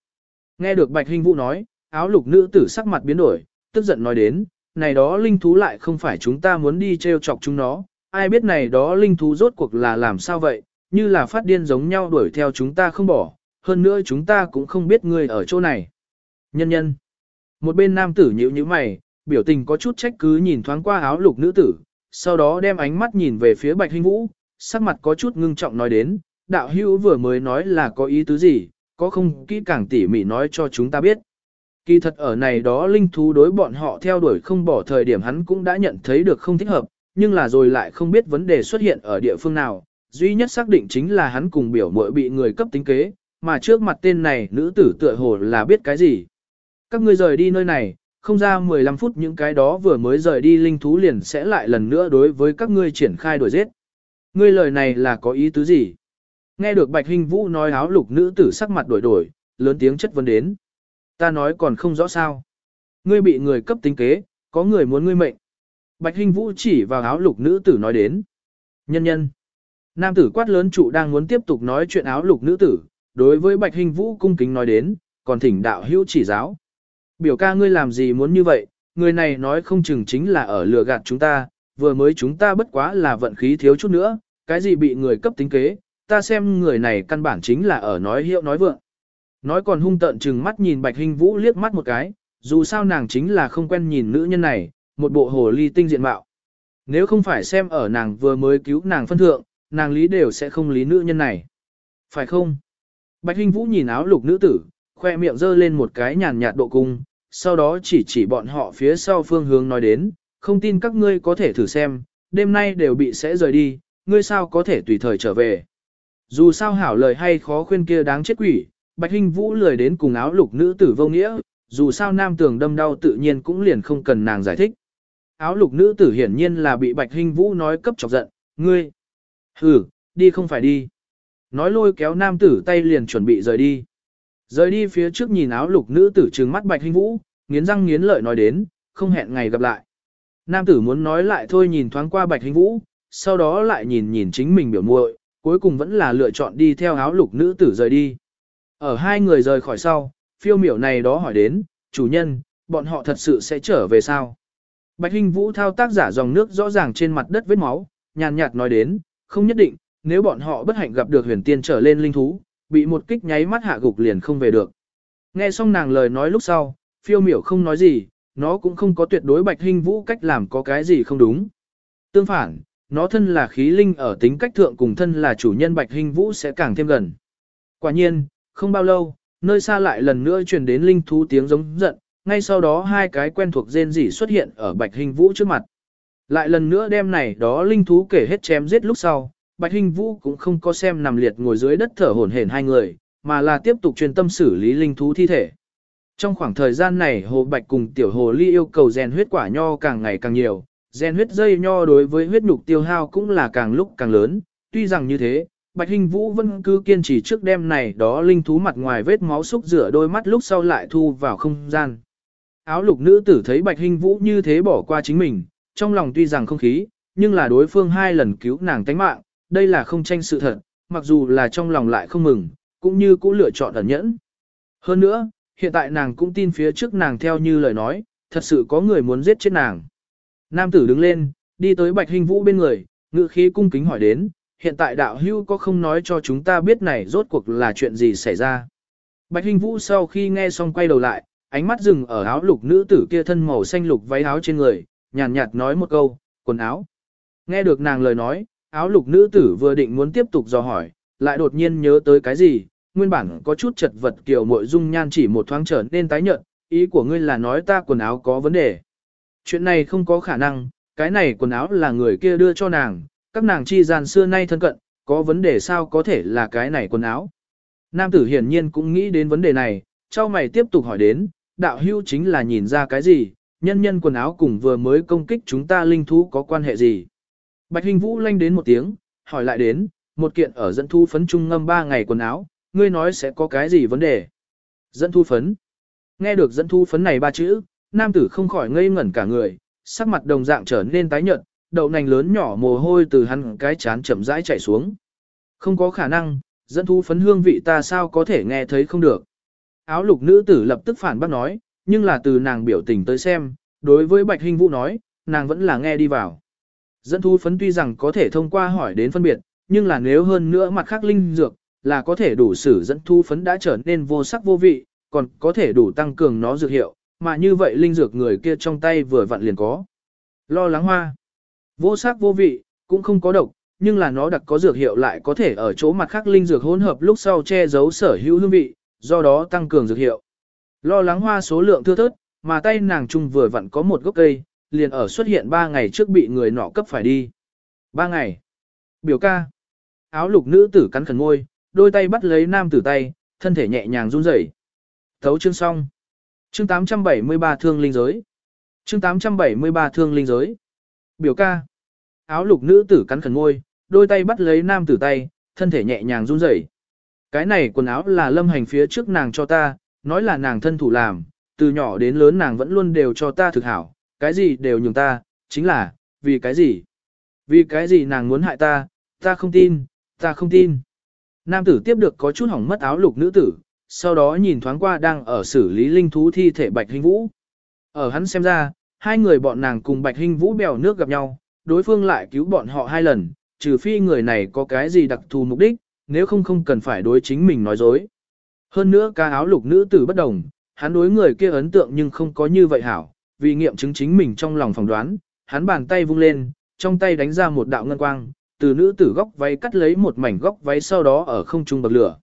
Nghe được Bạch Hinh Vũ nói, áo lục nữ tử sắc mặt biến đổi, tức giận nói đến, này đó linh thú lại không phải chúng ta muốn đi treo chọc chúng nó, ai biết này đó linh thú rốt cuộc là làm sao vậy, như là phát điên giống nhau đuổi theo chúng ta không bỏ, hơn nữa chúng ta cũng không biết ngươi ở chỗ này. Nhân nhân. Một bên nam tử nhíu nhíu mày, biểu tình có chút trách cứ nhìn thoáng qua áo lục nữ tử, sau đó đem ánh mắt nhìn về phía Bạch Hinh Vũ, sắc mặt có chút ngưng trọng nói đến, đạo hữu vừa mới nói là có ý tứ gì, có không kỹ càng tỉ mỉ nói cho chúng ta biết. Kỳ thật ở này đó linh thú đối bọn họ theo đuổi không bỏ thời điểm hắn cũng đã nhận thấy được không thích hợp, nhưng là rồi lại không biết vấn đề xuất hiện ở địa phương nào, duy nhất xác định chính là hắn cùng biểu muội bị người cấp tính kế, mà trước mặt tên này nữ tử tựa hồ là biết cái gì. Các ngươi rời đi nơi này, không ra 15 phút những cái đó vừa mới rời đi linh thú liền sẽ lại lần nữa đối với các ngươi triển khai đuổi giết. Ngươi lời này là có ý tứ gì? Nghe được Bạch Hình Vũ nói áo lục nữ tử sắc mặt đổi đổi, lớn tiếng chất vấn đến. Ta nói còn không rõ sao. Ngươi bị người cấp tính kế, có người muốn ngươi mệnh. Bạch Hình Vũ chỉ vào áo lục nữ tử nói đến. Nhân nhân. Nam tử quát lớn trụ đang muốn tiếp tục nói chuyện áo lục nữ tử, đối với Bạch Hình Vũ cung kính nói đến, còn thỉnh đạo hữu chỉ giáo. Biểu ca ngươi làm gì muốn như vậy, người này nói không chừng chính là ở lừa gạt chúng ta, vừa mới chúng ta bất quá là vận khí thiếu chút nữa, cái gì bị người cấp tính kế, ta xem người này căn bản chính là ở nói hiệu nói vượng. Nói còn hung tợn chừng mắt nhìn Bạch Hình Vũ liếc mắt một cái, dù sao nàng chính là không quen nhìn nữ nhân này, một bộ hồ ly tinh diện mạo. Nếu không phải xem ở nàng vừa mới cứu nàng phân thượng, nàng lý đều sẽ không lý nữ nhân này. Phải không? Bạch Hình Vũ nhìn áo lục nữ tử, khoe miệng giơ lên một cái nhàn nhạt độ cung, sau đó chỉ chỉ bọn họ phía sau phương hướng nói đến, không tin các ngươi có thể thử xem, đêm nay đều bị sẽ rời đi, ngươi sao có thể tùy thời trở về. Dù sao hảo lời hay khó khuyên kia đáng chết quỷ, Bạch Hinh Vũ lười đến cùng áo lục nữ tử vô nghĩa, dù sao nam tường đâm đau tự nhiên cũng liền không cần nàng giải thích. Áo lục nữ tử hiển nhiên là bị Bạch Hinh Vũ nói cấp chọc giận, ngươi. Ừ, đi không phải đi. Nói lôi kéo nam tử tay liền chuẩn bị rời đi. Rời đi phía trước nhìn áo lục nữ tử trừng mắt Bạch Hinh Vũ, nghiến răng nghiến lợi nói đến, không hẹn ngày gặp lại. Nam tử muốn nói lại thôi nhìn thoáng qua Bạch Hinh Vũ, sau đó lại nhìn nhìn chính mình biểu muội, cuối cùng vẫn là lựa chọn đi theo áo lục nữ tử rời đi. Ở hai người rời khỏi sau, phiêu miểu này đó hỏi đến, chủ nhân, bọn họ thật sự sẽ trở về sao? Bạch Hinh Vũ thao tác giả dòng nước rõ ràng trên mặt đất vết máu, nhàn nhạt nói đến, không nhất định, nếu bọn họ bất hạnh gặp được huyền tiên trở lên linh thú, bị một kích nháy mắt hạ gục liền không về được. Nghe xong nàng lời nói lúc sau, phiêu miểu không nói gì, nó cũng không có tuyệt đối Bạch hình Vũ cách làm có cái gì không đúng. Tương phản, nó thân là khí linh ở tính cách thượng cùng thân là chủ nhân Bạch hình Vũ sẽ càng thêm gần. Quả nhiên, không bao lâu, nơi xa lại lần nữa truyền đến linh thú tiếng giống giận, ngay sau đó hai cái quen thuộc rên rỉ xuất hiện ở Bạch Hình Vũ trước mặt. Lại lần nữa đem này đó linh thú kể hết chém giết lúc sau, Bạch Hinh Vũ cũng không có xem nằm liệt ngồi dưới đất thở hổn hển hai người, mà là tiếp tục chuyên tâm xử lý linh thú thi thể. Trong khoảng thời gian này Hồ Bạch cùng Tiểu Hồ Ly yêu cầu rèn huyết quả nho càng ngày càng nhiều, rèn huyết dây nho đối với huyết nhục tiêu hao cũng là càng lúc càng lớn, tuy rằng như thế, Bạch Hình Vũ vẫn cứ kiên trì trước đêm này đó linh thú mặt ngoài vết máu xúc rửa đôi mắt lúc sau lại thu vào không gian. Áo lục nữ tử thấy Bạch Hình Vũ như thế bỏ qua chính mình, trong lòng tuy rằng không khí, nhưng là đối phương hai lần cứu nàng tánh mạng, đây là không tranh sự thật, mặc dù là trong lòng lại không mừng, cũng như cũng lựa chọn ẩn nhẫn. Hơn nữa, hiện tại nàng cũng tin phía trước nàng theo như lời nói, thật sự có người muốn giết chết nàng. Nam tử đứng lên, đi tới Bạch Hình Vũ bên người, ngự khí cung kính hỏi đến, hiện tại đạo hưu có không nói cho chúng ta biết này rốt cuộc là chuyện gì xảy ra. Bạch Hình Vũ sau khi nghe xong quay đầu lại, ánh mắt dừng ở áo lục nữ tử kia thân màu xanh lục váy áo trên người, nhàn nhạt, nói một câu, quần áo. Nghe được nàng lời nói, áo lục nữ tử vừa định muốn tiếp tục dò hỏi, lại đột nhiên nhớ tới cái gì, nguyên bản có chút chật vật kiểu mội dung nhan chỉ một thoáng trở nên tái nhợt, ý của ngươi là nói ta quần áo có vấn đề. Chuyện này không có khả năng, cái này quần áo là người kia đưa cho nàng, các nàng chi gian xưa nay thân cận, có vấn đề sao có thể là cái này quần áo. Nam tử hiển nhiên cũng nghĩ đến vấn đề này, trao mày tiếp tục hỏi đến, đạo hưu chính là nhìn ra cái gì, nhân nhân quần áo cùng vừa mới công kích chúng ta linh thú có quan hệ gì. Bạch Hình Vũ lanh đến một tiếng, hỏi lại đến, một kiện ở dẫn thu phấn trung ngâm ba ngày quần áo, ngươi nói sẽ có cái gì vấn đề. Dẫn thu phấn. Nghe được dẫn thu phấn này ba chữ, nam tử không khỏi ngây ngẩn cả người, sắc mặt đồng dạng trở nên tái nhợt, đậu nành lớn nhỏ mồ hôi từ hắn cái chán chậm rãi chảy xuống. Không có khả năng, dẫn thu phấn hương vị ta sao có thể nghe thấy không được. Áo lục nữ tử lập tức phản bác nói, nhưng là từ nàng biểu tình tới xem, đối với Bạch Hình Vũ nói, nàng vẫn là nghe đi vào. Dẫn thu phấn tuy rằng có thể thông qua hỏi đến phân biệt, nhưng là nếu hơn nữa mặt khác linh dược, là có thể đủ sử dẫn thu phấn đã trở nên vô sắc vô vị, còn có thể đủ tăng cường nó dược hiệu, mà như vậy linh dược người kia trong tay vừa vặn liền có. Lo lắng hoa. Vô sắc vô vị, cũng không có độc, nhưng là nó đặc có dược hiệu lại có thể ở chỗ mặt khác linh dược hỗn hợp lúc sau che giấu sở hữu hương vị, do đó tăng cường dược hiệu. Lo lắng hoa số lượng thưa thớt, mà tay nàng trung vừa vặn có một gốc cây, liền ở xuất hiện 3 ngày trước bị người nọ cấp phải đi. 3 ngày. Biểu ca. Áo lục nữ tử cắn khẩn ngôi, đôi tay bắt lấy nam tử tay, thân thể nhẹ nhàng run rẩy. Thấu chương xong. Chương 873 thương linh giới. Chương 873 thương linh giới. Biểu ca. Áo lục nữ tử cắn khẩn ngôi, đôi tay bắt lấy nam tử tay, thân thể nhẹ nhàng run rẩy. Cái này quần áo là lâm hành phía trước nàng cho ta, nói là nàng thân thủ làm, từ nhỏ đến lớn nàng vẫn luôn đều cho ta thực hảo, cái gì đều nhường ta, chính là, vì cái gì? Vì cái gì nàng muốn hại ta, ta không tin, ta không tin. Nam tử tiếp được có chút hỏng mất áo lục nữ tử, sau đó nhìn thoáng qua đang ở xử lý linh thú thi thể Bạch Hình Vũ. Ở hắn xem ra, hai người bọn nàng cùng Bạch Hình Vũ bèo nước gặp nhau, đối phương lại cứu bọn họ hai lần, trừ phi người này có cái gì đặc thù mục đích, nếu không không cần phải đối chính mình nói dối. Hơn nữa ca áo lục nữ tử bất đồng, hắn đối người kia ấn tượng nhưng không có như vậy hảo, vì nghiệm chứng chính mình trong lòng phỏng đoán, hắn bàn tay vung lên, trong tay đánh ra một đạo ngân quang, từ nữ tử góc váy cắt lấy một mảnh góc váy sau đó ở không trung bậc lửa.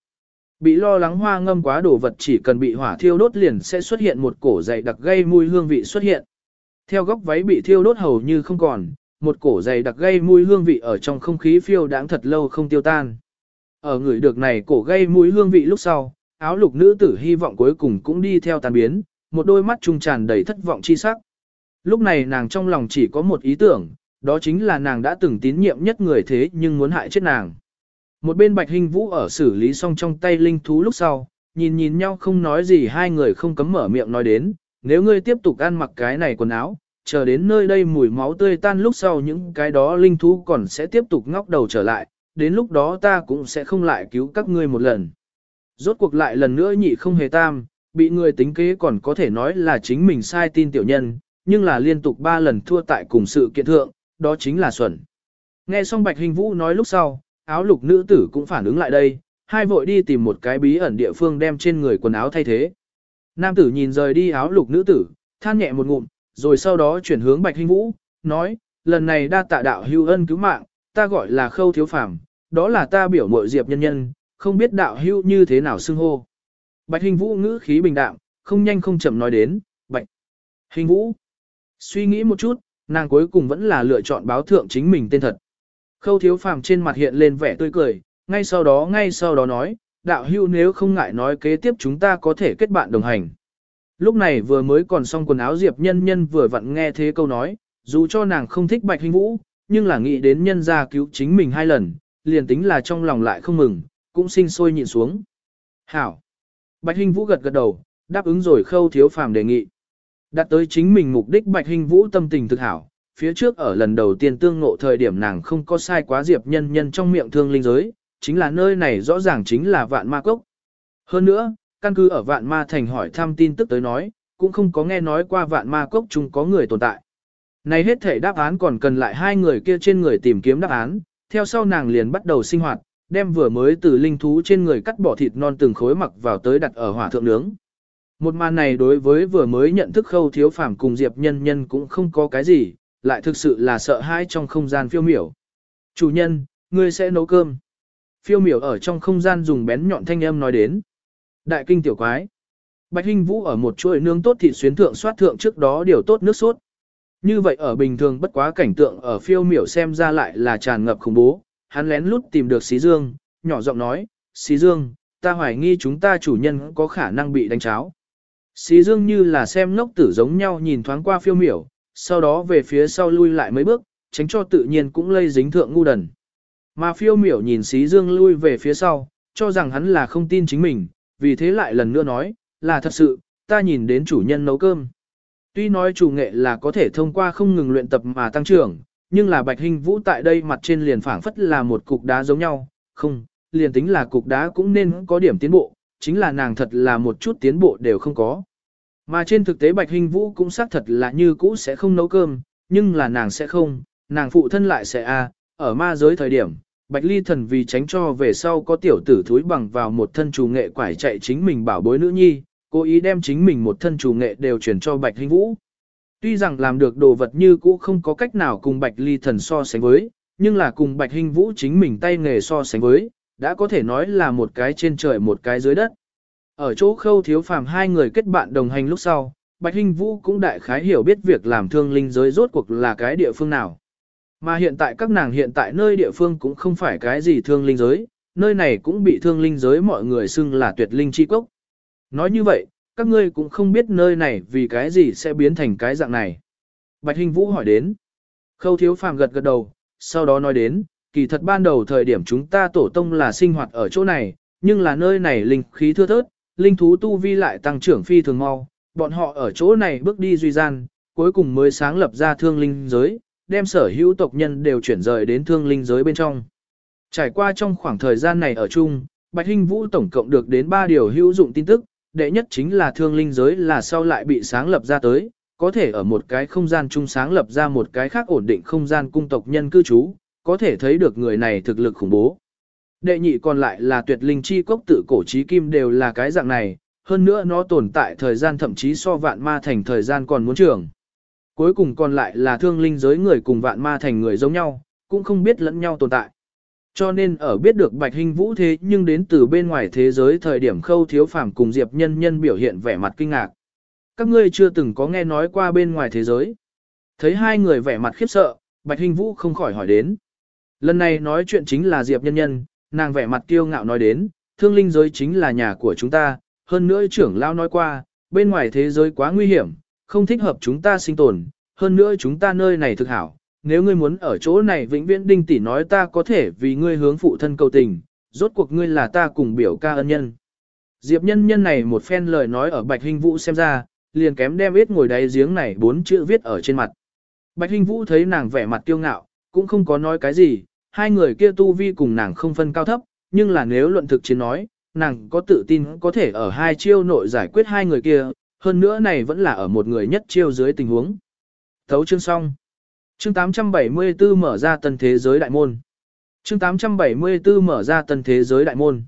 Bị lo lắng hoa ngâm quá đồ vật chỉ cần bị hỏa thiêu đốt liền sẽ xuất hiện một cổ dày đặc gây mùi hương vị xuất hiện. Theo góc váy bị thiêu đốt hầu như không còn, một cổ dày đặc gây mùi hương vị ở trong không khí phiêu đáng thật lâu không tiêu tan. Ở người được này cổ gây mùi hương vị lúc sau, áo lục nữ tử hy vọng cuối cùng cũng đi theo tàn biến, một đôi mắt trung tràn đầy thất vọng chi sắc. Lúc này nàng trong lòng chỉ có một ý tưởng, đó chính là nàng đã từng tín nhiệm nhất người thế nhưng muốn hại chết nàng. Một bên Bạch Hình Vũ ở xử lý xong trong tay linh thú lúc sau, nhìn nhìn nhau không nói gì hai người không cấm mở miệng nói đến, nếu ngươi tiếp tục ăn mặc cái này quần áo, chờ đến nơi đây mùi máu tươi tan lúc sau những cái đó linh thú còn sẽ tiếp tục ngóc đầu trở lại, đến lúc đó ta cũng sẽ không lại cứu các ngươi một lần. Rốt cuộc lại lần nữa nhị không hề tam, bị người tính kế còn có thể nói là chính mình sai tin tiểu nhân, nhưng là liên tục ba lần thua tại cùng sự kiện thượng, đó chính là xuẩn. Nghe xong Bạch Hình Vũ nói lúc sau, áo lục nữ tử cũng phản ứng lại đây, hai vội đi tìm một cái bí ẩn địa phương đem trên người quần áo thay thế. Nam tử nhìn rời đi áo lục nữ tử, than nhẹ một ngụm, rồi sau đó chuyển hướng Bạch Hình Vũ, nói, lần này đa tạ đạo hưu ân cứu mạng, ta gọi là khâu thiếu phàm, đó là ta biểu mội diệp nhân nhân, không biết đạo hưu như thế nào xưng hô. Bạch Hình Vũ ngữ khí bình đạm, không nhanh không chậm nói đến, Bạch Hình Vũ. Suy nghĩ một chút, nàng cuối cùng vẫn là lựa chọn báo thượng chính mình tên thật. Khâu thiếu phàm trên mặt hiện lên vẻ tươi cười, ngay sau đó ngay sau đó nói, đạo hưu nếu không ngại nói kế tiếp chúng ta có thể kết bạn đồng hành. Lúc này vừa mới còn xong quần áo Diệp nhân nhân vừa vặn nghe thế câu nói, dù cho nàng không thích bạch hình vũ, nhưng là nghĩ đến nhân gia cứu chính mình hai lần, liền tính là trong lòng lại không mừng, cũng sinh sôi nhịn xuống. Hảo! Bạch hình vũ gật gật đầu, đáp ứng rồi khâu thiếu phàm đề nghị. Đặt tới chính mình mục đích bạch hình vũ tâm tình thực hảo, phía trước ở lần đầu tiên tương ngộ thời điểm nàng không có sai quá diệp nhân nhân trong miệng thương linh giới, chính là nơi này rõ ràng chính là vạn ma cốc. Hơn nữa, căn cứ ở vạn ma thành hỏi thăm tin tức tới nói, cũng không có nghe nói qua vạn ma cốc chung có người tồn tại. Này hết thể đáp án còn cần lại hai người kia trên người tìm kiếm đáp án, theo sau nàng liền bắt đầu sinh hoạt, đem vừa mới từ linh thú trên người cắt bỏ thịt non từng khối mặc vào tới đặt ở hỏa thượng nướng. Một màn này đối với vừa mới nhận thức khâu thiếu phàm cùng Diệp nhân nhân cũng không có cái gì, lại thực sự là sợ hãi trong không gian phiêu miểu. Chủ nhân, ngươi sẽ nấu cơm. Phiêu miểu ở trong không gian dùng bén nhọn thanh âm nói đến. Đại kinh tiểu quái. Bạch Hinh Vũ ở một chuỗi nướng tốt thịt xuyến thượng soát thượng trước đó điều tốt nước sốt. Như vậy ở bình thường bất quá cảnh tượng ở phiêu miểu xem ra lại là tràn ngập khủng bố. Hắn lén lút tìm được Xí Dương, nhỏ giọng nói, Xí Dương, ta hoài nghi chúng ta chủ nhân có khả năng bị đánh cháo. Xí Dương như là xem ngốc tử giống nhau nhìn thoáng qua phiêu miểu, sau đó về phía sau lui lại mấy bước, tránh cho tự nhiên cũng lây dính thượng ngu đần. Mà phiêu miểu nhìn xí dương lui về phía sau, cho rằng hắn là không tin chính mình, vì thế lại lần nữa nói, là thật sự, ta nhìn đến chủ nhân nấu cơm. Tuy nói chủ nghệ là có thể thông qua không ngừng luyện tập mà tăng trưởng, nhưng là bạch hình vũ tại đây mặt trên liền phảng phất là một cục đá giống nhau, không, liền tính là cục đá cũng nên có điểm tiến bộ, chính là nàng thật là một chút tiến bộ đều không có. Mà trên thực tế Bạch Hình Vũ cũng xác thật là như cũ sẽ không nấu cơm, nhưng là nàng sẽ không, nàng phụ thân lại sẽ a ở ma giới thời điểm, Bạch Ly thần vì tránh cho về sau có tiểu tử thúi bằng vào một thân chủ nghệ quải chạy chính mình bảo bối nữ nhi, cố ý đem chính mình một thân chủ nghệ đều chuyển cho Bạch Hình Vũ. Tuy rằng làm được đồ vật như cũ không có cách nào cùng Bạch Ly thần so sánh với, nhưng là cùng Bạch Hình Vũ chính mình tay nghề so sánh với, đã có thể nói là một cái trên trời một cái dưới đất. Ở chỗ khâu thiếu phàm hai người kết bạn đồng hành lúc sau, Bạch Hinh Vũ cũng đại khái hiểu biết việc làm thương linh giới rốt cuộc là cái địa phương nào. Mà hiện tại các nàng hiện tại nơi địa phương cũng không phải cái gì thương linh giới, nơi này cũng bị thương linh giới mọi người xưng là tuyệt linh chi cốc. Nói như vậy, các ngươi cũng không biết nơi này vì cái gì sẽ biến thành cái dạng này. Bạch Hinh Vũ hỏi đến. Khâu thiếu phàm gật gật đầu, sau đó nói đến, kỳ thật ban đầu thời điểm chúng ta tổ tông là sinh hoạt ở chỗ này, nhưng là nơi này linh khí thưa thớt, linh thú tu vi lại tăng trưởng phi thường mau, bọn họ ở chỗ này bước đi duy gian, cuối cùng mới sáng lập ra thương linh giới, đem sở hữu tộc nhân đều chuyển rời đến thương linh giới bên trong. Trải qua trong khoảng thời gian này ở chung, Bạch Hinh Vũ tổng cộng được đến 3 điều hữu dụng tin tức, đệ nhất chính là thương linh giới là sau lại bị sáng lập ra tới, có thể ở một cái không gian chung sáng lập ra một cái khác ổn định không gian cung tộc nhân cư trú, có thể thấy được người này thực lực khủng bố. Đệ nhị còn lại là tuyệt linh chi cốc tự cổ trí kim đều là cái dạng này, hơn nữa nó tồn tại thời gian thậm chí so vạn ma thành thời gian còn muốn trường. Cuối cùng còn lại là thương linh giới người cùng vạn ma thành người giống nhau, cũng không biết lẫn nhau tồn tại. Cho nên ở biết được bạch hình vũ thế nhưng đến từ bên ngoài thế giới thời điểm khâu thiếu phàm cùng diệp nhân nhân biểu hiện vẻ mặt kinh ngạc. Các ngươi chưa từng có nghe nói qua bên ngoài thế giới. Thấy hai người vẻ mặt khiếp sợ, bạch hình vũ không khỏi hỏi đến. Lần này nói chuyện chính là diệp nhân nhân, nàng vẻ mặt kiêu ngạo nói đến, thương linh giới chính là nhà của chúng ta, hơn nữa trưởng lao nói qua, bên ngoài thế giới quá nguy hiểm, không thích hợp chúng ta sinh tồn, hơn nữa chúng ta nơi này thực hảo, nếu ngươi muốn ở chỗ này vĩnh viễn đinh tỷ nói ta có thể vì ngươi hướng phụ thân cầu tình, rốt cuộc ngươi là ta cùng biểu ca ân nhân. Diệp nhân nhân này một phen lời nói ở Bạch Hình Vũ xem ra, liền kém đem ít ngồi đáy giếng này bốn chữ viết ở trên mặt. Bạch Hình Vũ thấy nàng vẻ mặt kiêu ngạo, cũng không có nói cái gì, hai người kia tu vi cùng nàng không phân cao thấp, nhưng là nếu luận thực chiến nói, nàng có tự tin có thể ở hai chiêu nội giải quyết hai người kia, hơn nữa này vẫn là ở một người nhất chiêu dưới tình huống. Thấu chương xong. Chương 874 mở ra tân thế giới đại môn. Chương 874 mở ra tân thế giới đại môn.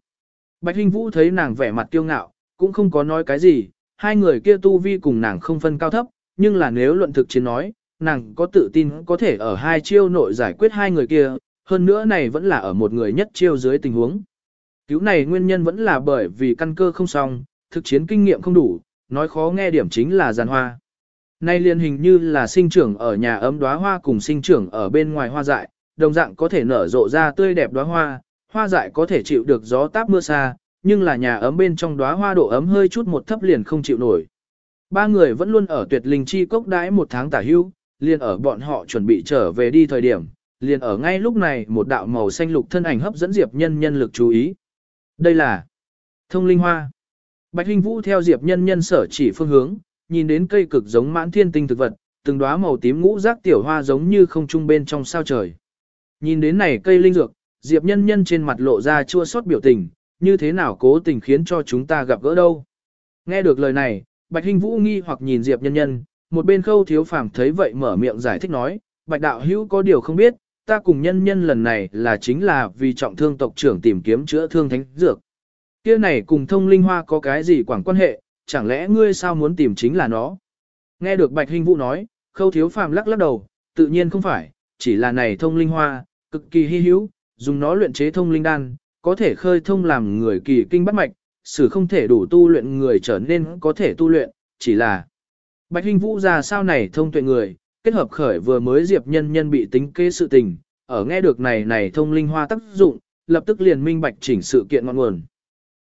Bạch Hinh Vũ thấy nàng vẻ mặt kiêu ngạo, cũng không có nói cái gì, hai người kia tu vi cùng nàng không phân cao thấp, nhưng là nếu luận thực chiến nói, nàng có tự tin có thể ở hai chiêu nội giải quyết hai người kia, hơn nữa này vẫn là ở một người nhất chiêu dưới tình huống. Cứu này nguyên nhân vẫn là bởi vì căn cơ không xong, thực chiến kinh nghiệm không đủ, nói khó nghe điểm chính là giàn hoa. Nay liên hình như là sinh trưởng ở nhà ấm đóa hoa cùng sinh trưởng ở bên ngoài hoa dại, đồng dạng có thể nở rộ ra tươi đẹp đóa hoa, hoa dại có thể chịu được gió táp mưa xa, nhưng là nhà ấm bên trong đóa hoa độ ấm hơi chút một thấp liền không chịu nổi. Ba người vẫn luôn ở tuyệt linh chi cốc đãi một tháng tả hưu, liền ở bọn họ chuẩn bị trở về đi thời điểm, liền ở ngay lúc này một đạo màu xanh lục thân ảnh hấp dẫn Diệp Nhân nhân lực chú ý. Đây là thông linh hoa. Bạch Hinh Vũ theo Diệp Nhân nhân sở chỉ phương hướng, nhìn đến cây cực giống mãn thiên tinh thực vật, từng đóa màu tím ngũ giác tiểu hoa giống như không trung bên trong sao trời. Nhìn đến này cây linh dược, Diệp Nhân nhân trên mặt lộ ra chua xót biểu tình, như thế nào cố tình khiến cho chúng ta gặp gỡ đâu. Nghe được lời này, Bạch Hinh Vũ nghi hoặc nhìn Diệp Nhân nhân, một bên khâu thiếu phàm thấy vậy mở miệng giải thích nói, Bạch Đạo Hữu có điều không biết, ta cùng nhân nhân lần này là chính là vì trọng thương tộc trưởng tìm kiếm chữa thương thánh dược. Kia này cùng thông linh hoa có cái gì quảng quan hệ, chẳng lẽ ngươi sao muốn tìm chính là nó? Nghe được Bạch hình Vũ nói, khâu thiếu phàm lắc lắc đầu, tự nhiên không phải, chỉ là này thông linh hoa, cực kỳ hy hữu, dùng nó luyện chế thông linh đan, có thể khơi thông làm người kỳ kinh bắt mạch, sử không thể đủ tu luyện người trở nên có thể tu luyện, chỉ là Bạch hình Vũ ra sao này thông tuệ người, kết hợp khởi vừa mới diệp nhân nhân bị tính kế sự tình, ở nghe được này này thông linh hoa tác dụng, lập tức liền minh bạch chỉnh sự kiện ngọn nguồn.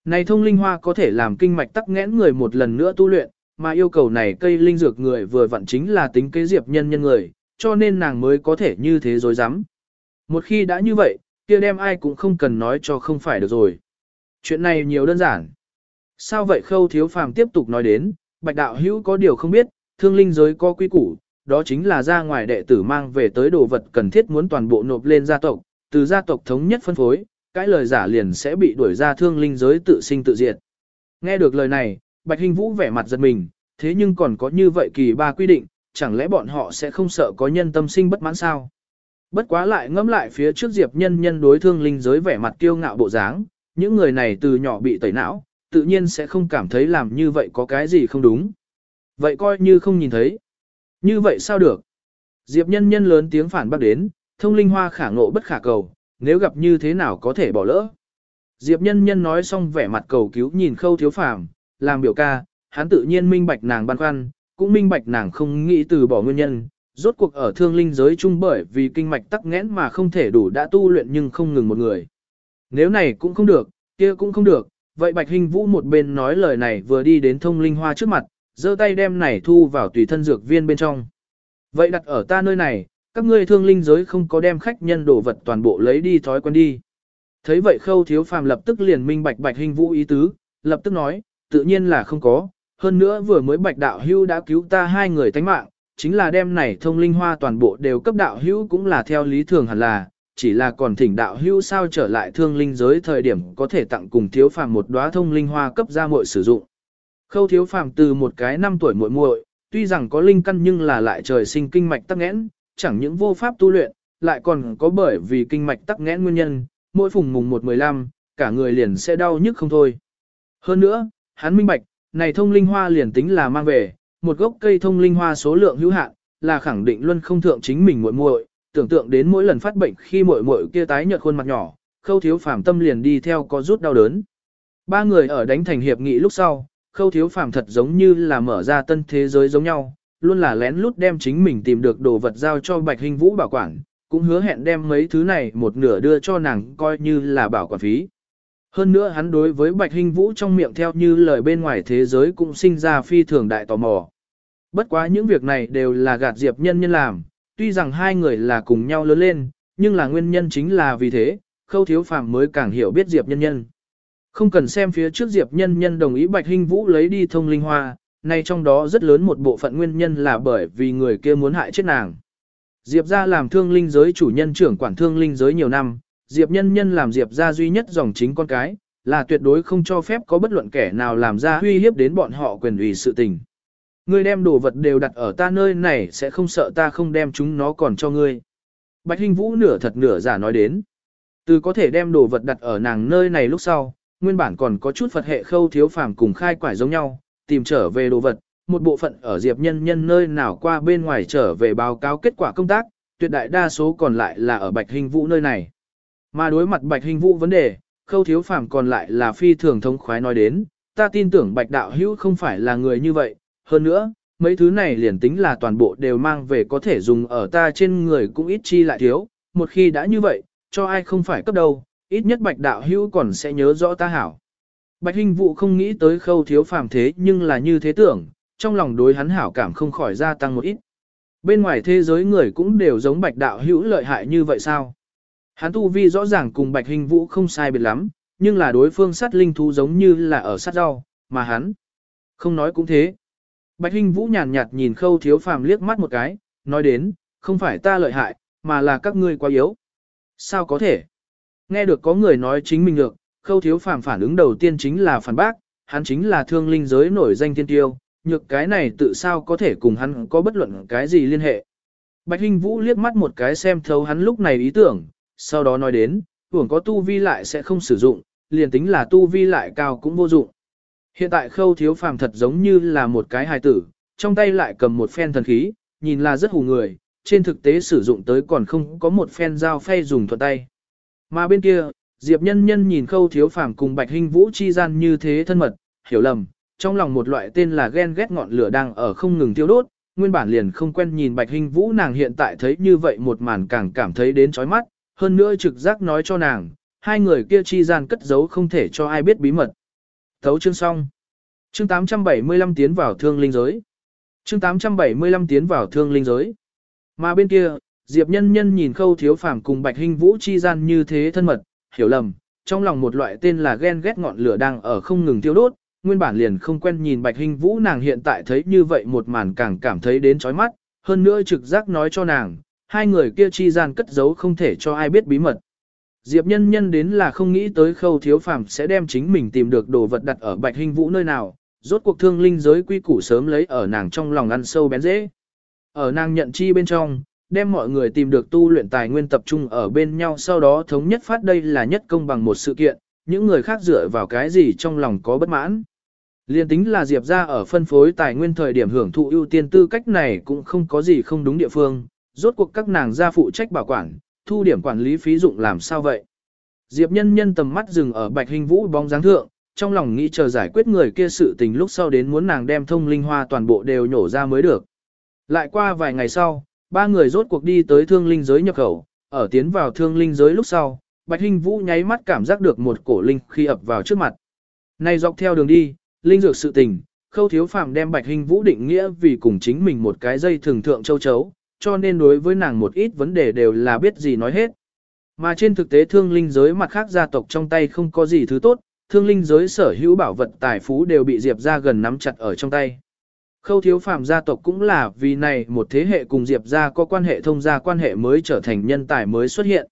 Này thông linh hoa có thể làm kinh mạch tắc nghẽn người một lần nữa tu luyện, mà yêu cầu này cây linh dược người vừa vặn chính là tính kế diệp nhân nhân người, cho nên nàng mới có thể như thế dối rắm Một khi đã như vậy, kia đem ai cũng không cần nói cho không phải được rồi. Chuyện này nhiều đơn giản. Sao vậy khâu thiếu phàm tiếp tục nói đến, bạch đạo hữu có điều không biết, thương linh giới có quy củ, đó chính là ra ngoài đệ tử mang về tới đồ vật cần thiết muốn toàn bộ nộp lên gia tộc, từ gia tộc thống nhất phân phối, cái lời giả liền sẽ bị đuổi ra thương linh giới tự sinh tự diệt. Nghe được lời này, Bạch Hình Vũ vẻ mặt giật mình, thế nhưng còn có như vậy kỳ ba quy định, chẳng lẽ bọn họ sẽ không sợ có nhân tâm sinh bất mãn sao? Bất quá lại ngẫm lại phía trước Diệp Nhân nhân đối thương linh giới vẻ mặt kiêu ngạo bộ dáng, những người này từ nhỏ bị tẩy não, tự nhiên sẽ không cảm thấy làm như vậy có cái gì không đúng. Vậy coi như không nhìn thấy. Như vậy sao được? Diệp nhân nhân lớn tiếng phản bác đến, thông linh hoa khả ngộ bất khả cầu, nếu gặp như thế nào có thể bỏ lỡ. Diệp nhân nhân nói xong vẻ mặt cầu cứu nhìn khâu thiếu phàm, làm biểu ca, hắn tự nhiên minh bạch nàng băn khoăn, cũng minh bạch nàng không nghĩ từ bỏ nguyên nhân. Rốt cuộc ở thương linh giới chung bởi vì kinh mạch tắc nghẽn mà không thể đủ đã tu luyện nhưng không ngừng một người. Nếu này cũng không được, kia cũng không được, vậy Bạch Hình Vũ một bên nói lời này vừa đi đến thông linh hoa trước mặt, giơ tay đem này thu vào tùy thân dược viên bên trong. Vậy đặt ở ta nơi này, các ngươi thương linh giới không có đem khách nhân đồ vật toàn bộ lấy đi thói quen đi. Thấy vậy khâu thiếu phàm lập tức liền minh bạch bạch hình vũ ý tứ, lập tức nói, tự nhiên là không có, hơn nữa vừa mới bạch đạo hưu đã cứu ta hai người tánh mạng, chính là đem này thông linh hoa toàn bộ đều cấp đạo hưu cũng là theo lý thường hẳn là, chỉ là còn thỉnh đạo hưu sao trở lại thương linh giới thời điểm có thể tặng cùng thiếu phàm một đóa thông linh hoa cấp ra muội sử dụng. Khâu thiếu phàm từ một cái năm tuổi muội muội, tuy rằng có linh căn nhưng là lại trời sinh kinh mạch tắc nghẽn, chẳng những vô pháp tu luyện, lại còn có bởi vì kinh mạch tắc nghẽn nguyên nhân, mỗi phùng mùng 1-15, cả người liền sẽ đau nhức không thôi. Hơn nữa, hắn minh bạch, này thông linh hoa liền tính là mang về, một gốc cây thông linh hoa số lượng hữu hạn, là khẳng định luôn không thượng chính mình muội muội, tưởng tượng đến mỗi lần phát bệnh khi muội muội kia tái nhợt khuôn mặt nhỏ, Khâu Thiếu Phàm tâm liền đi theo có rút đau đớn. Ba người ở đánh thành hiệp nghị lúc sau, khâu thiếu phàm thật giống như là mở ra tân thế giới giống nhau, luôn là lén lút đem chính mình tìm được đồ vật giao cho Bạch Hình Vũ bảo quản, cũng hứa hẹn đem mấy thứ này một nửa đưa cho nàng coi như là bảo quản phí. Hơn nữa hắn đối với Bạch Hình Vũ trong miệng theo như lời bên ngoài thế giới cũng sinh ra phi thường đại tò mò. Bất quá những việc này đều là gạt Diệp Nhân Nhân làm, tuy rằng hai người là cùng nhau lớn lên, nhưng là nguyên nhân chính là vì thế, khâu thiếu phàm mới càng hiểu biết Diệp Nhân Nhân. Không cần xem phía trước Diệp Nhân Nhân đồng ý Bạch Hinh Vũ lấy đi thông linh hoa, nay trong đó rất lớn một bộ phận nguyên nhân là bởi vì người kia muốn hại chết nàng. Diệp ra làm thương linh giới chủ nhân trưởng quản thương linh giới nhiều năm, Diệp Nhân Nhân làm Diệp ra duy nhất dòng chính con cái, là tuyệt đối không cho phép có bất luận kẻ nào làm ra uy hiếp đến bọn họ quyền ủy sự tình. Ngươi đem đồ vật đều đặt ở ta nơi này sẽ không sợ ta không đem chúng nó còn cho ngươi. Bạch Hinh Vũ nửa thật nửa giả nói đến. Từ có thể đem đồ vật đặt ở nàng nơi này lúc sau, nguyên bản còn có chút Phật hệ khâu thiếu phàm cùng khai quải giống nhau, tìm trở về đồ vật, một bộ phận ở Diệp Nhân Nhân nơi nào qua bên ngoài trở về báo cáo kết quả công tác, tuyệt đại đa số còn lại là ở Bạch Hình Vũ nơi này. Mà đối mặt Bạch Hình Vũ vấn đề, khâu thiếu phàm còn lại là phi thường thống khoái nói đến, ta tin tưởng Bạch Đạo Hữu không phải là người như vậy, hơn nữa, mấy thứ này liền tính là toàn bộ đều mang về có thể dùng ở ta trên người cũng ít chi lại thiếu, một khi đã như vậy, cho ai không phải cấp đâu, ít nhất Bạch Đạo Hữu còn sẽ nhớ rõ ta hảo. Bạch Hinh Vũ không nghĩ tới khâu thiếu phàm thế nhưng là như thế tưởng, trong lòng đối hắn hảo cảm không khỏi gia tăng một ít. Bên ngoài thế giới người cũng đều giống Bạch Đạo Hữu lợi hại như vậy sao? Hắn tu vi rõ ràng cùng Bạch Hinh Vũ không sai biệt lắm, nhưng là đối phương sát linh thú giống như là ở sát rau, mà hắn không nói cũng thế. Bạch Hinh Vũ nhàn nhạt nhìn khâu thiếu phàm liếc mắt một cái, nói đến, không phải ta lợi hại, mà là các ngươi quá yếu. Sao có thể? Nghe được có người nói chính mình được, khâu thiếu phàm phản ứng đầu tiên chính là phản bác, hắn chính là thương linh giới nổi danh tiên tiêu, nhược cái này tự sao có thể cùng hắn có bất luận cái gì liên hệ. Bạch Hinh Vũ liếc mắt một cái xem thấu hắn lúc này ý tưởng, sau đó nói đến, tưởng có tu vi lại sẽ không sử dụng, liền tính là tu vi lại cao cũng vô dụng. Hiện tại khâu thiếu phàm thật giống như là một cái hài tử, trong tay lại cầm một phen thần khí, nhìn là rất hù người, trên thực tế sử dụng tới còn không có một phen dao phay dùng thuận tay. Mà bên kia, Diệp nhân nhân nhìn khâu thiếu phàm cùng bạch hình vũ chi gian như thế thân mật, hiểu lầm, trong lòng một loại tên là ghen ghét ngọn lửa đang ở không ngừng tiêu đốt, nguyên bản liền không quen nhìn bạch hình vũ nàng hiện tại thấy như vậy một màn càng cảm thấy đến chói mắt, hơn nữa trực giác nói cho nàng, hai người kia chi gian cất giấu không thể cho ai biết bí mật. Thấu chương xong. Chương 875 tiến vào thương linh giới. Chương 875 tiến vào thương linh giới. Mà bên kia, Diệp nhân nhân nhìn khâu thiếu phàm cùng bạch hình vũ chi gian như thế thân mật, hiểu lầm, trong lòng một loại tên là ghen ghét ngọn lửa đang ở không ngừng tiêu đốt, nguyên bản liền không quen nhìn Bạch Hình Vũ nàng hiện tại thấy như vậy một màn càng cảm thấy đến chói mắt, hơn nữa trực giác nói cho nàng, hai người kia chi gian cất giấu không thể cho ai biết bí mật. Diệp nhân nhân đến là không nghĩ tới khâu thiếu phàm sẽ đem chính mình tìm được đồ vật đặt ở Bạch Hình Vũ nơi nào, rốt cuộc thương linh giới quy củ sớm lấy ở nàng trong lòng ăn sâu bén dễ. Ở nàng nhận chi bên trong, đem mọi người tìm được tu luyện tài nguyên tập trung ở bên nhau sau đó thống nhất phát đây là nhất công bằng một sự kiện, những người khác dựa vào cái gì trong lòng có bất mãn. Liên tính là Diệp ra ở phân phối tài nguyên thời điểm hưởng thụ ưu tiên tư cách này cũng không có gì không đúng địa phương, rốt cuộc các nàng gia phụ trách bảo quản, thu điểm quản lý phí dụng làm sao vậy. Diệp nhân nhân tầm mắt dừng ở bạch hình vũ bóng dáng thượng, trong lòng nghĩ chờ giải quyết người kia sự tình lúc sau đến muốn nàng đem thông linh hoa toàn bộ đều nhổ ra mới được. Lại qua vài ngày sau, ba người rốt cuộc đi tới thương linh giới nhập khẩu, ở tiến vào thương linh giới lúc sau, Bạch Hinh Vũ nháy mắt cảm giác được một cổ linh khi ập vào trước mặt. Nay dọc theo đường đi, linh dược sự tình, khâu thiếu phàm đem Bạch Hinh Vũ định nghĩa vì cùng chính mình một cái dây thường thượng châu chấu, cho nên đối với nàng một ít vấn đề đều là biết gì nói hết. Mà trên thực tế thương linh giới mặt khác gia tộc trong tay không có gì thứ tốt, thương linh giới sở hữu bảo vật tài phú đều bị Diệp ra gần nắm chặt ở trong tay. Khâu thiếu phàm gia tộc cũng là vì này một thế hệ cùng Diệp gia có quan hệ thông gia quan hệ mới trở thành nhân tài mới xuất hiện.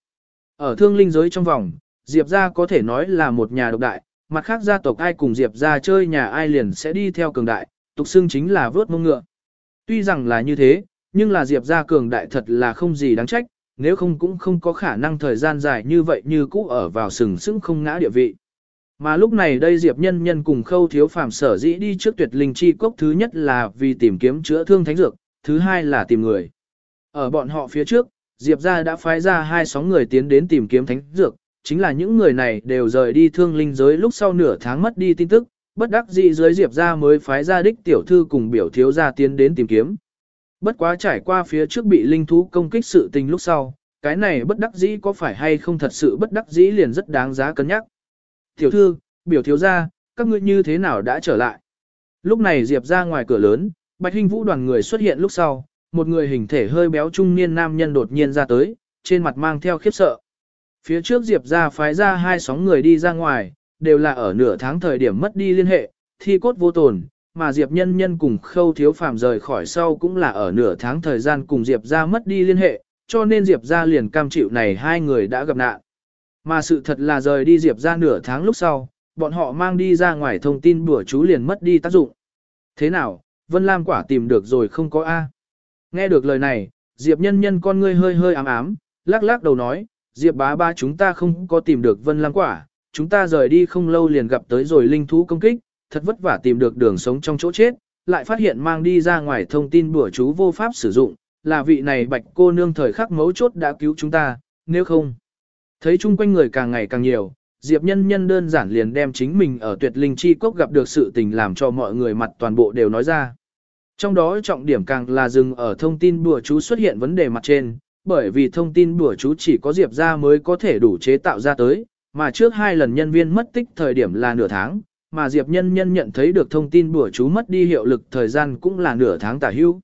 Ở thương linh giới trong vòng, Diệp gia có thể nói là một nhà độc đại, mặt khác gia tộc ai cùng Diệp gia chơi nhà ai liền sẽ đi theo cường đại, tục xưng chính là vớt mông ngựa. Tuy rằng là như thế, nhưng là Diệp gia cường đại thật là không gì đáng trách, nếu không cũng không có khả năng thời gian dài như vậy như cũ ở vào sừng sững không ngã địa vị. Mà lúc này đây Diệp Nhân Nhân cùng Khâu Thiếu Phàm sở dĩ đi trước tuyệt linh chi cốc thứ nhất là vì tìm kiếm chữa thương thánh dược, thứ hai là tìm người. Ở bọn họ phía trước, Diệp gia đã phái ra hai sóng người tiến đến tìm kiếm thánh dược, chính là những người này đều rời đi thương linh giới lúc sau nửa tháng mất đi tin tức, bất đắc dĩ dưới Diệp gia mới phái ra đích tiểu thư cùng biểu thiếu gia tiến đến tìm kiếm. Bất quá trải qua phía trước bị linh thú công kích sự tình lúc sau, cái này bất đắc dĩ có phải hay không thật sự bất đắc dĩ liền rất đáng giá cân nhắc. Tiểu thư, biểu thiếu gia, các ngươi như thế nào đã trở lại? Lúc này Diệp ra ngoài cửa lớn, Bạch Hinh Vũ đoàn người xuất hiện lúc sau, một người hình thể hơi béo trung niên nam nhân đột nhiên ra tới, trên mặt mang theo khiếp sợ. Phía trước Diệp ra phái ra hai sóng người đi ra ngoài, đều là ở nửa tháng thời điểm mất đi liên hệ, thi cốt vô tồn, mà Diệp nhân nhân cùng khâu thiếu phàm rời khỏi sau cũng là ở nửa tháng thời gian cùng Diệp ra mất đi liên hệ, cho nên Diệp ra liền cam chịu này hai người đã gặp nạn. Mà sự thật là rời đi Diệp ra nửa tháng lúc sau, bọn họ mang đi ra ngoài thông tin bữa chú liền mất đi tác dụng. Thế nào, Vân Lam quả tìm được rồi không có A. Nghe được lời này, Diệp nhân nhân con ngươi hơi hơi ám ám, lắc lắc đầu nói, Diệp bá ba chúng ta không có tìm được Vân Lam quả, chúng ta rời đi không lâu liền gặp tới rồi linh thú công kích, thật vất vả tìm được đường sống trong chỗ chết, lại phát hiện mang đi ra ngoài thông tin bữa chú vô pháp sử dụng, là vị này bạch cô nương thời khắc mấu chốt đã cứu chúng ta, nếu không. Thấy chung quanh người càng ngày càng nhiều, Diệp nhân nhân đơn giản liền đem chính mình ở tuyệt linh chi cốc gặp được sự tình làm cho mọi người mặt toàn bộ đều nói ra. Trong đó trọng điểm càng là dừng ở thông tin bùa chú xuất hiện vấn đề mặt trên, bởi vì thông tin bùa chú chỉ có Diệp ra mới có thể đủ chế tạo ra tới, mà trước hai lần nhân viên mất tích thời điểm là nửa tháng, mà Diệp nhân nhân nhận thấy được thông tin bùa chú mất đi hiệu lực thời gian cũng là nửa tháng tả hữu.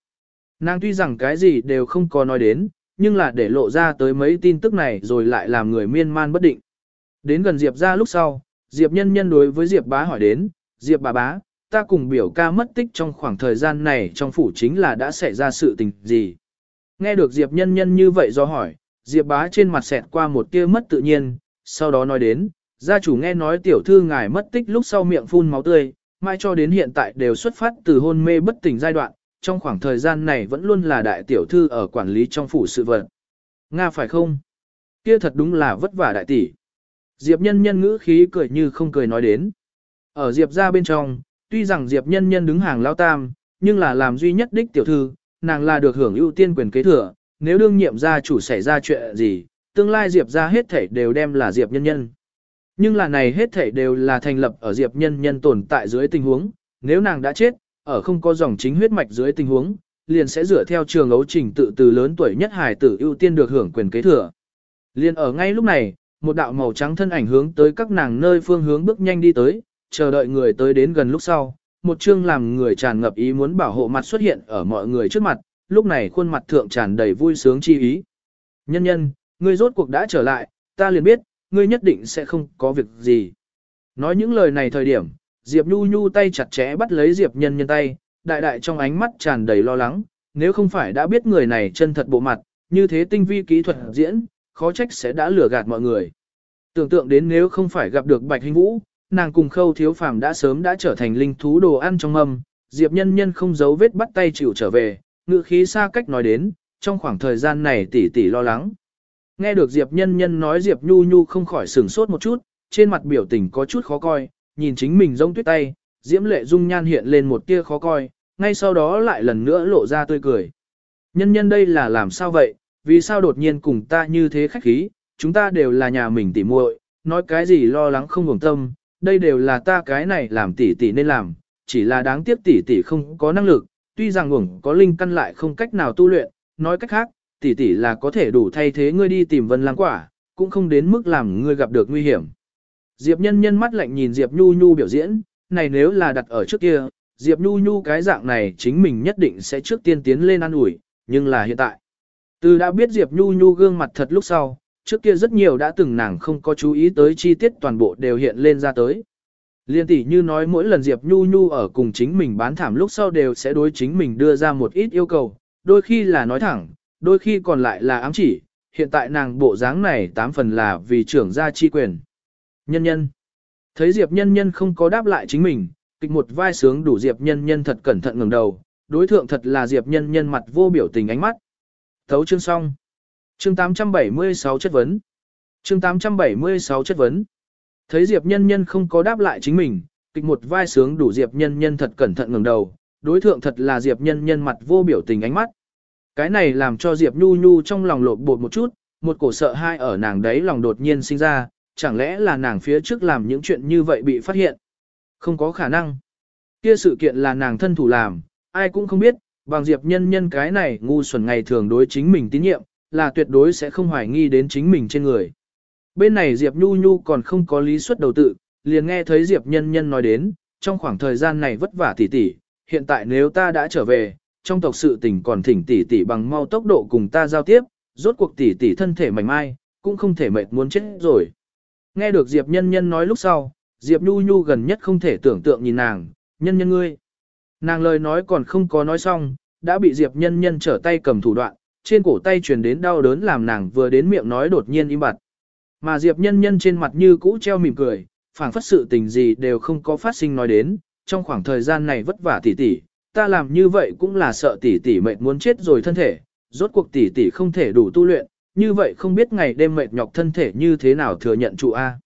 Nàng tuy rằng cái gì đều không có nói đến, nhưng là để lộ ra tới mấy tin tức này rồi lại làm người miên man bất định. Đến gần Diệp ra lúc sau, Diệp nhân nhân đối với Diệp bá hỏi đến, Diệp bà bá, ta cùng biểu ca mất tích trong khoảng thời gian này trong phủ chính là đã xảy ra sự tình gì. Nghe được Diệp nhân nhân như vậy do hỏi, Diệp bá trên mặt xẹt qua một tia mất tự nhiên, sau đó nói đến, gia chủ nghe nói tiểu thư ngài mất tích lúc sau miệng phun máu tươi, mai cho đến hiện tại đều xuất phát từ hôn mê bất tỉnh giai đoạn, trong khoảng thời gian này vẫn luôn là đại tiểu thư ở quản lý trong phủ sự vật. Nga phải không? Kia thật đúng là vất vả đại tỷ. Diệp nhân nhân ngữ khí cười như không cười nói đến. Ở Diệp ra bên trong, tuy rằng Diệp nhân nhân đứng hàng lao tam, nhưng là làm duy nhất đích tiểu thư, nàng là được hưởng ưu tiên quyền kế thừa, nếu đương nhiệm gia chủ xảy ra chuyện gì, tương lai Diệp ra hết thảy đều đem là Diệp nhân nhân. Nhưng là này hết thảy đều là thành lập ở Diệp nhân nhân tồn tại dưới tình huống, nếu nàng đã chết, ở không có dòng chính huyết mạch dưới tình huống, liền sẽ dựa theo trường ấu trình tự từ lớn tuổi nhất hài tử ưu tiên được hưởng quyền kế thừa. Liền ở ngay lúc này, một đạo màu trắng thân ảnh hướng tới các nàng nơi phương hướng bước nhanh đi tới, chờ đợi người tới đến gần lúc sau, một chương làm người tràn ngập ý muốn bảo hộ mặt xuất hiện ở mọi người trước mặt, lúc này khuôn mặt thượng tràn đầy vui sướng chi ý. Nhân nhân, ngươi rốt cuộc đã trở lại, ta liền biết, ngươi nhất định sẽ không có việc gì. Nói những lời này thời điểm, Diệp Nhu Nhu tay chặt chẽ bắt lấy Diệp Nhân Nhân tay, đại đại trong ánh mắt tràn đầy lo lắng, nếu không phải đã biết người này chân thật bộ mặt, như thế tinh vi kỹ thuật diễn, khó trách sẽ đã lừa gạt mọi người. Tưởng tượng đến nếu không phải gặp được Bạch Hình Vũ, nàng cùng khâu thiếu phàm đã sớm đã trở thành linh thú đồ ăn trong mâm, Diệp Nhân Nhân không giấu vết bắt tay chịu trở về, ngự khí xa cách nói đến, trong khoảng thời gian này tỷ tỷ lo lắng. Nghe được Diệp Nhân Nhân nói Diệp Nhu Nhu không khỏi sửng sốt một chút, trên mặt biểu tình có chút khó coi, nhìn chính mình giống tuyết tay, Diễm Lệ Dung nhan hiện lên một tia khó coi, ngay sau đó lại lần nữa lộ ra tươi cười. Nhân nhân đây là làm sao vậy, vì sao đột nhiên cùng ta như thế khách khí, chúng ta đều là nhà mình tỉ muội, nói cái gì lo lắng không hưởng tâm, đây đều là ta cái này làm tỉ tỉ nên làm, chỉ là đáng tiếc tỉ tỉ không có năng lực, tuy rằng ngủng có linh căn lại không cách nào tu luyện, nói cách khác, tỉ tỉ là có thể đủ thay thế ngươi đi tìm vân lang quả, cũng không đến mức làm ngươi gặp được nguy hiểm. Diệp nhân nhân mắt lạnh nhìn Diệp Nhu Nhu biểu diễn, này nếu là đặt ở trước kia, Diệp Nhu Nhu cái dạng này chính mình nhất định sẽ trước tiên tiến lên ăn ủi, nhưng là hiện tại. Từ đã biết Diệp Nhu Nhu gương mặt thật lúc sau, trước kia rất nhiều đã từng nàng không có chú ý tới chi tiết toàn bộ đều hiện lên ra tới. Liên tỷ như nói mỗi lần Diệp Nhu Nhu ở cùng chính mình bán thảm lúc sau đều sẽ đối chính mình đưa ra một ít yêu cầu, đôi khi là nói thẳng, đôi khi còn lại là ám chỉ, hiện tại nàng bộ dáng này tám phần là vì trưởng gia chi quyền. Nhân nhân. Thấy Diệp nhân nhân không có đáp lại chính mình, kịch một vai sướng đủ Diệp nhân nhân thật cẩn thận ngẩng đầu, đối thượng thật là Diệp nhân nhân mặt vô biểu tình ánh mắt. Thấu chương xong. Chương 876 chất vấn. Chương 876 chất vấn. Thấy Diệp nhân nhân không có đáp lại chính mình, kịch một vai sướng đủ Diệp nhân nhân thật cẩn thận ngẩng đầu, đối thượng thật là Diệp nhân nhân mặt vô biểu tình ánh mắt. Cái này làm cho Diệp Nhu Nhu trong lòng lột bột một chút, một cổ sợ hai ở nàng đấy lòng đột nhiên sinh ra, chẳng lẽ là nàng phía trước làm những chuyện như vậy bị phát hiện? Không có khả năng. Kia sự kiện là nàng thân thủ làm, ai cũng không biết, bằng Diệp nhân nhân cái này ngu xuẩn ngày thường đối chính mình tín nhiệm, là tuyệt đối sẽ không hoài nghi đến chính mình trên người. Bên này Diệp Nhu Nhu còn không có lý suất đầu tự, liền nghe thấy Diệp nhân nhân nói đến, trong khoảng thời gian này vất vả tỉ tỉ, hiện tại nếu ta đã trở về, trong tộc sự tình còn thỉnh tỷ tỷ bằng mau tốc độ cùng ta giao tiếp, rốt cuộc tỷ tỷ thân thể mảnh mai, cũng không thể mệt muốn chết rồi. Nghe được Diệp Nhân Nhân nói lúc sau, Diệp Nhu Nhu gần nhất không thể tưởng tượng nhìn nàng, nhân nhân ngươi. Nàng lời nói còn không có nói xong, đã bị Diệp Nhân Nhân trở tay cầm thủ đoạn, trên cổ tay truyền đến đau đớn làm nàng vừa đến miệng nói đột nhiên im bặt. Mà Diệp Nhân Nhân trên mặt như cũ treo mỉm cười, phảng phất sự tình gì đều không có phát sinh nói đến, trong khoảng thời gian này vất vả tỉ tỉ, ta làm như vậy cũng là sợ tỉ tỉ mệt muốn chết rồi thân thể, rốt cuộc tỉ tỉ không thể đủ tu luyện, như vậy không biết ngày đêm mệt nhọc thân thể như thế nào thừa nhận trụ A.